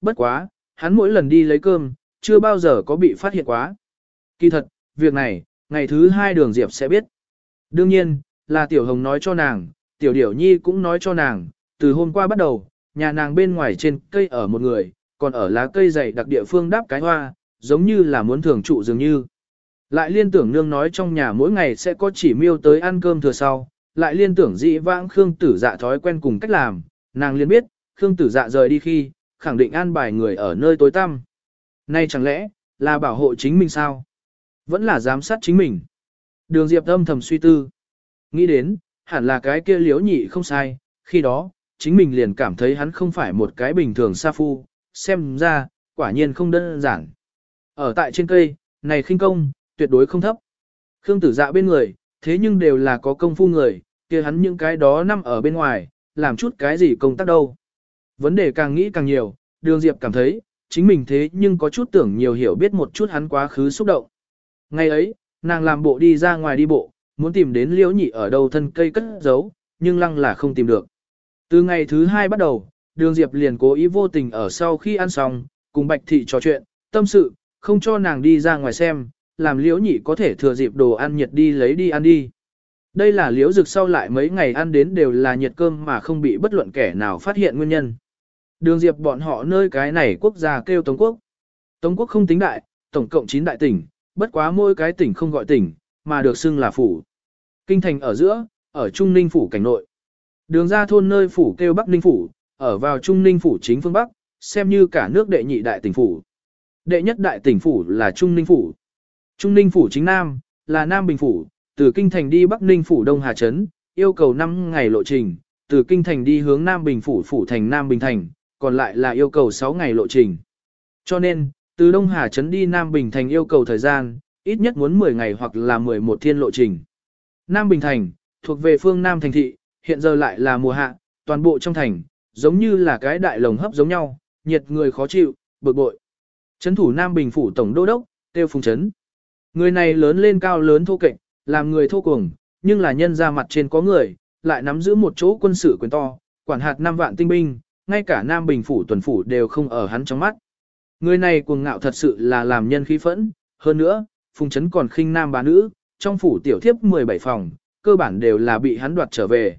bất quá, hắn mỗi lần đi lấy cơm, chưa bao giờ có bị phát hiện quá. Kỳ thật, việc này, ngày thứ hai đường Diệp sẽ biết. Đương nhiên, là Tiểu Hồng nói cho nàng, Tiểu Điểu Nhi cũng nói cho nàng, từ hôm qua bắt đầu, nhà nàng bên ngoài trên cây ở một người, còn ở lá cây dày đặc địa phương đáp cái hoa, giống như là muốn thường trụ dường như. Lại liên tưởng nương nói trong nhà mỗi ngày sẽ có chỉ miêu tới ăn cơm thừa sau, lại liên tưởng dị vãng Khương tử dạ thói quen cùng cách làm, nàng liên biết, Khương tử dạ rời đi khi, khẳng định an bài người ở nơi tối tăm. Nay chẳng lẽ, là bảo hộ chính mình sao? Vẫn là giám sát chính mình. Đường Diệp âm thầm suy tư. Nghĩ đến, hẳn là cái kia liếu nhị không sai, khi đó, chính mình liền cảm thấy hắn không phải một cái bình thường sa phu, xem ra, quả nhiên không đơn giản. Ở tại trên cây, này khinh công, tuyệt đối không thấp. Khương tử dạ bên người, thế nhưng đều là có công phu người, kia hắn những cái đó nằm ở bên ngoài, làm chút cái gì công tác đâu. Vấn đề càng nghĩ càng nhiều, đường Diệp cảm thấy, chính mình thế nhưng có chút tưởng nhiều hiểu biết một chút hắn quá khứ xúc động. Ngày ấy, nàng làm bộ đi ra ngoài đi bộ, muốn tìm đến liễu nhị ở đâu thân cây cất giấu, nhưng lăng là không tìm được. Từ ngày thứ hai bắt đầu, đường Diệp liền cố ý vô tình ở sau khi ăn xong, cùng Bạch Thị trò chuyện, tâm sự, không cho nàng đi ra ngoài xem, làm liễu nhị có thể thừa dịp đồ ăn nhiệt đi lấy đi ăn đi. Đây là liễu dực sau lại mấy ngày ăn đến đều là nhiệt cơm mà không bị bất luận kẻ nào phát hiện nguyên nhân. Đường Diệp bọn họ nơi cái này quốc gia kêu Tống Quốc. Tống Quốc không tính đại, tổng cộng 9 đại tỉnh, bất quá mỗi cái tỉnh không gọi tỉnh, mà được xưng là phủ. Kinh thành ở giữa, ở Trung Ninh phủ cảnh nội. Đường ra thôn nơi phủ kêu Bắc Ninh phủ, ở vào Trung Ninh phủ chính phương Bắc, xem như cả nước đệ nhị đại tỉnh phủ. Đệ nhất đại tỉnh phủ là Trung Ninh phủ. Trung Ninh phủ chính Nam, là Nam Bình phủ, từ Kinh thành đi Bắc Ninh phủ Đông Hà Trấn, yêu cầu 5 ngày lộ trình, từ Kinh thành đi hướng Nam Bình phủ phủ thành Nam Bình thành, còn lại là yêu cầu 6 ngày lộ trình. Cho nên, từ Đông Hà Trấn đi Nam Bình thành yêu cầu thời gian, ít nhất muốn 10 ngày hoặc là 11 thiên lộ trình. Nam Bình thành, thuộc về phương Nam thành thị, hiện giờ lại là mùa hạ, toàn bộ trong thành, giống như là cái đại lồng hấp giống nhau, nhiệt người khó chịu, bực bội. Trấn thủ Nam Bình phủ tổng đô đốc, tiêu phùng trấn. Người này lớn lên cao lớn thô kệch, làm người thô cuồng, nhưng là nhân ra mặt trên có người, lại nắm giữ một chỗ quân sự quyền to, quản hạt 5 vạn tinh binh, ngay cả Nam Bình phủ tuần phủ đều không ở hắn trong mắt. Người này cuồng ngạo thật sự là làm nhân khí phẫn, hơn nữa, phùng trấn còn khinh nam bá nữ, trong phủ tiểu thiếp 17 phòng, cơ bản đều là bị hắn đoạt trở về.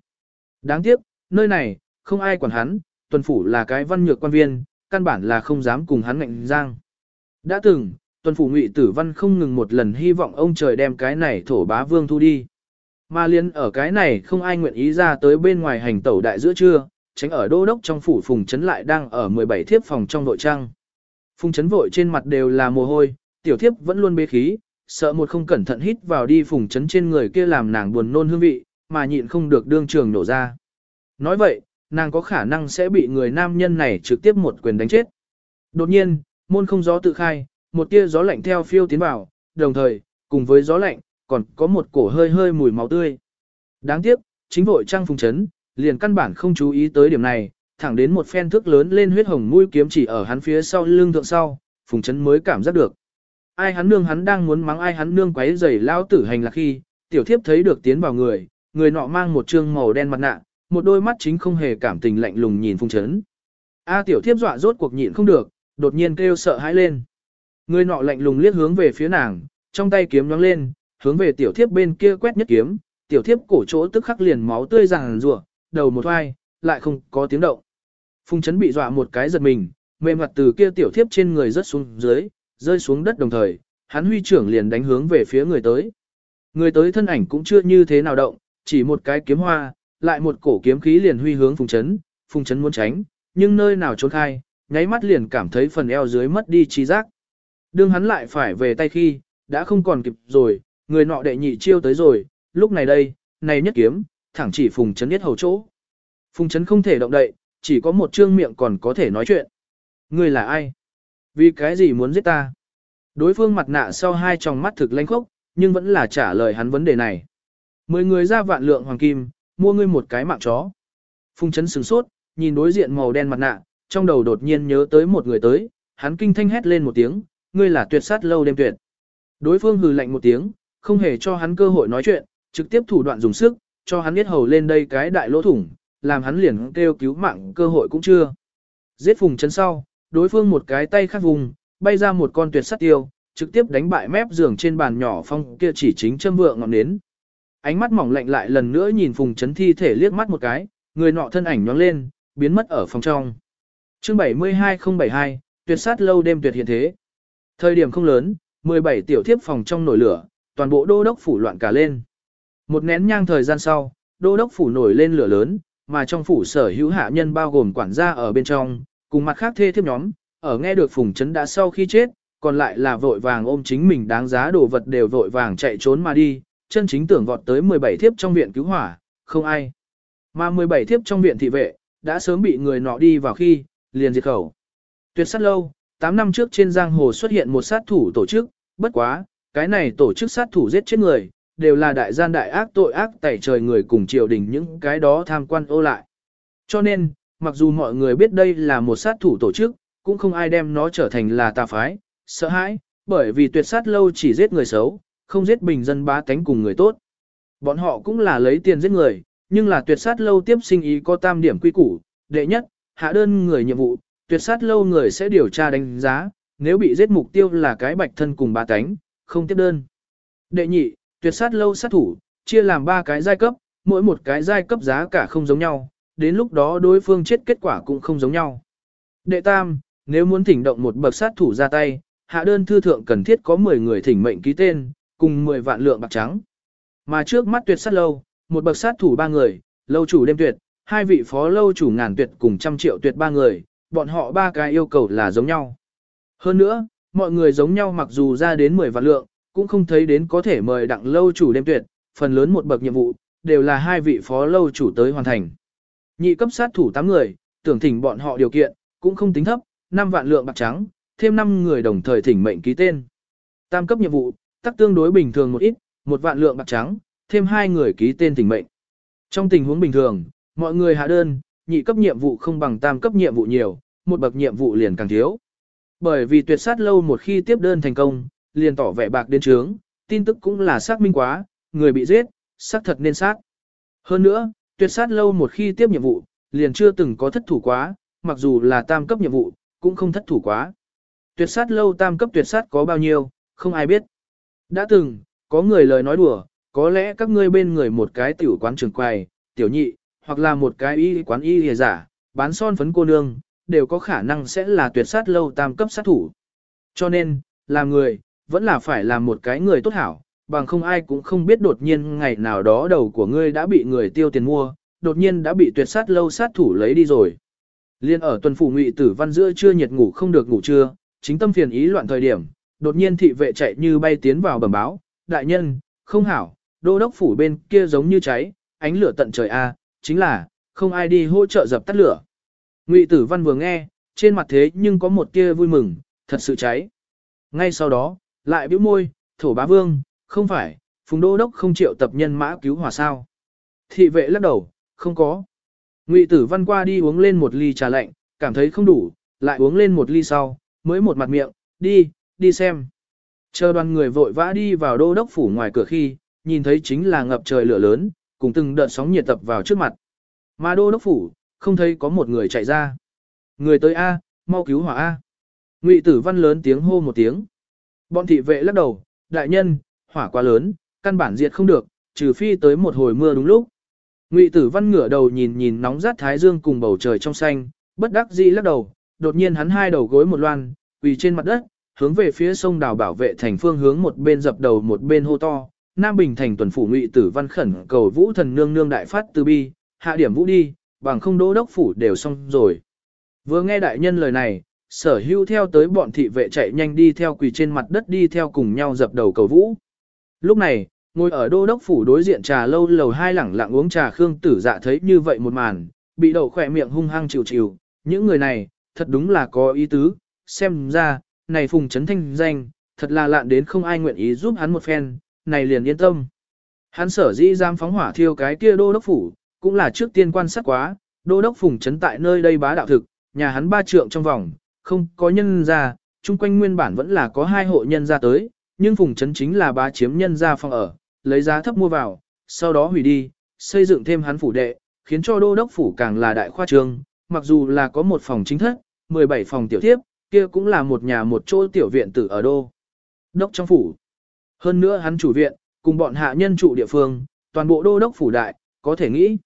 Đáng tiếc, nơi này, không ai quản hắn, tuần phủ là cái văn nhược quan viên, căn bản là không dám cùng hắn ngạnh giang. Đã từng, tuần phủ ngụy tử văn không ngừng một lần hy vọng ông trời đem cái này thổ bá vương thu đi. Mà liên ở cái này không ai nguyện ý ra tới bên ngoài hành tẩu đại giữa trưa, tránh ở đô đốc trong phủ phùng trấn lại đang ở 17 thiếp phòng trong nội trang Phùng trấn vội trên mặt đều là mồ hôi, tiểu thiếp vẫn luôn bế khí, sợ một không cẩn thận hít vào đi phùng trấn trên người kia làm nàng buồn nôn hương vị, mà nhịn không được đương trường nổ ra. Nói vậy, nàng có khả năng sẽ bị người nam nhân này trực tiếp một quyền đánh chết. Đột nhiên, môn không gió tự khai, một tia gió lạnh theo phiêu tiến vào, đồng thời, cùng với gió lạnh, còn có một cổ hơi hơi mùi máu tươi. Đáng tiếc, chính vội trang phùng chấn, liền căn bản không chú ý tới điểm này, thẳng đến một phen thước lớn lên huyết hồng mũi kiếm chỉ ở hắn phía sau lưng thượng sau, phùng chấn mới cảm giác được. Ai hắn nương hắn đang muốn mắng ai hắn nương quấy rầy lao tử hành là khi, tiểu thiếp thấy được tiến vào người, người nọ mang một trương màu đen mặt nạ, một đôi mắt chính không hề cảm tình lạnh lùng nhìn phùng chấn. A tiểu thiếp dọa rốt cuộc nhịn không được, đột nhiên kêu sợ hãi lên. Người nọ lạnh lùng liếc hướng về phía nàng, trong tay kiếm nhoáng lên, hướng về tiểu thiếp bên kia quét nhất kiếm, tiểu thiếp cổ chỗ tức khắc liền máu tươi ràng rủa, đầu một hoai, lại không có tiếng động. Phùng chấn bị dọa một cái giật mình, mềm mặt từ kia tiểu thiếp trên người rớt xuống dưới, rơi xuống đất đồng thời, hắn huy trưởng liền đánh hướng về phía người tới. Người tới thân ảnh cũng chưa như thế nào động, chỉ một cái kiếm hoa, lại một cổ kiếm khí liền huy hướng phùng chấn, phùng chấn muốn tránh, nhưng nơi nào trốn khai, nháy mắt liền cảm thấy phần eo dưới mất đi trí giác. Đương hắn lại phải về tay khi, đã không còn kịp rồi, người nọ đệ nhị chiêu tới rồi, lúc này đây, này nhất kiếm, thẳng chỉ phùng chấn biết hầu chỗ. Phùng Trấn không thể động đậy, chỉ có một trương miệng còn có thể nói chuyện. Ngươi là ai? Vì cái gì muốn giết ta? Đối phương mặt nạ sau hai tròng mắt thực lanh khốc, nhưng vẫn là trả lời hắn vấn đề này. Mười người ra vạn lượng hoàng kim, mua ngươi một cái mạng chó. Phùng Trấn sửng sốt, nhìn đối diện màu đen mặt nạ, trong đầu đột nhiên nhớ tới một người tới, hắn kinh thanh hét lên một tiếng, ngươi là tuyệt sát lâu đêm tuyệt. Đối phương hừ lạnh một tiếng, không hề cho hắn cơ hội nói chuyện, trực tiếp thủ đoạn dùng sức, cho hắn biết hầu lên đây cái đại lỗ thủng, làm hắn liền kêu cứu mạng cơ hội cũng chưa. Giết phùng chấn sau, đối phương một cái tay khác vùng, bay ra một con tuyệt sắt tiêu, trực tiếp đánh bại mép giường trên bàn nhỏ phong kia chỉ chính châm vượng ngọn nến. Ánh mắt mỏng lạnh lại lần nữa nhìn Phùng Chấn thi thể liếc mắt một cái, người nọ thân ảnh nhoáng lên, biến mất ở phòng trong. Chương 72072, tuyệt sát lâu đêm tuyệt hiện thế. Thời điểm không lớn, 17 tiểu thiếp phòng trong nổi lửa, toàn bộ đô đốc phủ loạn cả lên. Một nén nhang thời gian sau, đô đốc phủ nổi lên lửa lớn, mà trong phủ sở hữu hạ nhân bao gồm quản gia ở bên trong, cùng mặt khác thê thiếp nhóm, ở nghe được phùng chấn đã sau khi chết, còn lại là vội vàng ôm chính mình đáng giá đồ vật đều vội vàng chạy trốn mà đi, chân chính tưởng vọt tới 17 thiếp trong viện cứu hỏa, không ai. Mà 17 thiếp trong viện thị vệ, đã sớm bị người nọ đi vào khi, liền diệt khẩu. Tuyệt sát lâu, 8 năm trước trên giang hồ xuất hiện một sát thủ tổ chức, bất quá, cái này tổ chức sát thủ giết chết người, đều là đại gian đại ác tội ác tẩy trời người cùng triều đình những cái đó tham quan ô lại. Cho nên, mặc dù mọi người biết đây là một sát thủ tổ chức, cũng không ai đem nó trở thành là tà phái, sợ hãi, bởi vì tuyệt sát lâu chỉ giết người xấu, không giết bình dân bá tánh cùng người tốt. Bọn họ cũng là lấy tiền giết người, nhưng là tuyệt sát lâu tiếp sinh ý có tam điểm quy củ, đệ nhất, hạ đơn người nhiệm vụ, tuyệt sát lâu người sẽ điều tra đánh giá, nếu bị giết mục tiêu là cái bạch thân cùng bá tánh, không tiếp đơn. Đệ nhị, tuyệt sát lâu sát thủ, chia làm ba cái giai cấp, mỗi một cái giai cấp giá cả không giống nhau, đến lúc đó đối phương chết kết quả cũng không giống nhau. Đệ tam, nếu muốn thỉnh động một bậc sát thủ ra tay, hạ đơn thư thượng cần thiết có 10 người thỉnh mệnh ký tên, cùng 10 vạn lượng bạc trắng. Mà trước mắt tuyệt sát lâu, một bậc sát thủ ba người, lâu chủ đêm tuyệt, hai vị phó lâu chủ ngàn tuyệt cùng trăm triệu tuyệt ba người, bọn họ ba cái yêu cầu là giống nhau. Hơn nữa, mọi người giống nhau mặc dù ra đến 10 vạn lượng, cũng không thấy đến có thể mời đặng lâu chủ đêm tuyệt, phần lớn một bậc nhiệm vụ, đều là hai vị phó lâu chủ tới hoàn thành. Nhị cấp sát thủ 8 người, tưởng thỉnh bọn họ điều kiện, cũng không tính thấp, 5 vạn lượng bạc trắng, thêm 5 người đồng thời thỉnh mệnh ký tên. Tam cấp nhiệm vụ, tắc tương đối bình thường một ít, một vạn lượng bạc trắng, thêm 2 người ký tên thỉnh mệnh. Trong tình huống bình thường, mọi người hạ đơn, nhị cấp nhiệm vụ không bằng tam cấp nhiệm vụ nhiều, một bậc nhiệm vụ liền càng thiếu. Bởi vì tuyệt sát lâu một khi tiếp đơn thành công, liền tỏ vẻ bạc đến trướng, tin tức cũng là xác minh quá, người bị giết, xác thật nên sát. Hơn nữa, tuyệt sát lâu một khi tiếp nhiệm vụ, liền chưa từng có thất thủ quá, mặc dù là tam cấp nhiệm vụ, cũng không thất thủ quá. Tuyệt sát lâu tam cấp tuyệt sát có bao nhiêu, không ai biết. Đã từng, có người lời nói đùa, có lẽ các ngươi bên người một cái tiểu quán trường quầy, tiểu nhị, hoặc là một cái y quán y giả, bán son phấn cô nương, đều có khả năng sẽ là tuyệt sát lâu tam cấp sát thủ. Cho nên, làm người, vẫn là phải làm một cái người tốt hảo, bằng không ai cũng không biết đột nhiên ngày nào đó đầu của ngươi đã bị người tiêu tiền mua, đột nhiên đã bị tuyệt sát lâu sát thủ lấy đi rồi. Liên ở tuần phủ ngụy tử văn giữa chưa nhiệt ngủ không được ngủ trưa, chính tâm phiền ý loạn thời điểm, đột nhiên thị vệ chạy như bay tiến vào bẩm báo, đại nhân, không hảo, đô đốc phủ bên kia giống như cháy, ánh lửa tận trời a, chính là, không ai đi hỗ trợ dập tắt lửa. Ngụy tử văn vừa nghe, trên mặt thế nhưng có một tia vui mừng, thật sự cháy. Ngay sau đó, lại bĩu môi, thổ bá vương, không phải, phùng đô đốc không chịu tập nhân mã cứu hỏa sao. Thị vệ lắc đầu, không có. Ngụy tử văn qua đi uống lên một ly trà lạnh, cảm thấy không đủ, lại uống lên một ly sau, mới một mặt miệng, đi, đi xem. Chờ đoàn người vội vã đi vào đô đốc phủ ngoài cửa khi, nhìn thấy chính là ngập trời lửa lớn, cùng từng đợt sóng nhiệt tập vào trước mặt. Mà đô đốc phủ, không thấy có một người chạy ra. Người tới A, mau cứu hỏa A. Ngụy tử văn lớn tiếng hô một tiếng. Bọn thị vệ lắc đầu, đại nhân, hỏa quá lớn, căn bản diệt không được, trừ phi tới một hồi mưa đúng lúc. Ngụy Tử Văn ngửa đầu nhìn nhìn nóng rát thái dương cùng bầu trời trong xanh, bất đắc dĩ lắc đầu, đột nhiên hắn hai đầu gối một loan, quỳ trên mặt đất, hướng về phía sông đào bảo vệ thành phương hướng một bên dập đầu một bên hô to. Nam Bình thành tuần phủ Ngụy Tử Văn khẩn cầu Vũ Thần nương nương đại phát từ bi, hạ điểm vũ đi, bằng không đỗ đốc phủ đều xong rồi. Vừa nghe đại nhân lời này, sở hưu theo tới bọn thị vệ chạy nhanh đi theo quỳ trên mặt đất đi theo cùng nhau dập đầu cầu vũ. Lúc này, ngồi ở đô đốc phủ đối diện trà lâu lầu hai lẳng lặng uống trà khương tử dạ thấy như vậy một màn, bị đầu khỏe miệng hung hăng chịu chịu, những người này, thật đúng là có ý tứ, xem ra, này phùng chấn thanh danh, thật là lạn đến không ai nguyện ý giúp hắn một phen, này liền yên tâm. Hắn sở dĩ giam phóng hỏa thiêu cái kia đô đốc phủ, cũng là trước tiên quan sát quá, đô đốc phùng chấn tại nơi đây bá đạo thực, nhà hắn ba trượng trong vòng, không có nhân ra, chung quanh nguyên bản vẫn là có hai hộ nhân ra tới, nhưng phùng chấn chính là bá chiếm nhân ra phòng ở, lấy giá thấp mua vào, sau đó hủy đi, xây dựng thêm hắn phủ đệ, khiến cho đô đốc phủ càng là đại khoa trương, mặc dù là có một phòng chính thất, 17 phòng tiểu thiếp, kia cũng là một nhà một chỗ tiểu viện tử ở đô. Đốc trong phủ. Hơn nữa hắn chủ viện, cùng bọn hạ nhân trụ địa phương, toàn bộ đô đốc phủ đại, có thể nghĩ.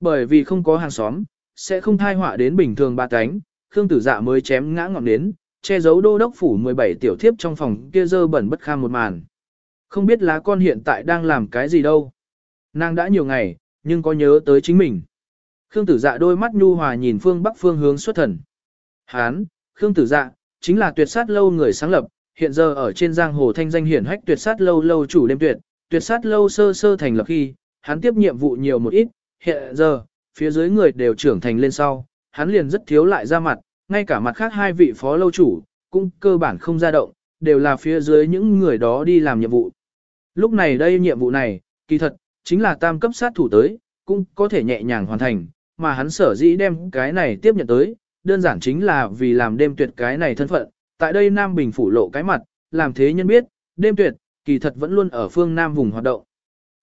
Bởi vì không có hàng xóm, sẽ không thai họa đến bình thường ba cánh, Khương Tử Dạ mới chém ngã ngọn nến, che giấu đô đốc phủ 17 tiểu thiếp trong phòng kia dơ bẩn bất kham một màn. Không biết lá con hiện tại đang làm cái gì đâu. Nàng đã nhiều ngày, nhưng có nhớ tới chính mình. Khương Tử Dạ đôi mắt nhu hòa nhìn phương bắc phương hướng xuất thần. Hán, Khương Tử Dạ, chính là tuyệt sát lâu người sáng lập, hiện giờ ở trên giang hồ thanh danh hiển hách tuyệt sát lâu lâu chủ đêm tuyệt, tuyệt sát lâu sơ sơ thành lập khi, hắn tiếp nhiệm vụ nhiều một ít, hiện giờ, phía dưới người đều trưởng thành lên sau, hắn liền rất thiếu lại ra mặt, ngay cả mặt khác hai vị phó lâu chủ, cũng cơ bản không ra động, đều là phía dưới những người đó đi làm nhiệm vụ. Lúc này đây nhiệm vụ này, kỳ thật, chính là tam cấp sát thủ tới, cũng có thể nhẹ nhàng hoàn thành, mà hắn sở dĩ đem cái này tiếp nhận tới, đơn giản chính là vì làm đêm tuyệt cái này thân phận, tại đây Nam Bình phủ lộ cái mặt, làm thế nhân biết, đêm tuyệt, kỳ thật vẫn luôn ở phương Nam vùng hoạt động.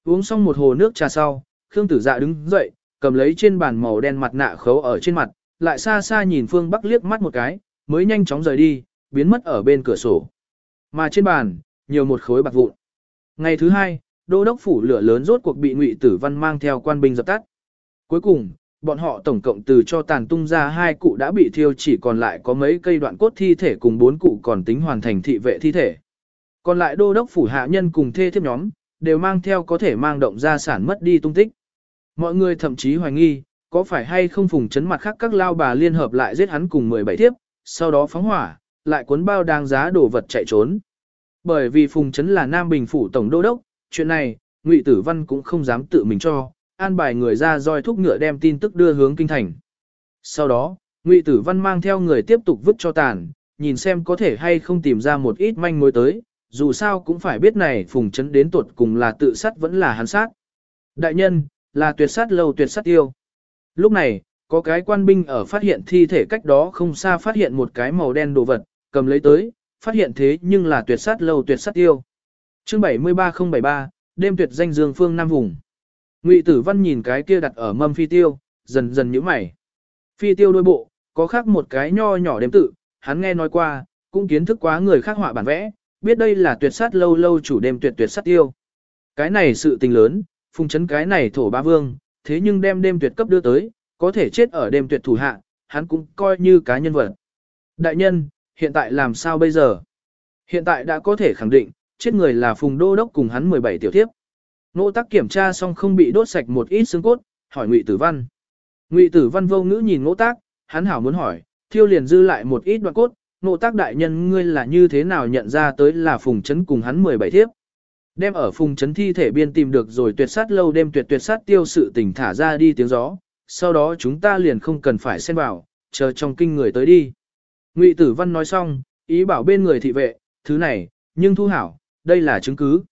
Uống xong một hồ nước trà sau, Khương Tử Dạ đứng dậy, cầm lấy trên bàn màu đen mặt nạ khấu ở trên mặt, lại xa xa nhìn phương Bắc liếc mắt một cái, mới nhanh chóng rời đi, biến mất ở bên cửa sổ. Mà trên bàn, nhiều một khối bạc vụn. Ngày thứ hai, đô đốc phủ lửa lớn rốt cuộc bị Ngụy Tử Văn mang theo quan binh dập tắt. Cuối cùng, bọn họ tổng cộng từ cho tàn tung ra hai cụ đã bị thiêu chỉ còn lại có mấy cây đoạn cốt thi thể cùng bốn cụ còn tính hoàn thành thị vệ thi thể. Còn lại đô đốc phủ hạ nhân cùng thê thiếp nhóm, đều mang theo có thể mang động ra sản mất đi tung tích. Mọi người thậm chí hoài nghi, có phải hay không phùng chấn mặt khác các lao bà liên hợp lại giết hắn cùng 17 thiếp, sau đó phóng hỏa, lại cuốn bao đáng giá đồ vật chạy trốn. Bởi vì phùng chấn là Nam Bình phủ tổng đô đốc, chuyện này, Ngụy Tử Văn cũng không dám tự mình cho, an bài người ra roi thúc ngựa đem tin tức đưa hướng kinh thành. Sau đó, Ngụy Tử Văn mang theo người tiếp tục vứt cho tàn, nhìn xem có thể hay không tìm ra một ít manh mối tới, dù sao cũng phải biết này phùng chấn đến tuột cùng là tự sát vẫn là hắn sát. Đại nhân, là tuyệt sát lâu tuyệt sát tiêu. Lúc này, có cái quan binh ở phát hiện thi thể cách đó không xa phát hiện một cái màu đen đồ vật, cầm lấy tới, phát hiện thế nhưng là tuyệt sát lâu tuyệt sát tiêu. Chương 73073, đêm tuyệt danh dương phương Nam vùng. Ngụy Tử Văn nhìn cái kia đặt ở mâm phi tiêu, dần dần nhíu mày. Phi tiêu đôi bộ, có khác một cái nho nhỏ đêm tự, hắn nghe nói qua, cũng kiến thức quá người khác họa bản vẽ, biết đây là tuyệt sát lâu lâu chủ đêm tuyệt tuyệt sát tiêu. Cái này sự tình lớn, phùng chấn cái này thổ ba vương, thế nhưng đem đêm tuyệt cấp đưa tới, có thể chết ở đêm tuyệt thủ hạ, hắn cũng coi như cá nhân vật. Đại nhân, hiện tại làm sao bây giờ? Hiện tại đã có thể khẳng định, chết người là phùng đô đốc cùng hắn 17 tiểu thiếp. Nỗ tắc kiểm tra xong không bị đốt sạch một ít xương cốt, hỏi Ngụy Tử Văn. Ngụy Tử Văn vô ngữ nhìn Nỗ tác, hắn hảo muốn hỏi, thiêu liền dư lại một ít đoạn cốt, Nỗ tác đại nhân ngươi là như thế nào nhận ra tới là phùng chấn cùng hắn 17 thiếp. Đem ở phùng chấn thi thể biên tìm được rồi tuyệt sát lâu đêm tuyệt tuyệt sát tiêu sự tình thả ra đi tiếng gió, sau đó chúng ta liền không cần phải xen vào, chờ trong kinh người tới đi. Ngụy Tử Văn nói xong, ý bảo bên người thị vệ, thứ này, nhưng thu hảo, đây là chứng cứ.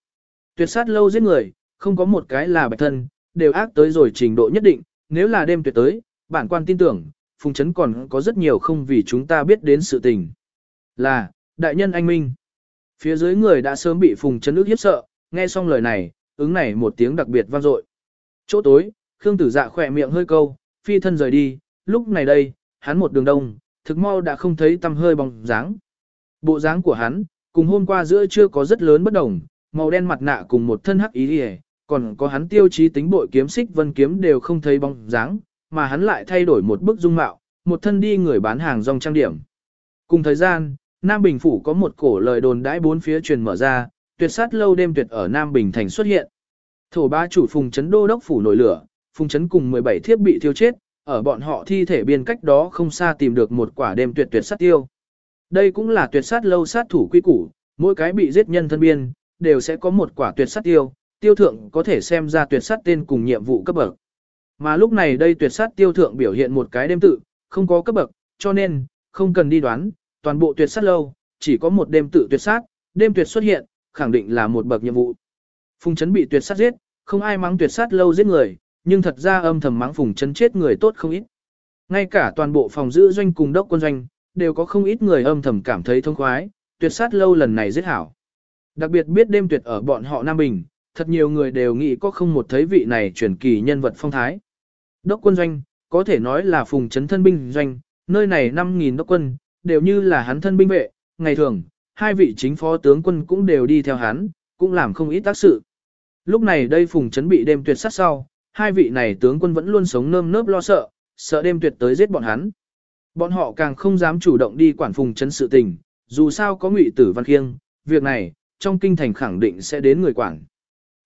Tuyệt sát lâu giết người, không có một cái là bạch thân, đều ác tới rồi trình độ nhất định, nếu là đêm tuyệt tới, bản quan tin tưởng, Phùng Trấn còn có rất nhiều không vì chúng ta biết đến sự tình. Là, đại nhân anh Minh. Phía dưới người đã sớm bị Phùng Trấn ước hiếp sợ, nghe xong lời này, ứng này một tiếng đặc biệt vang dội. Chỗ tối, Khương Tử Dạ khỏe miệng hơi câu, phi thân rời đi, lúc này đây, hắn một đường đông, thực mau đã không thấy tăm hơi bóng dáng. Bộ dáng của hắn, cùng hôm qua giữa chưa có rất lớn bất đồng, màu đen mặt nạ cùng một thân hắc ý đi còn có hắn tiêu chí tính bội kiếm xích vân kiếm đều không thấy bóng dáng, mà hắn lại thay đổi một bức dung mạo, một thân đi người bán hàng rong trang điểm. Cùng thời gian, Nam Bình Phủ có một cổ lời đồn đãi bốn phía truyền mở ra, tuyệt sát lâu đêm tuyệt ở Nam Bình Thành xuất hiện. Thổ ba chủ phùng chấn đô đốc phủ nổi lửa, phùng chấn cùng 17 thiếp bị thiêu chết, ở bọn họ thi thể biên cách đó không xa tìm được một quả đêm tuyệt tuyệt sát tiêu. Đây cũng là tuyệt sát lâu sát thủ quy củ, mỗi cái bị giết nhân thân biên, đều sẽ có một quả tuyệt sát tiêu, tiêu thượng có thể xem ra tuyệt sát tên cùng nhiệm vụ cấp bậc. Mà lúc này đây tuyệt sát tiêu thượng biểu hiện một cái đêm tự, không có cấp bậc, cho nên, không cần đi đoán, toàn bộ tuyệt sát lâu, chỉ có một đêm tự tuyệt sát, đêm tuyệt xuất hiện, khẳng định là một bậc nhiệm vụ. Phùng chấn bị tuyệt sát giết, không ai mắng tuyệt sát lâu giết người, nhưng thật ra âm thầm mắng phùng chấn chết người tốt không ít. Ngay cả toàn bộ phòng giữ doanh cùng đốc quân doanh, đều có không ít người âm thầm cảm thấy thông khoái, tuyệt sát lâu lần này giết hảo. Đặc biệt biết đêm tuyệt ở bọn họ Nam Bình, thật nhiều người đều nghĩ có không một thấy vị này truyền kỳ nhân vật phong thái. Đốc quân doanh, có thể nói là phùng chấn thân binh doanh, nơi này 5.000 đốc quân, đều như là hắn thân binh vệ, ngày thường, hai vị chính phó tướng quân cũng đều đi theo hắn, cũng làm không ít tác sự. Lúc này đây phùng chấn bị đêm tuyệt sát sau, hai vị này tướng quân vẫn luôn sống nơm nớp lo sợ, sợ đêm tuyệt tới giết bọn hắn. Bọn họ càng không dám chủ động đi quản phùng chấn sự tình, dù sao có ngụy tử văn khiêng, việc này, trong kinh thành khẳng định sẽ đến người quản.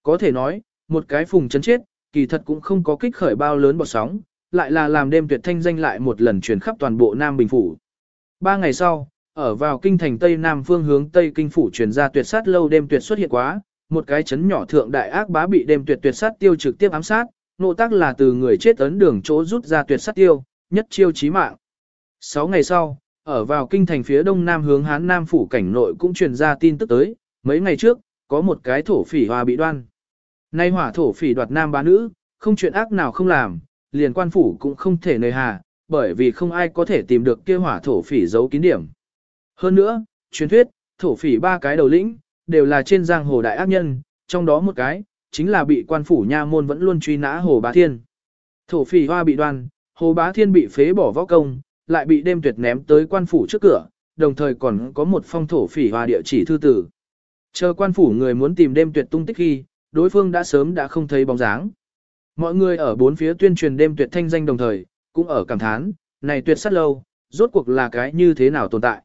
Có thể nói, một cái phùng chấn chết, kỳ thật cũng không có kích khởi bao lớn bọt sóng, lại là làm đêm tuyệt thanh danh lại một lần truyền khắp toàn bộ Nam Bình Phủ. Ba ngày sau, ở vào kinh thành Tây Nam phương hướng Tây Kinh Phủ truyền ra tuyệt sát lâu đêm tuyệt xuất hiện quá, một cái chấn nhỏ thượng đại ác bá bị đêm tuyệt tuyệt sát tiêu trực tiếp ám sát, nộ tác là từ người chết ấn đường chỗ rút ra tuyệt sát tiêu, nhất chiêu chí mạng. Sáu ngày sau, ở vào kinh thành phía đông nam hướng Hán Nam phủ cảnh nội cũng truyền ra tin tức tới, mấy ngày trước, có một cái thổ phỉ hòa bị đoan. Nay hỏa thổ phỉ đoạt nam bá nữ, không chuyện ác nào không làm, liền quan phủ cũng không thể nơi hà, bởi vì không ai có thể tìm được kia hỏa thổ phỉ giấu kín điểm. Hơn nữa, truyền thuyết, thổ phỉ ba cái đầu lĩnh, đều là trên giang hồ đại ác nhân, trong đó một cái, chính là bị quan phủ nha môn vẫn luôn truy nã hồ bá thiên. Thổ phỉ hoa bị đoan, hồ bá thiên bị phế bỏ võ công, lại bị đêm tuyệt ném tới quan phủ trước cửa, đồng thời còn có một phong thổ phỉ hoa địa chỉ thư tử. Chờ quan phủ người muốn tìm đêm tuyệt tung tích khi, đối phương đã sớm đã không thấy bóng dáng. Mọi người ở bốn phía tuyên truyền đêm tuyệt thanh danh đồng thời, cũng ở cảm thán, này tuyệt sát lâu, rốt cuộc là cái như thế nào tồn tại.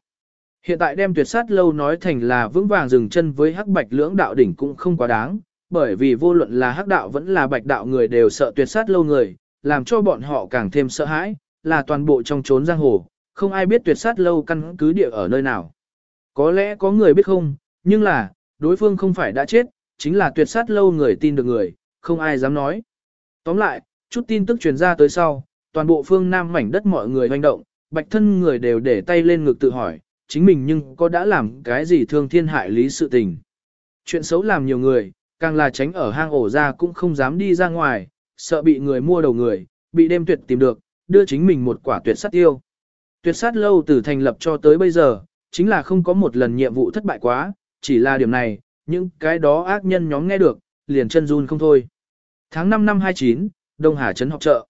Hiện tại đem tuyệt sát lâu nói thành là vững vàng dừng chân với hắc bạch lưỡng đạo đỉnh cũng không quá đáng, bởi vì vô luận là hắc đạo vẫn là bạch đạo người đều sợ tuyệt sát lâu người, làm cho bọn họ càng thêm sợ hãi, là toàn bộ trong trốn giang hồ, không ai biết tuyệt sát lâu căn cứ địa ở nơi nào. Có lẽ có người biết không, nhưng là, đối phương không phải đã chết, chính là tuyệt sát lâu người tin được người, không ai dám nói. Tóm lại, chút tin tức truyền ra tới sau, toàn bộ phương Nam mảnh đất mọi người hoành động, bạch thân người đều để tay lên ngực tự hỏi, chính mình nhưng có đã làm cái gì thương thiên hại lý sự tình. Chuyện xấu làm nhiều người, càng là tránh ở hang ổ ra cũng không dám đi ra ngoài, sợ bị người mua đầu người, bị đêm tuyệt tìm được, đưa chính mình một quả tuyệt sát tiêu. Tuyệt sát lâu từ thành lập cho tới bây giờ, chính là không có một lần nhiệm vụ thất bại quá, chỉ là điểm này, những cái đó ác nhân nhóm nghe được, liền chân run không thôi. Tháng 5 năm 29, Đông Hà Trấn học chợ.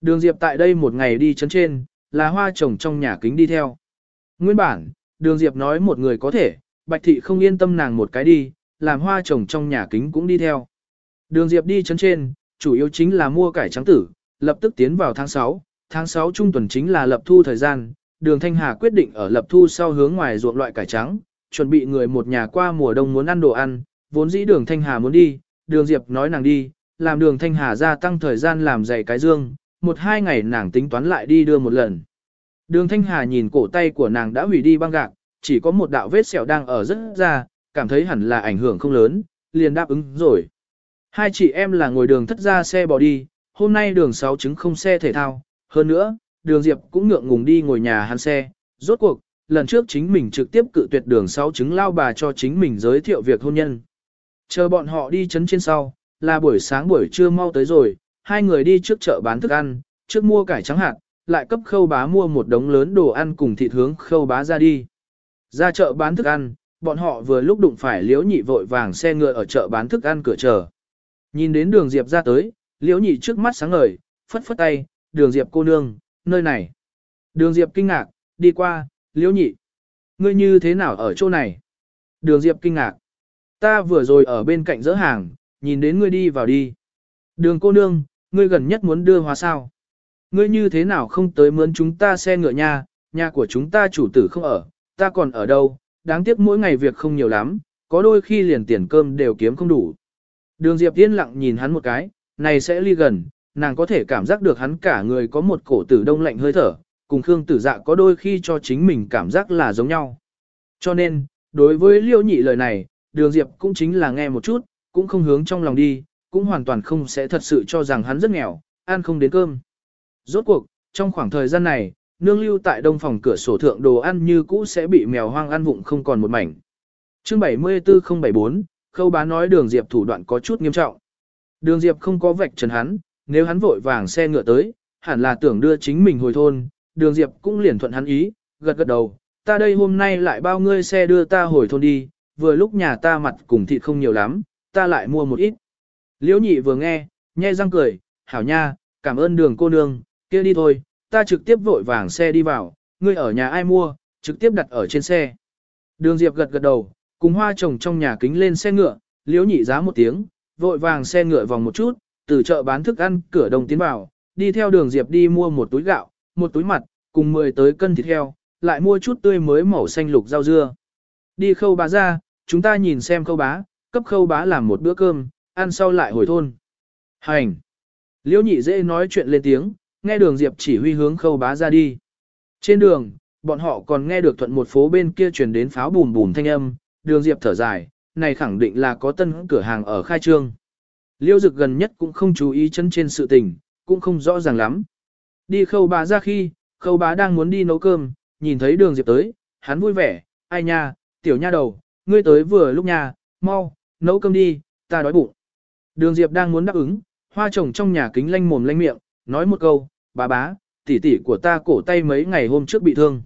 Đường Diệp tại đây một ngày đi trấn trên, là hoa trồng trong nhà kính đi theo. Nguyên bản, Đường Diệp nói một người có thể, Bạch Thị không yên tâm nàng một cái đi, làm hoa trồng trong nhà kính cũng đi theo. Đường Diệp đi chấn trên, chủ yếu chính là mua cải trắng tử, lập tức tiến vào tháng 6, tháng 6 trung tuần chính là lập thu thời gian, đường Thanh Hà quyết định ở lập thu sau hướng ngoài ruộng loại cải trắng, chuẩn bị người một nhà qua mùa đông muốn ăn đồ ăn, vốn dĩ đường Thanh Hà muốn đi, đường Diệp nói nàng đi, làm đường Thanh Hà gia tăng thời gian làm dày cái dương, một hai ngày nàng tính toán lại đi đưa một lần. Đường Thanh Hà nhìn cổ tay của nàng đã hủy đi băng gạc, chỉ có một đạo vết sẹo đang ở rất ra, cảm thấy hẳn là ảnh hưởng không lớn, liền đáp ứng rồi. Hai chị em là ngồi đường thất ra xe bỏ đi, hôm nay đường sáu trứng không xe thể thao, hơn nữa, đường Diệp cũng ngượng ngùng đi ngồi nhà hắn xe, rốt cuộc, lần trước chính mình trực tiếp cự tuyệt đường sáu trứng lao bà cho chính mình giới thiệu việc hôn nhân. Chờ bọn họ đi chấn trên sau, là buổi sáng buổi trưa mau tới rồi, hai người đi trước chợ bán thức ăn, trước mua cải trắng hạt, lại cấp khâu bá mua một đống lớn đồ ăn cùng thịt hướng khâu bá ra đi. Ra chợ bán thức ăn, bọn họ vừa lúc đụng phải liễu nhị vội vàng xe ngựa ở chợ bán thức ăn cửa chờ. Nhìn đến đường Diệp ra tới, liễu nhị trước mắt sáng ngời, phất phất tay, đường Diệp cô nương, nơi này. Đường Diệp kinh ngạc, đi qua, liễu nhị. Ngươi như thế nào ở chỗ này? Đường Diệp kinh ngạc. Ta vừa rồi ở bên cạnh dỡ hàng, nhìn đến ngươi đi vào đi. Đường cô nương, ngươi gần nhất muốn đưa hóa sao? Ngươi như thế nào không tới mướn chúng ta xe ngựa nha, nhà của chúng ta chủ tử không ở, ta còn ở đâu, đáng tiếc mỗi ngày việc không nhiều lắm, có đôi khi liền tiền cơm đều kiếm không đủ. Đường Diệp yên lặng nhìn hắn một cái, này sẽ ly gần, nàng có thể cảm giác được hắn cả người có một cổ tử đông lạnh hơi thở, cùng Khương tử dạ có đôi khi cho chính mình cảm giác là giống nhau. Cho nên, đối với liêu nhị lời này, đường Diệp cũng chính là nghe một chút, cũng không hướng trong lòng đi, cũng hoàn toàn không sẽ thật sự cho rằng hắn rất nghèo, ăn không đến cơm. Rốt cuộc, trong khoảng thời gian này, nương lưu tại đông phòng cửa sổ thượng đồ ăn như cũ sẽ bị mèo hoang ăn vụng không còn một mảnh. Chương 74074, Khâu Bá nói Đường Diệp thủ đoạn có chút nghiêm trọng. Đường Diệp không có vạch trần hắn, nếu hắn vội vàng xe ngựa tới, hẳn là tưởng đưa chính mình hồi thôn, Đường Diệp cũng liền thuận hắn ý, gật gật đầu, ta đây hôm nay lại bao ngươi xe đưa ta hồi thôn đi, vừa lúc nhà ta mặt cùng thịt không nhiều lắm, ta lại mua một ít. Liễu nhị vừa nghe, nhe răng cười, hảo nha, cảm ơn đường cô nương, kia đi thôi, ta trực tiếp vội vàng xe đi vào, ngươi ở nhà ai mua, trực tiếp đặt ở trên xe. Đường Diệp gật gật đầu, cùng hoa chồng trong nhà kính lên xe ngựa, liếu nhị giá một tiếng, vội vàng xe ngựa vòng một chút, từ chợ bán thức ăn cửa đồng tiến vào, đi theo đường Diệp đi mua một túi gạo, một túi mặt, cùng 10 tới cân thịt heo, lại mua chút tươi mới màu xanh lục rau dưa. Đi khâu bá ra, chúng ta nhìn xem khâu bá, cấp khâu bá làm một bữa cơm, ăn sau lại hồi thôn. Hành! Liễu nhị dễ nói chuyện lên tiếng, nghe đường Diệp chỉ huy hướng khâu bá ra đi. Trên đường, bọn họ còn nghe được thuận một phố bên kia truyền đến pháo bùm bùm thanh âm, đường Diệp thở dài, này khẳng định là có tân cửa hàng ở khai trương. Liêu dực gần nhất cũng không chú ý chân trên sự tình, cũng không rõ ràng lắm. Đi khâu bá ra khi, khâu bá đang muốn đi nấu cơm, nhìn thấy đường Diệp tới, hắn vui vẻ, ai nha, tiểu nha đầu, ngươi tới vừa lúc nha, mau, nấu cơm đi, ta đói bụng. Đường Diệp đang muốn đáp ứng, hoa trồng trong nhà kính lanh mồm lanh miệng, nói một câu, bá bá, tỷ tỷ của ta cổ tay mấy ngày hôm trước bị thương.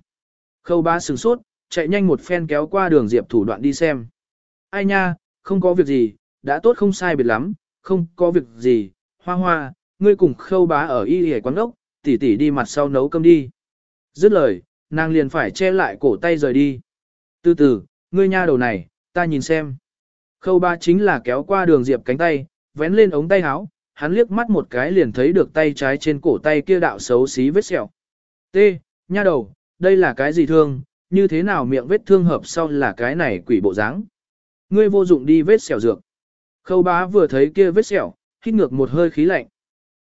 Khâu bá sửng sốt, chạy nhanh một phen kéo qua đường Diệp thủ đoạn đi xem. Ai nha, không có việc gì, đã tốt không sai biệt lắm, không có việc gì, hoa hoa, ngươi cùng khâu bá ở y hề quán ốc, tỷ tỷ đi mặt sau nấu cơm đi. Dứt lời, nàng liền phải che lại cổ tay rời đi. Từ từ, ngươi nha đầu này, ta nhìn xem. Khâu bá chính là kéo qua đường Diệp cánh tay, vén lên ống tay áo, hắn liếc mắt một cái liền thấy được tay trái trên cổ tay kia đạo xấu xí vết sẹo. T, nha đầu, đây là cái gì thương, như thế nào miệng vết thương hợp sau là cái này quỷ bộ dáng. Ngươi vô dụng đi vết sẹo dược. Khâu bá vừa thấy kia vết sẹo, hít ngược một hơi khí lạnh.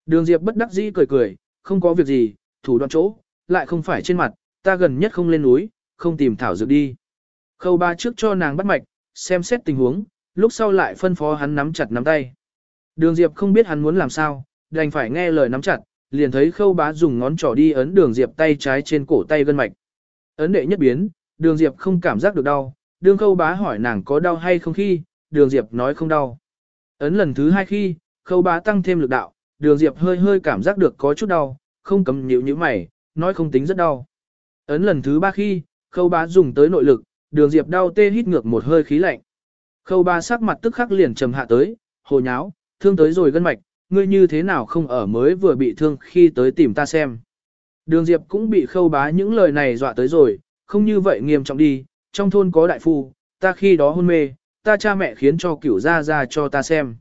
Đường Diệp bất đắc dĩ cười cười, không có việc gì, thủ đoạn chỗ, lại không phải trên mặt, ta gần nhất không lên núi, không tìm thảo dược đi. Khâu Ba trước cho nàng bắt mạch, xem xét tình huống, lúc sau lại phân phó hắn nắm chặt nắm tay. Đường Diệp không biết hắn muốn làm sao, đành phải nghe lời nắm chặt, liền thấy khâu bá dùng ngón trỏ đi ấn đường Diệp tay trái trên cổ tay gân mạch. Ấn đệ nhất biến, đường Diệp không cảm giác được đau, đường khâu bá hỏi nàng có đau hay không khi, đường Diệp nói không đau. Ấn lần thứ hai khi, khâu bá tăng thêm lực đạo, đường Diệp hơi hơi cảm giác được có chút đau, không cầm nhịu như mày, nói không tính rất đau. Ấn lần thứ ba khi, khâu bá dùng tới nội lực, đường Diệp đau tê hít ngược một hơi khí lạnh. Khâu bá sắc mặt tức khắc liền trầm hạ tới, hồ nháo, thương tới rồi gân mạch, ngươi như thế nào không ở mới vừa bị thương khi tới tìm ta xem. Đường Diệp cũng bị khâu bá những lời này dọa tới rồi, không như vậy nghiêm trọng đi, trong thôn có đại phu, ta khi đó hôn mê, ta cha mẹ khiến cho cửu ra ra cho ta xem.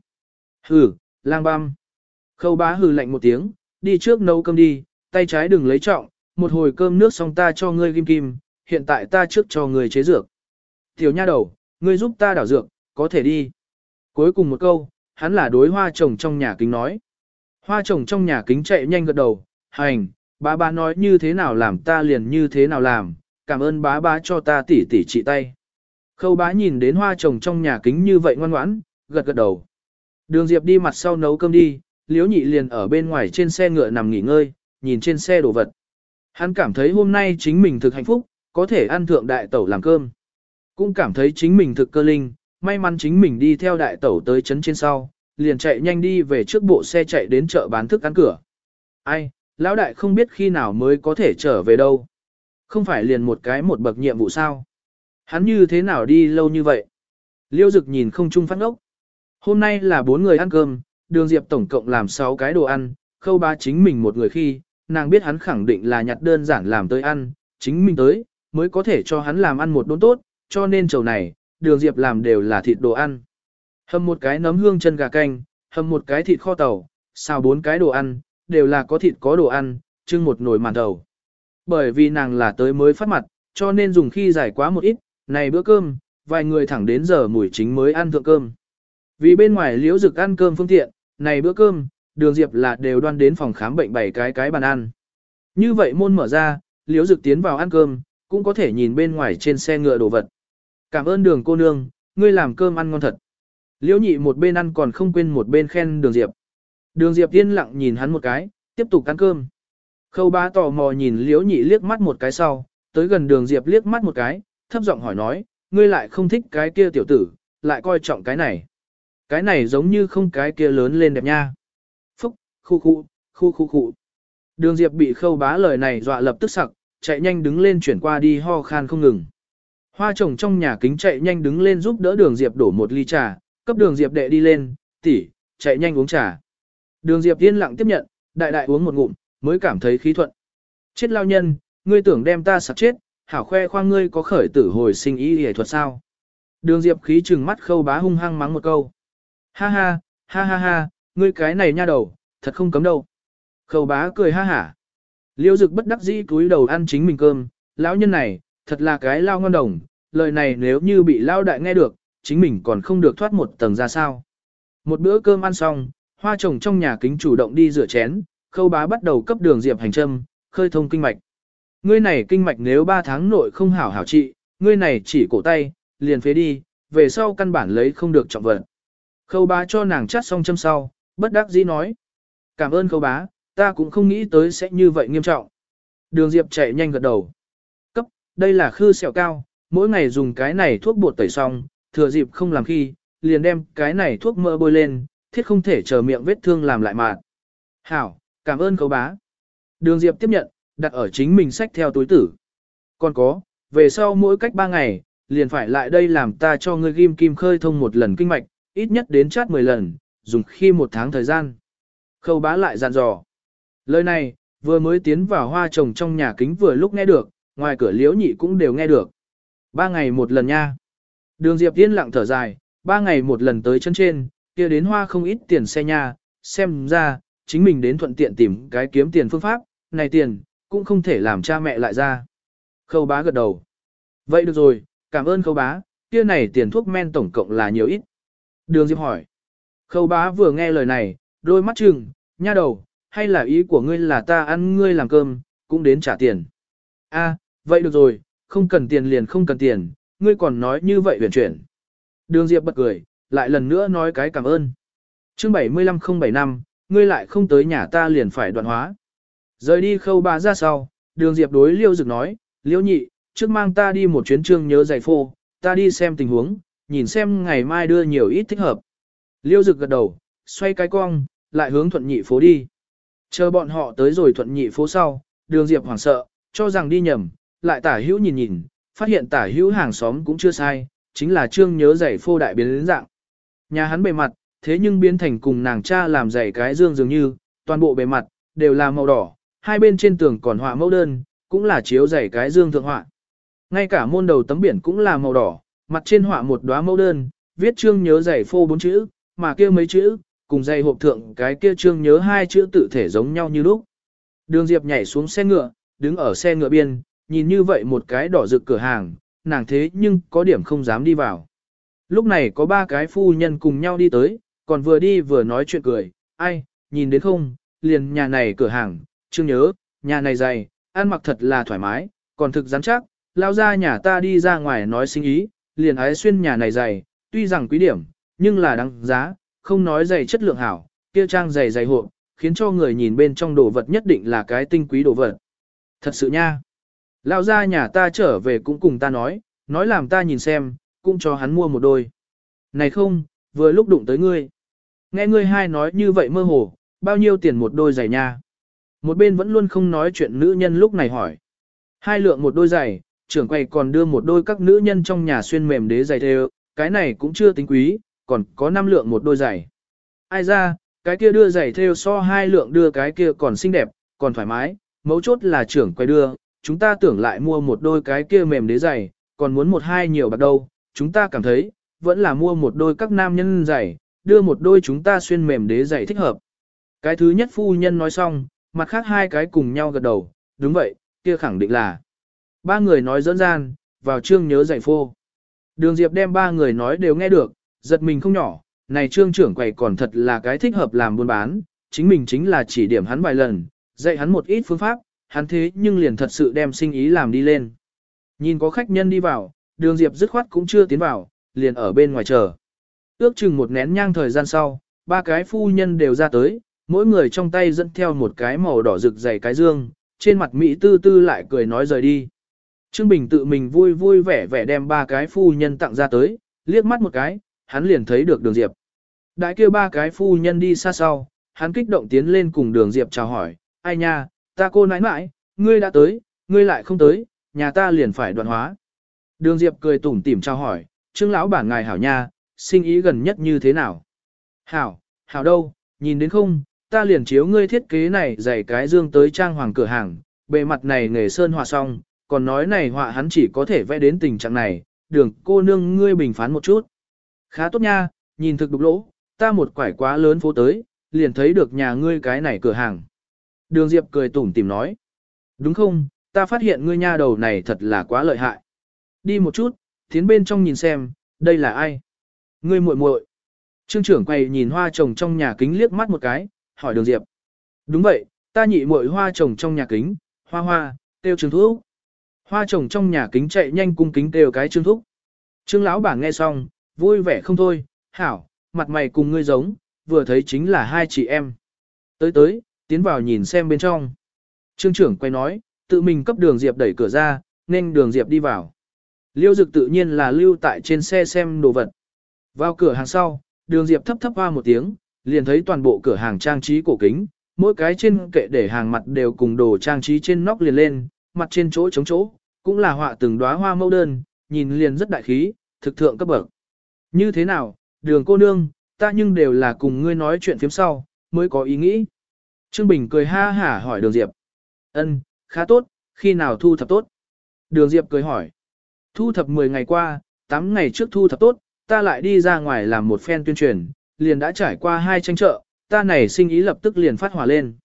Hừ, lang băm. Khâu bá hừ lạnh một tiếng, đi trước nấu cơm đi, tay trái đừng lấy trọng, một hồi cơm nước xong ta cho ngươi kim kim, hiện tại ta trước cho ngươi chế dược. Tiểu nha đầu, ngươi giúp ta đảo dược, có thể đi. Cuối cùng một câu, hắn là đối hoa chồng trong nhà kính nói. Hoa chồng trong nhà kính chạy nhanh gật đầu, hành, bá bá nói như thế nào làm ta liền như thế nào làm, cảm ơn bá bá cho ta tỉ tỉ trị tay. Khâu bá nhìn đến hoa chồng trong nhà kính như vậy ngoan ngoãn, gật gật đầu. Đường Diệp đi mặt sau nấu cơm đi, liếu nhị liền ở bên ngoài trên xe ngựa nằm nghỉ ngơi, nhìn trên xe đồ vật. Hắn cảm thấy hôm nay chính mình thực hạnh phúc, có thể ăn thượng đại tẩu làm cơm. Cũng cảm thấy chính mình thực cơ linh, may mắn chính mình đi theo đại tẩu tới chấn trên sau, liền chạy nhanh đi về trước bộ xe chạy đến chợ bán thức ăn cửa. Ai, lão đại không biết khi nào mới có thể trở về đâu. Không phải liền một cái một bậc nhiệm vụ sao. Hắn như thế nào đi lâu như vậy? Liêu dực nhìn không chung phát ngốc. Hôm nay là bốn người ăn cơm, đường diệp tổng cộng làm 6 cái đồ ăn, khâu ba chính mình một người khi, nàng biết hắn khẳng định là nhặt đơn giản làm tới ăn, chính mình tới, mới có thể cho hắn làm ăn một đốn tốt, cho nên chầu này, đường diệp làm đều là thịt đồ ăn. Hầm một cái nấm hương chân gà canh, hầm một cái thịt kho tàu, xào bốn cái đồ ăn, đều là có thịt có đồ ăn, trưng một nồi màn đầu. Bởi vì nàng là tới mới phát mặt, cho nên dùng khi giải quá một ít, này bữa cơm, vài người thẳng đến giờ mùi chính mới ăn thượng cơm. Vì bên ngoài liễu dực ăn cơm phương tiện, này bữa cơm, đường diệp là đều đoan đến phòng khám bệnh bảy cái cái bàn ăn. Như vậy môn mở ra, liễu dực tiến vào ăn cơm, cũng có thể nhìn bên ngoài trên xe ngựa đồ vật. Cảm ơn đường cô nương, ngươi làm cơm ăn ngon thật. Liễu nhị một bên ăn còn không quên một bên khen đường diệp. Đường diệp yên lặng nhìn hắn một cái, tiếp tục ăn cơm. Khâu bá tò mò nhìn liễu nhị liếc mắt một cái sau, tới gần đường diệp liếc mắt một cái, thấp giọng hỏi nói, ngươi lại không thích cái kia tiểu tử, lại coi trọng cái này. Cái này giống như không cái kia lớn lên đẹp nha. Phúc, khu khu, khu khu khu. Đường diệp bị khâu bá lời này dọa lập tức sặc, chạy nhanh đứng lên chuyển qua đi ho khan không ngừng. Hoa chồng trong nhà kính chạy nhanh đứng lên giúp đỡ đường Diệp đổ một ly trà, cấp đường Diệp đệ đi lên, tỷ, chạy nhanh uống trà. Đường Diệp yên lặng tiếp nhận, đại đại uống một ngụm, mới cảm thấy khí thuận. Chết lao nhân, ngươi tưởng đem ta sạc chết, hảo khoe khoang ngươi có khởi tử hồi sinh ý y thuật sao. Đường Diệp khí trừng mắt khâu bá hung hăng mắng một câu. Ha ha, ha ha ha, ngươi cái này nha đầu, thật không cấm đâu. Khâu bá cười ha hả. Liêu dực bất đắc dĩ cúi đầu ăn chính mình cơm, lão nhân này, thật là cái lao ngon đồng, lời này nếu như bị lao đại nghe được, chính mình còn không được thoát một tầng ra sao. Một bữa cơm ăn xong, hoa trồng trong nhà kính chủ động đi rửa chén, khâu bá bắt đầu cấp đường diệp hành châm, khơi thông kinh mạch. Ngươi này kinh mạch nếu 3 tháng nội không hảo hảo trị, ngươi này chỉ cổ tay, liền phế đi, về sau căn bản lấy không được trọng vật. Khâu bá cho nàng chắt xong châm sau, bất đắc dĩ nói. Cảm ơn khâu bá, ta cũng không nghĩ tới sẽ như vậy nghiêm trọng. Đường Diệp chạy nhanh gật đầu. Đây là khư sẹo cao, mỗi ngày dùng cái này thuốc bột tẩy xong, thừa dịp không làm khi, liền đem cái này thuốc mỡ bôi lên, thiết không thể chờ miệng vết thương làm lại mạn. Hảo, cảm ơn cậu bá. Đường Diệp tiếp nhận, đặt ở chính mình sách theo túi tử. Còn có, về sau mỗi cách 3 ngày, liền phải lại đây làm ta cho ngươi ghim kim khơi thông một lần kinh mạch, ít nhất đến chát 10 lần, dùng khi một tháng thời gian. Khâu bá lại dặn dò. Lời này, vừa mới tiến vào hoa trồng trong nhà kính vừa lúc nghe được, ngoài cửa liễu nhị cũng đều nghe được. Ba ngày một lần nha. Đường Diệp Tiên lặng thở dài, ba ngày một lần tới chân trên, kia đến hoa không ít tiền xe nha, xem ra, chính mình đến thuận tiện tìm cái kiếm tiền phương pháp, này tiền, cũng không thể làm cha mẹ lại ra. Khâu bá gật đầu. Vậy được rồi, cảm ơn khâu bá, kia này tiền thuốc men tổng cộng là nhiều ít. Đường Diệp hỏi. Khâu bá vừa nghe lời này, đôi mắt trừng, nha đầu, hay là ý của ngươi là ta ăn ngươi làm cơm, cũng đến trả tiền. A, vậy được rồi, không cần tiền liền không cần tiền, ngươi còn nói như vậy huyền chuyển. Đường Diệp bật cười, lại lần nữa nói cái cảm ơn. chương 75075, ngươi lại không tới nhà ta liền phải đoạn hóa. Rời đi khâu bà ra sau, đường Diệp đối liêu dực nói, liêu nhị, trước mang ta đi một chuyến trương nhớ giày phô, ta đi xem tình huống, nhìn xem ngày mai đưa nhiều ít thích hợp. Liêu dực gật đầu, xoay cái cong, lại hướng thuận nhị phố đi. Chờ bọn họ tới rồi thuận nhị phố sau, đường Diệp hoảng sợ, cho rằng đi nhầm, lại tả hữu nhìn nhìn, phát hiện tả hữu hàng xóm cũng chưa sai, chính là trương nhớ giày phô đại biến đến dạng. Nhà hắn bề mặt, thế nhưng biến thành cùng nàng cha làm giày cái dương dường như, toàn bộ bề mặt, đều là màu đỏ, hai bên trên tường còn họa mẫu đơn, cũng là chiếu giày cái dương thượng họa. Ngay cả môn đầu tấm biển cũng là màu đỏ, mặt trên họa một đóa mẫu đơn, viết trương nhớ giày phô bốn chữ, mà kia mấy chữ, cùng giày hộp thượng cái kia trương nhớ hai chữ tự thể giống nhau như lúc. Đường Diệp nhảy xuống xe ngựa, đứng ở xe ngựa biên, nhìn như vậy một cái đỏ rực cửa hàng, nàng thế nhưng có điểm không dám đi vào. Lúc này có ba cái phu nhân cùng nhau đi tới, còn vừa đi vừa nói chuyện cười, ai, nhìn đến không, liền nhà này cửa hàng, chương nhớ, nhà này dày, ăn mặc thật là thoải mái, còn thực rắn chắc, lao ra nhà ta đi ra ngoài nói sinh ý, liền ái xuyên nhà này dày, tuy rằng quý điểm, nhưng là đáng giá, không nói dày chất lượng hảo, kia trang dày dày hộ, khiến cho người nhìn bên trong đồ vật nhất định là cái tinh quý đồ vật. Thật sự nha. Lão gia nhà ta trở về cũng cùng ta nói, nói làm ta nhìn xem, cũng cho hắn mua một đôi. Này không, vừa lúc đụng tới ngươi. Nghe ngươi hai nói như vậy mơ hồ, bao nhiêu tiền một đôi giày nha. Một bên vẫn luôn không nói chuyện nữ nhân lúc này hỏi. Hai lượng một đôi giày, trưởng quầy còn đưa một đôi các nữ nhân trong nhà xuyên mềm đế giày theo, cái này cũng chưa tính quý, còn có năm lượng một đôi giày. Ai ra, cái kia đưa giày theo so hai lượng đưa cái kia còn xinh đẹp, còn thoải mái, mấu chốt là trưởng quầy đưa, chúng ta tưởng lại mua một đôi cái kia mềm đế giày, còn muốn một hai nhiều bạc đâu, chúng ta cảm thấy, vẫn là mua một đôi các nam nhân giày, đưa một đôi chúng ta xuyên mềm đế giày thích hợp. Cái thứ nhất phu nhân nói xong, mặt khác hai cái cùng nhau gật đầu, đúng vậy, kia khẳng định là. Ba người nói dẫn gian, vào trương nhớ giày phô. Đường Diệp đem ba người nói đều nghe được, giật mình không nhỏ, này trương trưởng quầy còn thật là cái thích hợp làm buôn bán, chính mình chính là chỉ điểm hắn vài lần, dạy hắn một ít phương pháp, hắn thế nhưng liền thật sự đem sinh ý làm đi lên. Nhìn có khách nhân đi vào, đường Diệp dứt khoát cũng chưa tiến vào, liền ở bên ngoài chờ. Ước chừng một nén nhang thời gian sau, ba cái phu nhân đều ra tới, mỗi người trong tay dẫn theo một cái màu đỏ rực dày cái dương, trên mặt Mỹ tư tư lại cười nói rời đi. Trương Bình tự mình vui vui vẻ vẻ đem ba cái phu nhân tặng ra tới, liếc mắt một cái, hắn liền thấy được đường Diệp. Đại kêu ba cái phu nhân đi xa sau, hắn kích động tiến lên cùng đường Diệp chào hỏi, ai nha, ta cô nãi nãi, ngươi đã tới, ngươi lại không tới, nhà ta liền phải đoạn hóa. Đường Diệp cười tủm tỉm chào hỏi, trương lão bản ngài hảo nha, sinh ý gần nhất như thế nào? Hảo, hảo đâu, nhìn đến không, ta liền chiếu ngươi thiết kế này dạy cái dương tới trang hoàng cửa hàng, bề mặt này nghề sơn hòa xong, còn nói này họa hắn chỉ có thể vẽ đến tình trạng này, đường cô nương ngươi bình phán một chút. Khá tốt nha, nhìn thực đục lỗ, ta một quải quá lớn phố tới, liền thấy được nhà ngươi cái này cửa hàng. Đường Diệp cười tủm tìm nói. Đúng không, ta phát hiện ngươi nha đầu này thật là quá lợi hại. Đi một chút, tiến bên trong nhìn xem, đây là ai? Ngươi muội muội. Trương trưởng quay nhìn hoa trồng trong nhà kính liếc mắt một cái, hỏi đường Diệp. Đúng vậy, ta nhị muội hoa trồng trong nhà kính, hoa hoa, tiêu trương thúc. Hoa trồng trong nhà kính chạy nhanh cung kính kêu cái trương thúc. Trương lão bảng nghe xong, vui vẻ không thôi, hảo, mặt mày cùng ngươi giống, vừa thấy chính là hai chị em. Tới tới, tiến vào nhìn xem bên trong. Trương trưởng quay nói, tự mình cấp đường Diệp đẩy cửa ra, nên đường Diệp đi vào. Liêu dực tự nhiên là lưu tại trên xe xem đồ vật. Vào cửa hàng sau, đường Diệp thấp thấp hoa một tiếng, liền thấy toàn bộ cửa hàng trang trí cổ kính, mỗi cái trên kệ để hàng mặt đều cùng đồ trang trí trên nóc liền lên, mặt trên chỗ chống chỗ, cũng là họa từng đóa hoa mẫu đơn, nhìn liền rất đại khí, thực thượng cấp bậc. Như thế nào, đường cô nương, ta nhưng đều là cùng ngươi nói chuyện phiếm sau, mới có ý nghĩ. Trương Bình cười ha hả hỏi đường Diệp. Ân, khá tốt, khi nào thu thập tốt? Đường Diệp cười hỏi. Thu thập 10 ngày qua, 8 ngày trước thu thập tốt, ta lại đi ra ngoài làm một phen tuyên truyền, liền đã trải qua hai tranh chợ, ta này sinh ý lập tức liền phát hỏa lên.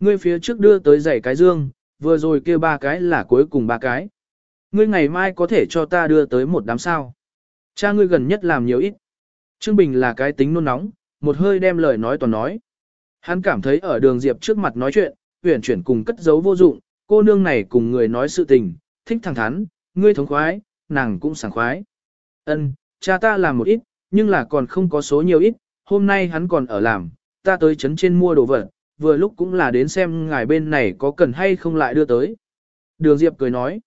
Ngươi phía trước đưa tới giày cái dương, vừa rồi kêu ba cái là cuối cùng ba cái. Ngươi ngày mai có thể cho ta đưa tới một đám sao. Cha ngươi gần nhất làm nhiều ít. Trương Bình là cái tính nôn nóng, một hơi đem lời nói toàn nói. Hắn cảm thấy ở đường Diệp trước mặt nói chuyện, uyển chuyển cùng cất giấu vô dụng, cô nương này cùng người nói sự tình, thích thẳng thắn, ngươi thống khoái, nàng cũng sảng khoái. Ân, cha ta làm một ít, nhưng là còn không có số nhiều ít, hôm nay hắn còn ở làm, ta tới trấn trên mua đồ vật, vừa lúc cũng là đến xem ngài bên này có cần hay không lại đưa tới. Đường Diệp cười nói,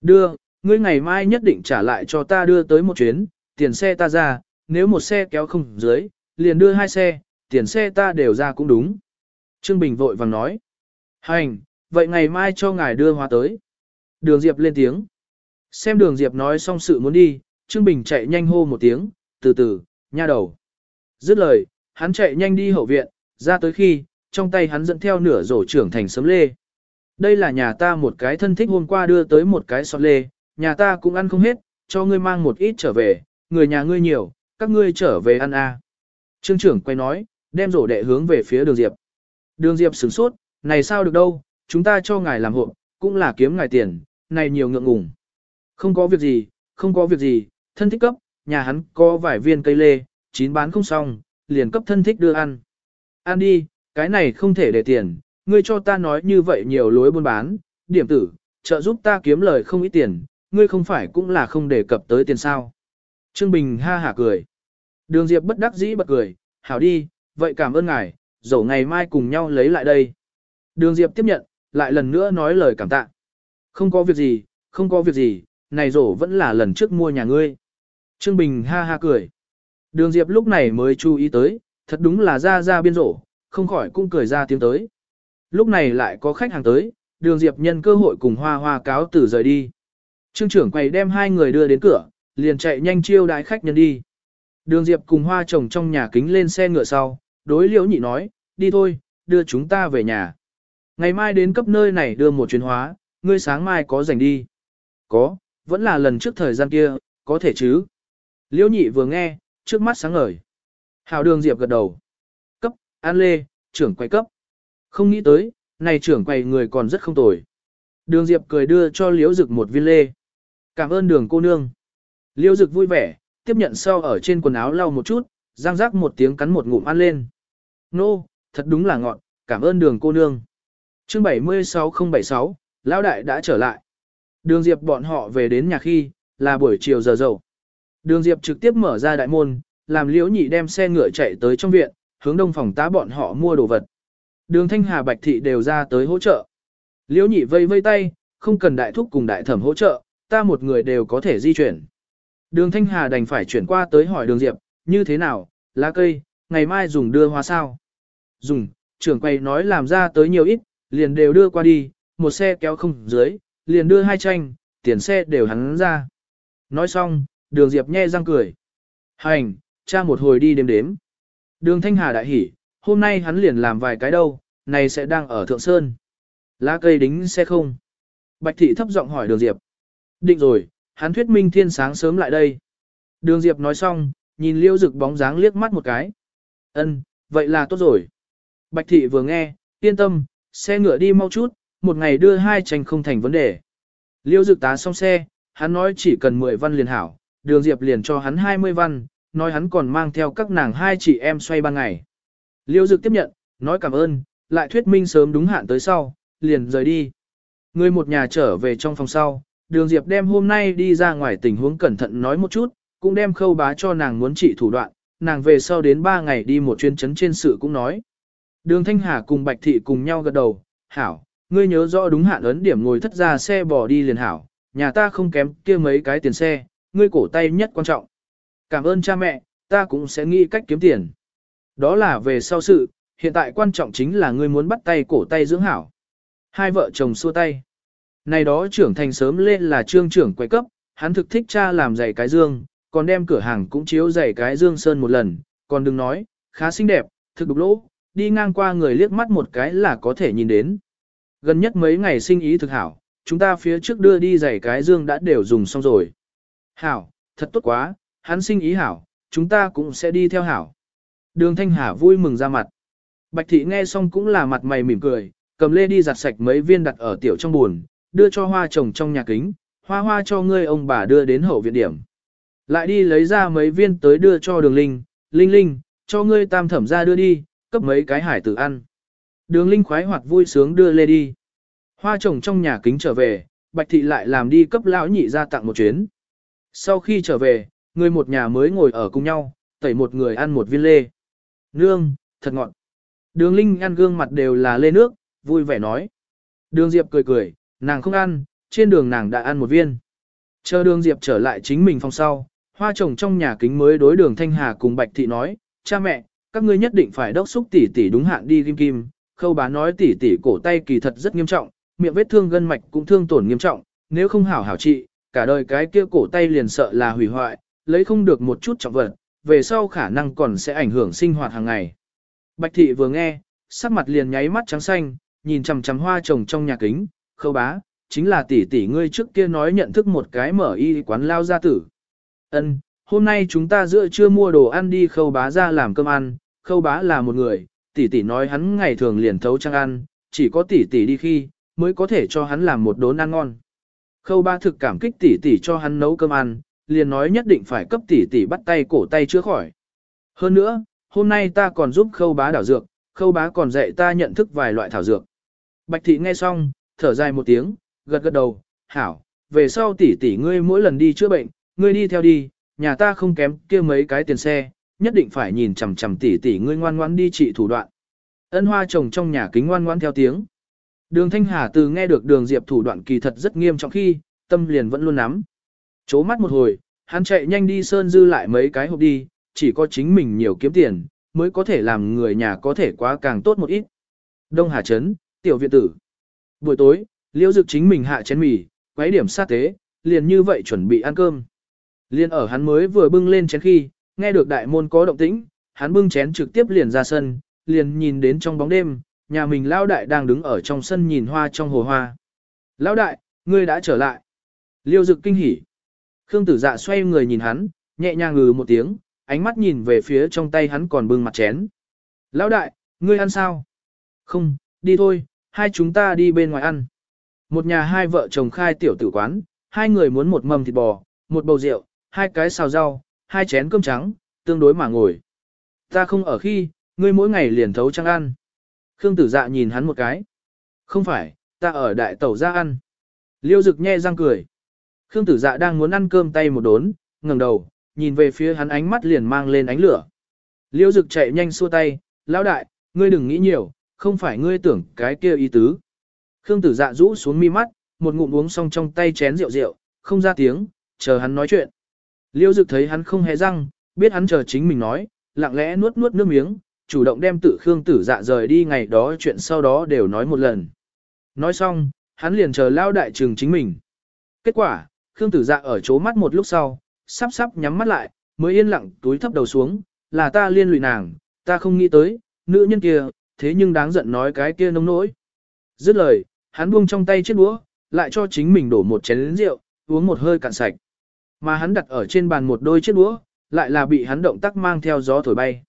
đưa, ngươi ngày mai nhất định trả lại cho ta đưa tới một chuyến, tiền xe ta ra, nếu một xe kéo không dưới, liền đưa hai xe, tiền xe ta đều ra cũng đúng. Trương Bình vội vàng nói, hành, vậy ngày mai cho ngài đưa hóa tới. Đường Diệp lên tiếng. Xem đường Diệp nói xong sự muốn đi, Trương Bình chạy nhanh hô một tiếng, từ từ, nha đầu. Dứt lời, hắn chạy nhanh đi hậu viện, ra tới khi, trong tay hắn dẫn theo nửa rổ trưởng thành sấm lê. Đây là nhà ta một cái thân thích hôm qua đưa tới một cái sọt lê, nhà ta cũng ăn không hết, cho ngươi mang một ít trở về, người nhà ngươi nhiều, các ngươi trở về ăn à. Trương trưởng quay nói, đem rổ đệ hướng về phía đường Diệp. Đường Diệp sửng sốt, này sao được đâu, chúng ta cho ngài làm hộ, cũng là kiếm ngài tiền, này nhiều ngượng ngùng. Không có việc gì, không có việc gì, thân thích cấp, nhà hắn có vài viên cây lê, chín bán không xong, liền cấp thân thích đưa ăn. Ăn đi, cái này không thể để tiền, ngươi cho ta nói như vậy nhiều lối buôn bán, điểm tử, trợ giúp ta kiếm lời không ít tiền, ngươi không phải cũng là không đề cập tới tiền sao. Trương Bình ha hả cười. Đường Diệp bất đắc dĩ bật cười, hảo đi, vậy cảm ơn ngài, dẫu ngày mai cùng nhau lấy lại đây. Đường Diệp tiếp nhận, lại lần nữa nói lời cảm tạ. Không có việc gì, không có việc gì, này rổ vẫn là lần trước mua nhà ngươi. Trương Bình ha ha cười. Đường Diệp lúc này mới chú ý tới, thật đúng là ra ra biên rổ, không khỏi cũng cười ra tiếng tới. Lúc này lại có khách hàng tới, đường Diệp nhân cơ hội cùng hoa hoa cáo tử rời đi. Trương trưởng quầy đem hai người đưa đến cửa, liền chạy nhanh chiêu đái khách nhân đi. Đường Diệp cùng hoa chồng trong nhà kính lên xe ngựa sau, đối liễu nhị nói, đi thôi, đưa chúng ta về nhà. Ngày mai đến cấp nơi này đưa một chuyến hóa, ngươi sáng mai có rảnh đi. Có, vẫn là lần trước thời gian kia, có thể chứ. Liễu nhị vừa nghe, trước mắt sáng ngời. Hào đường Diệp gật đầu. Cấp, an lê, trưởng quay cấp. Không nghĩ tới, này trưởng quầy người còn rất không tồi. Đường Diệp cười đưa cho Liễu Dực một viên lê. Cảm ơn đường cô nương. Liễu Dực vui vẻ, tiếp nhận sau ở trên quần áo lau một chút, răng rác một tiếng cắn một ngụm ăn lên. Nô, thật đúng là ngọn, cảm ơn đường cô nương. Chương 76076, Lão Đại đã trở lại. Đường Diệp bọn họ về đến nhà khi, là buổi chiều giờ dầu. Đường Diệp trực tiếp mở ra đại môn, làm liễu nhị đem xe ngựa chạy tới trong viện, hướng đông phòng tá bọn họ mua đồ vật. Đường Thanh Hà Bạch Thị đều ra tới hỗ trợ. Liễu nhị vây vây tay, không cần đại thúc cùng đại thẩm hỗ trợ, ta một người đều có thể di chuyển. Đường Thanh Hà đành phải chuyển qua tới hỏi đường Diệp, như thế nào, lá cây, ngày mai dùng đưa hoa sao? Dùng, trưởng quầy nói làm ra tới nhiều ít, liền đều đưa qua đi, một xe kéo không dưới, liền đưa hai tranh, tiền xe đều hắn ra. Nói xong, đường Diệp nhe răng cười. Hành, cha một hồi đi đếm đếm. Đường Thanh Hà đại hỉ, hôm nay hắn liền làm vài cái đâu, này sẽ đang ở Thượng Sơn. Lá cây đính xe không? Bạch thị thấp giọng hỏi đường Diệp. Định rồi, hắn thuyết minh thiên sáng sớm lại đây. Đường Diệp nói xong, nhìn liêu dực bóng dáng liếc mắt một cái. Ân, vậy là tốt rồi. Bạch thị vừa nghe, yên tâm, xe ngựa đi mau chút, một ngày đưa hai tranh không thành vấn đề. Liêu dực tá xong xe, hắn nói chỉ cần 10 văn liền hảo, đường Diệp liền cho hắn 20 văn, nói hắn còn mang theo các nàng hai chị em xoay ban ngày. Liêu dực tiếp nhận, nói cảm ơn, lại thuyết minh sớm đúng hạn tới sau, liền rời đi. Người một nhà trở về trong phòng sau, đường Diệp đem hôm nay đi ra ngoài tình huống cẩn thận nói một chút, cũng đem khâu bá cho nàng muốn trị thủ đoạn, nàng về sau đến 3 ngày đi một chuyến chấn trên sự cũng nói. Đường Thanh Hà cùng Bạch Thị cùng nhau gật đầu, hảo, ngươi nhớ rõ đúng hạn ấn điểm ngồi thất ra xe bỏ đi liền hảo, nhà ta không kém kia mấy cái tiền xe, ngươi cổ tay nhất quan trọng. Cảm ơn cha mẹ, ta cũng sẽ nghĩ cách kiếm tiền. Đó là về sau sự, hiện tại quan trọng chính là ngươi muốn bắt tay cổ tay dưỡng hảo. Hai vợ chồng xua tay. Này đó trưởng thành sớm lên là trương trưởng quay cấp, hắn thực thích cha làm giày cái dương, còn đem cửa hàng cũng chiếu giày cái dương sơn một lần, còn đừng nói, khá xinh đẹp, thực đục lỗ, đi ngang qua người liếc mắt một cái là có thể nhìn đến. Gần nhất mấy ngày sinh ý thực hảo, chúng ta phía trước đưa đi giày cái dương đã đều dùng xong rồi. Hảo, thật tốt quá, hắn sinh ý hảo, chúng ta cũng sẽ đi theo hảo. Đường Thanh Hà vui mừng ra mặt. Bạch thị nghe xong cũng là mặt mày mỉm cười, cầm lê đi giặt sạch mấy viên đặt ở tiểu trong buồn, đưa cho hoa trồng trong nhà kính, hoa hoa cho ngươi ông bà đưa đến hậu viện điểm. Lại đi lấy ra mấy viên tới đưa cho đường linh, linh linh, cho ngươi tam thẩm ra đưa đi, cấp mấy cái hải tử ăn. Đường linh khoái hoạt vui sướng đưa lê đi. Hoa trồng trong nhà kính trở về, bạch thị lại làm đi cấp lão nhị ra tặng một chuyến. Sau khi trở về, người một nhà mới ngồi ở cùng nhau, tẩy một người ăn một viên lê. Nương, thật ngọt. Đường Linh ăn gương mặt đều là lê nước, vui vẻ nói. Đường Diệp cười cười, nàng không ăn, trên đường nàng đã ăn một viên. Chờ đường Diệp trở lại chính mình phòng sau, hoa trồng trong nhà kính mới đối đường Thanh Hà cùng Bạch Thị nói, cha mẹ, các ngươi nhất định phải đốc xúc tỷ tỷ đúng hạn đi kim kim, khâu bá nói tỷ tỷ cổ tay kỳ thật rất nghiêm trọng, miệng vết thương gân mạch cũng thương tổn nghiêm trọng, nếu không hảo hảo trị, cả đời cái kia cổ tay liền sợ là hủy hoại, lấy không được một chút trọng vật, về sau khả năng còn sẽ ảnh hưởng sinh hoạt hàng ngày. Bạch thị vừa nghe, sắc mặt liền nháy mắt trắng xanh, nhìn chằm chằm hoa trồng trong nhà kính, khâu bá, chính là tỷ tỷ ngươi trước kia nói nhận thức một cái mở y quán lao gia tử. Ân, hôm nay chúng ta giữa trưa mua đồ ăn đi khâu bá ra làm cơm ăn, khâu bá là một người, tỷ tỷ nói hắn ngày thường liền thấu trang ăn, chỉ có tỷ tỷ đi khi, mới có thể cho hắn làm một đốn ăn ngon. Khâu bá thực cảm kích tỷ tỷ cho hắn nấu cơm ăn, liền nói nhất định phải cấp tỷ tỷ bắt tay cổ tay chữa khỏi. Hơn nữa, hôm nay ta còn giúp khâu bá đảo dược, khâu bá còn dạy ta nhận thức vài loại thảo dược. Bạch thị nghe xong, thở dài một tiếng, gật gật đầu, hảo, về sau tỷ tỷ ngươi mỗi lần đi chữa bệnh, ngươi đi theo đi, nhà ta không kém kia mấy cái tiền xe, nhất định phải nhìn chằm chằm tỷ tỷ ngươi ngoan ngoãn đi trị thủ đoạn. Ân hoa chồng trong nhà kính ngoan ngoãn theo tiếng. Đường Thanh Hà từ nghe được đường Diệp thủ đoạn kỳ thật rất nghiêm trọng khi, tâm liền vẫn luôn nắm. Chố mắt một hồi, hắn chạy nhanh đi sơn dư lại mấy cái hộp đi, chỉ có chính mình nhiều kiếm tiền, mới có thể làm người nhà có thể quá càng tốt một ít. Đông Hà Trấn, tiểu viện tử. Buổi tối, liễu dực chính mình hạ chén mì, quấy điểm sát tế, liền như vậy chuẩn bị ăn cơm. Liên ở hắn mới vừa bưng lên chén khi, nghe được đại môn có động tĩnh, hắn bưng chén trực tiếp liền ra sân, liền nhìn đến trong bóng đêm, nhà mình lão đại đang đứng ở trong sân nhìn hoa trong hồ hoa. Lão đại, ngươi đã trở lại. Liêu dực kinh hỉ. Khương tử dạ xoay người nhìn hắn, nhẹ nhàng ngừ một tiếng, ánh mắt nhìn về phía trong tay hắn còn bưng mặt chén. Lão đại, ngươi ăn sao? Không, đi thôi, hai chúng ta đi bên ngoài ăn. Một nhà hai vợ chồng khai tiểu tử quán, hai người muốn một mâm thịt bò, một bầu rượu, hai cái xào rau, hai chén cơm trắng, tương đối mà ngồi. Ta không ở khi, ngươi mỗi ngày liền thấu trăng ăn. Khương tử dạ nhìn hắn một cái. Không phải, ta ở đại tẩu ra ăn. Liêu dực nhe răng cười. Khương tử dạ đang muốn ăn cơm tay một đốn, ngẩng đầu, nhìn về phía hắn ánh mắt liền mang lên ánh lửa. Liêu dực chạy nhanh xua tay, lão đại, ngươi đừng nghĩ nhiều, không phải ngươi tưởng cái kia ý tứ. Khương tử dạ rũ xuống mi mắt, một ngụm uống xong trong tay chén rượu rượu, không ra tiếng, chờ hắn nói chuyện. Liêu dực thấy hắn không hề răng, biết hắn chờ chính mình nói, lặng lẽ nuốt nuốt nước miếng, chủ động đem tự Khương tử dạ rời đi ngày đó chuyện sau đó đều nói một lần. Nói xong, hắn liền chờ lao đại trường chính mình. Kết quả, Khương tử dạ ở chỗ mắt một lúc sau, sắp sắp nhắm mắt lại, mới yên lặng túi thấp đầu xuống, là ta liên lụy nàng, ta không nghĩ tới, nữ nhân kia, thế nhưng đáng giận nói cái kia nông nỗi. Dứt lời, hắn buông trong tay chiếc đũa, lại cho chính mình đổ một chén rượu, uống một hơi cạn sạch. Mà hắn đặt ở trên bàn một đôi chiếc đũa, lại là bị hắn động tác mang theo gió thổi bay.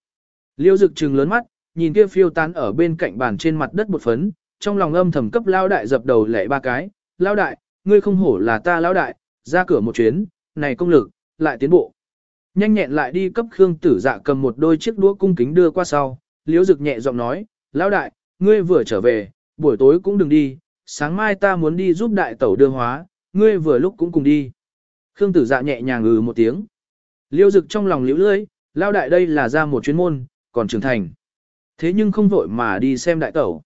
Liêu Dực trừng lớn mắt, nhìn kia phiêu tán ở bên cạnh bàn trên mặt đất một phấn, trong lòng âm thầm cấp lao đại dập đầu lệ ba cái, lao đại, ngươi không hổ là ta lao đại, ra cửa một chuyến, này công lực, lại tiến bộ. Nhanh nhẹn lại đi cấp Khương Tử Dạ cầm một đôi chiếc đũa cung kính đưa qua sau, Liễu Dực nhẹ giọng nói, lão đại, ngươi vừa trở về, buổi tối cũng đừng đi, sáng mai ta muốn đi giúp đại tẩu đưa hóa, ngươi vừa lúc cũng cùng đi. Khương Tử Dạ nhẹ nhàng ừ một tiếng. Liêu Dực trong lòng liễu lưỡi, lão đại đây là ra một chuyên môn, còn trưởng thành. Thế nhưng không vội mà đi xem đại tẩu.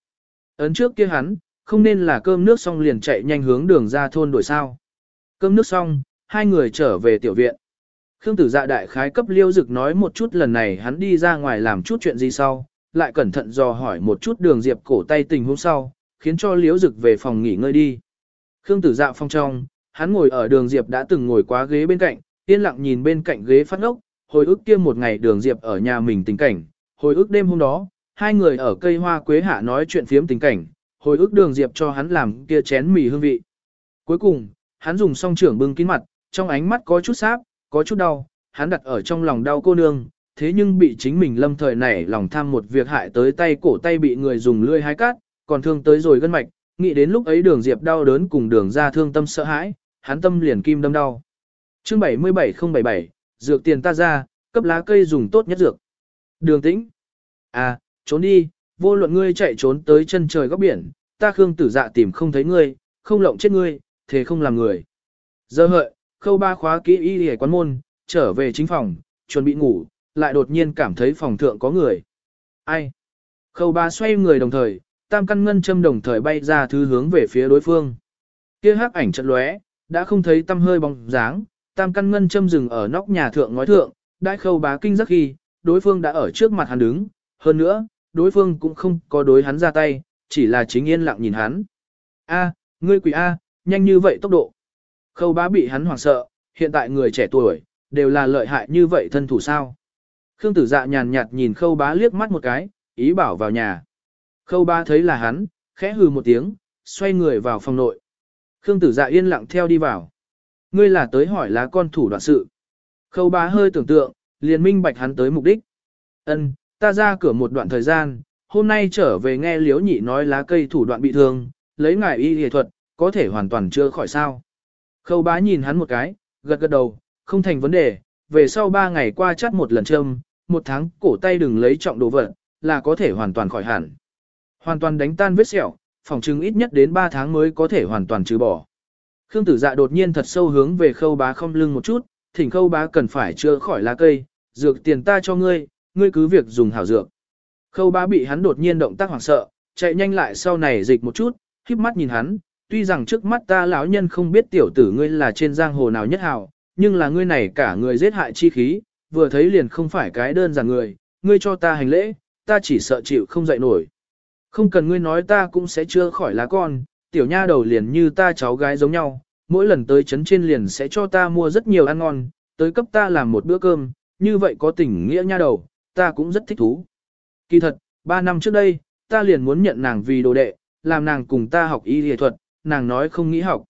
Ấn trước kia hắn, không nên là cơm nước xong liền chạy nhanh hướng đường ra thôn đổi sao. Cơm nước xong, hai người trở về tiểu viện. Khương tử dạ đại khái cấp liêu dực nói một chút lần này hắn đi ra ngoài làm chút chuyện gì sau, lại cẩn thận dò hỏi một chút đường diệp cổ tay tình hôm sau, khiến cho Liễu dực về phòng nghỉ ngơi đi. Khương tử dạ phong trong, hắn ngồi ở đường diệp đã từng ngồi quá ghế bên cạnh, yên lặng nhìn bên cạnh ghế phát ngốc, hồi ức kia một ngày đường diệp ở nhà mình tình cảnh, hồi ức đêm hôm đó, hai người ở cây hoa quế hạ nói chuyện phiếm tình cảnh, hồi ức đường diệp cho hắn làm kia chén mì hương vị. Cuối cùng, hắn dùng song trưởng bưng kín mặt, trong ánh mắt có chút sáp, có chút đau, hắn đặt ở trong lòng đau cô nương, thế nhưng bị chính mình lâm thời nảy lòng tham một việc hại tới tay cổ tay bị người dùng lươi hái cát, còn thương tới rồi gân mạch, nghĩ đến lúc ấy đường diệp đau đớn cùng đường ra thương tâm sợ hãi, hắn tâm liền kim đâm đau. Chương 77077, dược tiền ta ra, cấp lá cây dùng tốt nhất dược. Đường tĩnh. À, trốn đi, vô luận ngươi chạy trốn tới chân trời góc biển, ta khương tử dạ tìm không thấy ngươi, không lộng chết ngươi, thế không làm người. Giờ hợi, khâu ba khóa kỹ y hề quán môn, trở về chính phòng, chuẩn bị ngủ, lại đột nhiên cảm thấy phòng thượng có người. Ai? Khâu ba xoay người đồng thời, tam căn ngân châm đồng thời bay ra thứ hướng về phía đối phương. Kia hắc ảnh chợt lóe, đã không thấy tâm hơi bóng dáng, tam căn ngân châm dừng ở nóc nhà thượng ngói thượng, đại khâu bá kinh giác khi, đối phương đã ở trước mặt hắn đứng, hơn nữa, đối phương cũng không có đối hắn ra tay, chỉ là chính yên lặng nhìn hắn. A, ngươi quỷ A, nhanh như vậy tốc độ. Khâu bá bị hắn hoảng sợ, hiện tại người trẻ tuổi, đều là lợi hại như vậy thân thủ sao. Khương tử dạ nhàn nhạt nhìn khâu bá liếc mắt một cái, ý bảo vào nhà. Khâu bá thấy là hắn, khẽ hừ một tiếng, xoay người vào phòng nội. Khương tử dạ yên lặng theo đi vào. Ngươi là tới hỏi lá con thủ đoạn sự. Khâu bá hơi tưởng tượng, liền minh bạch hắn tới mục đích. Ân, ta ra cửa một đoạn thời gian, hôm nay trở về nghe liếu nhị nói lá cây thủ đoạn bị thương, lấy ngài y y thuật, có thể hoàn toàn chưa khỏi sao. Khâu bá nhìn hắn một cái, gật gật đầu, không thành vấn đề, về sau ba ngày qua chắt một lần châm, một tháng cổ tay đừng lấy trọng đồ vật, là có thể hoàn toàn khỏi hẳn. Hoàn toàn đánh tan vết sẹo, phòng trưng ít nhất đến 3 tháng mới có thể hoàn toàn trừ bỏ. Khương tử dạ đột nhiên thật sâu hướng về khâu bá không lưng một chút, thỉnh khâu bá cần phải chữa khỏi lá cây, dược tiền ta cho ngươi, ngươi cứ việc dùng hảo dược. Khâu bá bị hắn đột nhiên động tác hoảng sợ, chạy nhanh lại sau này dịch một chút, khiếp mắt nhìn hắn, tuy rằng trước mắt ta lão nhân không biết tiểu tử ngươi là trên giang hồ nào nhất hảo, nhưng là ngươi này cả người giết hại chi khí, vừa thấy liền không phải cái đơn giản người, ngươi cho ta hành lễ, ta chỉ sợ chịu không dậy nổi. Không cần ngươi nói ta cũng sẽ chưa khỏi lá con, tiểu nha đầu liền như ta cháu gái giống nhau, mỗi lần tới chấn trên liền sẽ cho ta mua rất nhiều ăn ngon, tới cấp ta làm một bữa cơm, như vậy có tình nghĩa nha đầu, ta cũng rất thích thú. Kỳ thật, ba năm trước đây, ta liền muốn nhận nàng vì đồ đệ, làm nàng cùng ta học y y thuật, nàng nói không nghĩ học.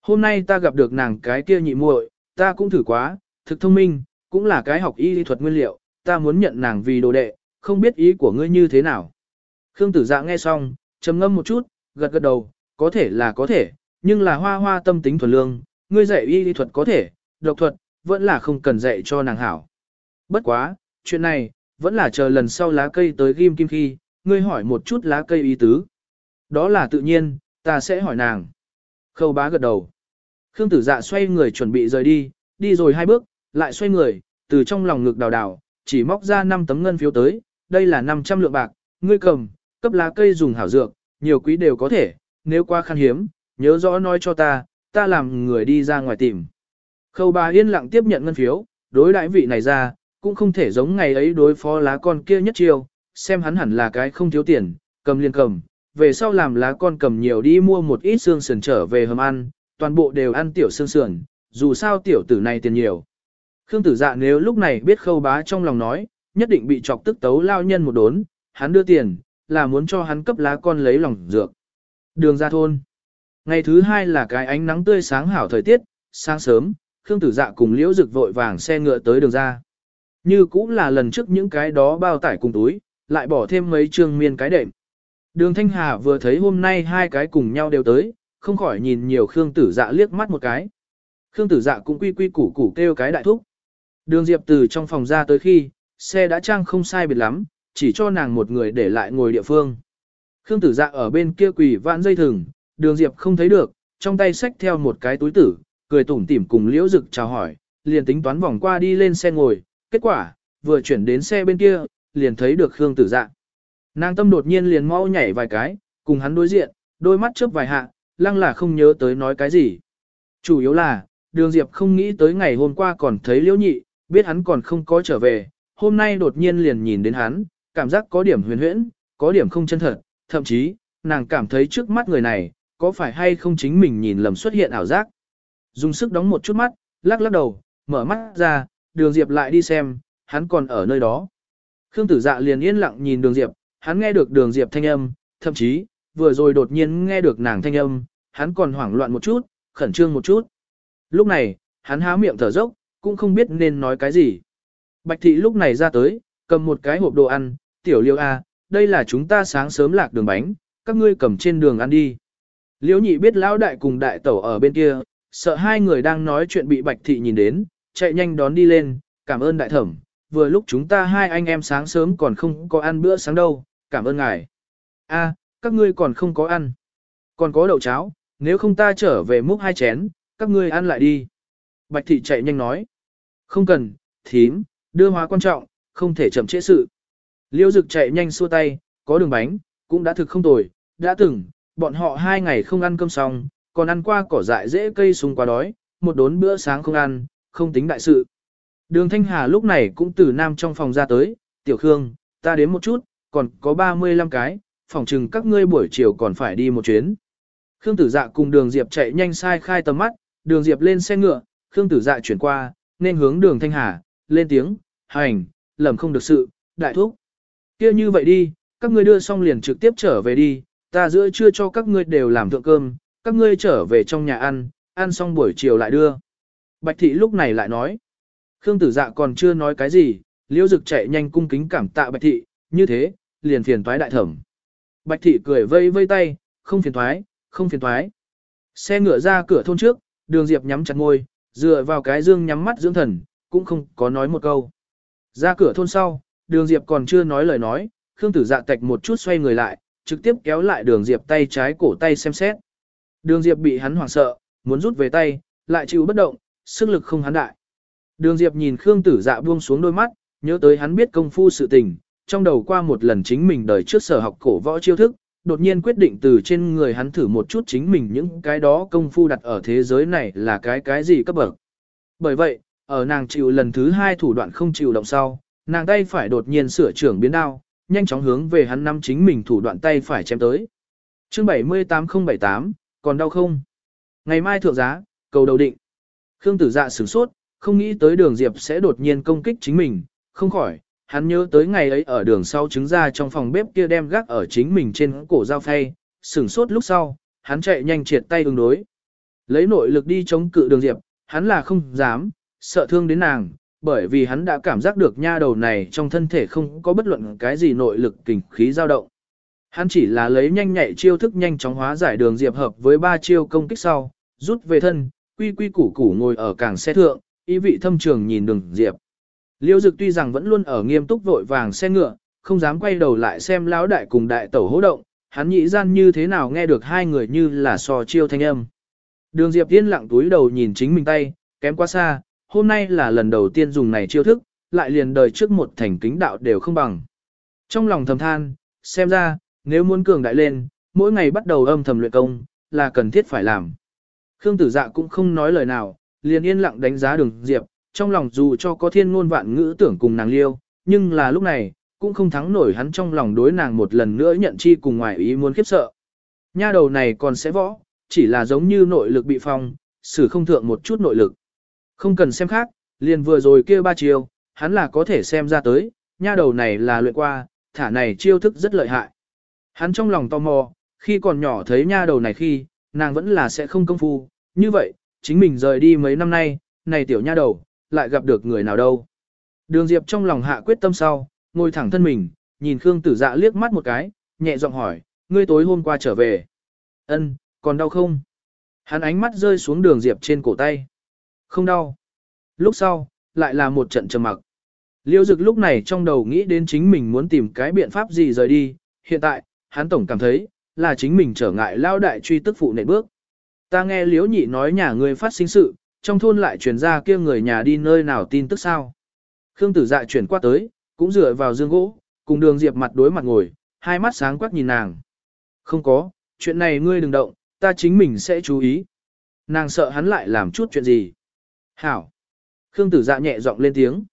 Hôm nay ta gặp được nàng cái kia nhị muội, ta cũng thử quá, thực thông minh, cũng là cái học y lý thuật nguyên liệu, ta muốn nhận nàng vì đồ đệ, không biết ý của ngươi như thế nào. Khương tử dạ nghe xong, trầm ngâm một chút, gật gật đầu, có thể là có thể, nhưng là hoa hoa tâm tính thuần lương, ngươi dạy y lý thuật có thể, độc thuật, vẫn là không cần dạy cho nàng hảo. Bất quá, chuyện này, vẫn là chờ lần sau lá cây tới ghim kim khi, ngươi hỏi một chút lá cây ý tứ. Đó là tự nhiên, ta sẽ hỏi nàng. Khâu bá gật đầu. Khương tử dạ xoay người chuẩn bị rời đi, đi rồi hai bước, lại xoay người, từ trong lòng ngực đào đào, chỉ móc ra 5 tấm ngân phiếu tới, đây là 500 lượng bạc, ngươi cầm, cấp lá cây dùng hảo dược, nhiều quý đều có thể, nếu qua khan hiếm, nhớ rõ nói cho ta, ta làm người đi ra ngoài tìm. Khâu bà yên lặng tiếp nhận ngân phiếu, đối đại vị này ra, cũng không thể giống ngày ấy đối phó lá con kia nhất chiêu, xem hắn hẳn là cái không thiếu tiền, cầm liền cầm, về sau làm lá con cầm nhiều đi mua một ít xương sườn trở về hầm ăn, toàn bộ đều ăn tiểu xương sườn, dù sao tiểu tử này tiền nhiều. Khương tử dạ nếu lúc này biết khâu bá trong lòng nói, nhất định bị chọc tức tấu lao nhân một đốn, hắn đưa tiền, là muốn cho hắn cấp lá con lấy lòng dược. Đường ra thôn. Ngày thứ hai là cái ánh nắng tươi sáng hảo thời tiết, sáng sớm, Khương Tử Dạ cùng Liễu Dực vội vàng xe ngựa tới đường ra. Như cũng là lần trước những cái đó bao tải cùng túi, lại bỏ thêm mấy trường miên cái đệm. Đường Thanh Hà vừa thấy hôm nay hai cái cùng nhau đều tới, không khỏi nhìn nhiều Khương Tử Dạ liếc mắt một cái. Khương Tử Dạ cũng quy quy củ củ kêu cái đại thúc. Đường Diệp từ trong phòng ra tới khi, xe đã trang không sai biệt lắm, chỉ cho nàng một người để lại ngồi địa phương. Khương Tử Dạ ở bên kia quỳ vãn dây thừng, Đường Diệp không thấy được, trong tay xách theo một cái túi tử, cười tủm tỉm cùng Liễu Dực chào hỏi, liền tính toán vòng qua đi lên xe ngồi, kết quả, vừa chuyển đến xe bên kia, liền thấy được Khương Tử Dạ. Nàng tâm đột nhiên liền mau nhảy vài cái, cùng hắn đối diện, đôi mắt chớp vài hạ, lăng là không nhớ tới nói cái gì. Chủ yếu là, Đường Diệp không nghĩ tới ngày hôm qua còn thấy Liễu Nhị, biết hắn còn không có trở về, hôm nay đột nhiên liền nhìn đến hắn, cảm giác có điểm huyền huyễn, có điểm không chân thật, thậm chí, nàng cảm thấy trước mắt người này, có phải hay không chính mình nhìn lầm xuất hiện ảo giác. Dùng sức đóng một chút mắt, lắc lắc đầu, mở mắt ra, đường Diệp lại đi xem, hắn còn ở nơi đó. Khương tử dạ liền yên lặng nhìn đường Diệp, hắn nghe được đường Diệp thanh âm, thậm chí, vừa rồi đột nhiên nghe được nàng thanh âm, hắn còn hoảng loạn một chút, khẩn trương một chút. Lúc này, hắn há miệng thở dốc, cũng không biết nên nói cái gì. Bạch thị lúc này ra tới, cầm một cái hộp đồ ăn, tiểu liêu A, đây là chúng ta sáng sớm lạc đường bánh, các ngươi cầm trên đường ăn đi. Liễu nhị biết lão đại cùng đại tẩu ở bên kia, sợ hai người đang nói chuyện bị bạch thị nhìn đến, chạy nhanh đón đi lên, cảm ơn đại thẩm, vừa lúc chúng ta hai anh em sáng sớm còn không có ăn bữa sáng đâu, cảm ơn ngài. A, các ngươi còn không có ăn. Còn có đậu cháo, nếu không ta trở về múc hai chén, các ngươi ăn lại đi. Bạch thị chạy nhanh nói. Không cần, thím, đưa hóa quan trọng, không thể chậm trễ sự. Liêu dực chạy nhanh xua tay, có đường bánh, cũng đã thực không tồi, đã từng, bọn họ hai ngày không ăn cơm xong, còn ăn qua cỏ dại dễ cây sùng quá đói, một đốn bữa sáng không ăn, không tính đại sự. Đường Thanh Hà lúc này cũng từ nam trong phòng ra tới, tiểu khương, ta đến một chút, còn có 35 cái, phòng chừng các ngươi buổi chiều còn phải đi một chuyến. Khương tử dạ cùng đường Diệp chạy nhanh sai khai tầm mắt, đường Diệp lên xe ngựa, Khương tử dạ chuyển qua, nên hướng đường Thanh Hà, lên tiếng, hành, lầm không được sự, đại thúc. kia như vậy đi, các ngươi đưa xong liền trực tiếp trở về đi, ta giữa trưa cho các ngươi đều làm thượng cơm, các ngươi trở về trong nhà ăn, ăn xong buổi chiều lại đưa. Bạch thị lúc này lại nói, Khương tử dạ còn chưa nói cái gì, liễu dực chạy nhanh cung kính cảm tạ bạch thị, như thế, liền phiền toái đại thẩm. Bạch thị cười vây vây tay, không phiền toái, không phiền toái. Xe ngựa ra cửa thôn trước, đường diệp nhắm chặt ngôi, dựa vào cái dương nhắm mắt dưỡng thần, cũng không có nói một câu. Ra cửa thôn sau, đường diệp còn chưa nói lời nói, Khương tử dạ tạch một chút xoay người lại, trực tiếp kéo lại đường diệp tay trái cổ tay xem xét. Đường diệp bị hắn hoảng sợ, muốn rút về tay, lại chịu bất động, sức lực không hắn đại. Đường diệp nhìn Khương tử dạ buông xuống đôi mắt, nhớ tới hắn biết công phu sự tình, trong đầu qua một lần chính mình đời trước sở học cổ võ chiêu thức, đột nhiên quyết định từ trên người hắn thử một chút chính mình những cái đó công phu đặt ở thế giới này là cái cái gì cấp bậc. Bởi vậy, ở nàng chịu lần thứ hai thủ đoạn không chịu động sau, nàng tay phải đột nhiên sửa trưởng biến đao, nhanh chóng hướng về hắn năm chính mình thủ đoạn tay phải chém tới. Chương 78078, còn đau không? Ngày mai thượng giá, cầu đầu định. Khương tử dạ sửng sốt, không nghĩ tới đường Diệp sẽ đột nhiên công kích chính mình, không khỏi, hắn nhớ tới ngày ấy ở đường sau trứng ra trong phòng bếp kia đem gác ở chính mình trên cổ dao phay, sửng sốt lúc sau, hắn chạy nhanh triệt tay ứng đối. Lấy nội lực đi chống cự đường Diệp, hắn là không dám, sợ thương đến nàng, bởi vì hắn đã cảm giác được nha đầu này trong thân thể không có bất luận cái gì nội lực kình khí dao động. Hắn chỉ là lấy nhanh nhạy chiêu thức nhanh chóng hóa giải đường diệp hợp với ba chiêu công kích sau, rút về thân, quy quy củ củ ngồi ở càng xe thượng, ý vị thâm trường nhìn đường diệp. Liêu dực tuy rằng vẫn luôn ở nghiêm túc vội vàng xe ngựa, không dám quay đầu lại xem lão đại cùng đại tẩu hỗ động, hắn nhị gian như thế nào nghe được hai người như là so chiêu thanh âm. Đường diệp tiên lặng túi đầu nhìn chính mình tay, kém quá xa, hôm nay là lần đầu tiên dùng này chiêu thức, lại liền đời trước một thành kính đạo đều không bằng. Trong lòng thầm than, xem ra, nếu muốn cường đại lên, mỗi ngày bắt đầu âm thầm luyện công, là cần thiết phải làm. Khương tử dạ cũng không nói lời nào, liền yên lặng đánh giá đường diệp, trong lòng dù cho có thiên ngôn vạn ngữ tưởng cùng nàng liêu, nhưng là lúc này, cũng không thắng nổi hắn trong lòng đối nàng một lần nữa nhận chi cùng ngoài ý muốn khiếp sợ. Nha đầu này còn sẽ võ, chỉ là giống như nội lực bị phong, xử không thượng một chút nội lực. Không cần xem khác, liền vừa rồi kia ba chiêu, hắn là có thể xem ra tới, nha đầu này là luyện qua, thả này chiêu thức rất lợi hại. Hắn trong lòng tò mò, khi còn nhỏ thấy nha đầu này khi, nàng vẫn là sẽ không công phu, như vậy, chính mình rời đi mấy năm nay, này tiểu nha đầu, lại gặp được người nào đâu. Đường Diệp trong lòng hạ quyết tâm sau, ngồi thẳng thân mình, nhìn Khương Tử Dạ liếc mắt một cái, nhẹ giọng hỏi, ngươi tối hôm qua trở về. Ân, còn đau không? Hắn ánh mắt rơi xuống đường Diệp trên cổ tay. Không đau. Lúc sau, lại là một trận trầm mặc. Liêu dực lúc này trong đầu nghĩ đến chính mình muốn tìm cái biện pháp gì rời đi, hiện tại, hắn tổng cảm thấy, là chính mình trở ngại lao đại truy tức phụ nệ bước. Ta nghe liếu nhị nói nhà ngươi phát sinh sự, trong thôn lại truyền ra kia người nhà đi nơi nào tin tức sao. Khương tử dạ chuyển qua tới, cũng dựa vào dương gỗ, cùng đường diệp mặt đối mặt ngồi, hai mắt sáng quắc nhìn nàng. Không có, chuyện này ngươi đừng động, ta chính mình sẽ chú ý. Nàng sợ hắn lại làm chút chuyện gì. Hảo. Khương tử dạ nhẹ giọng lên tiếng.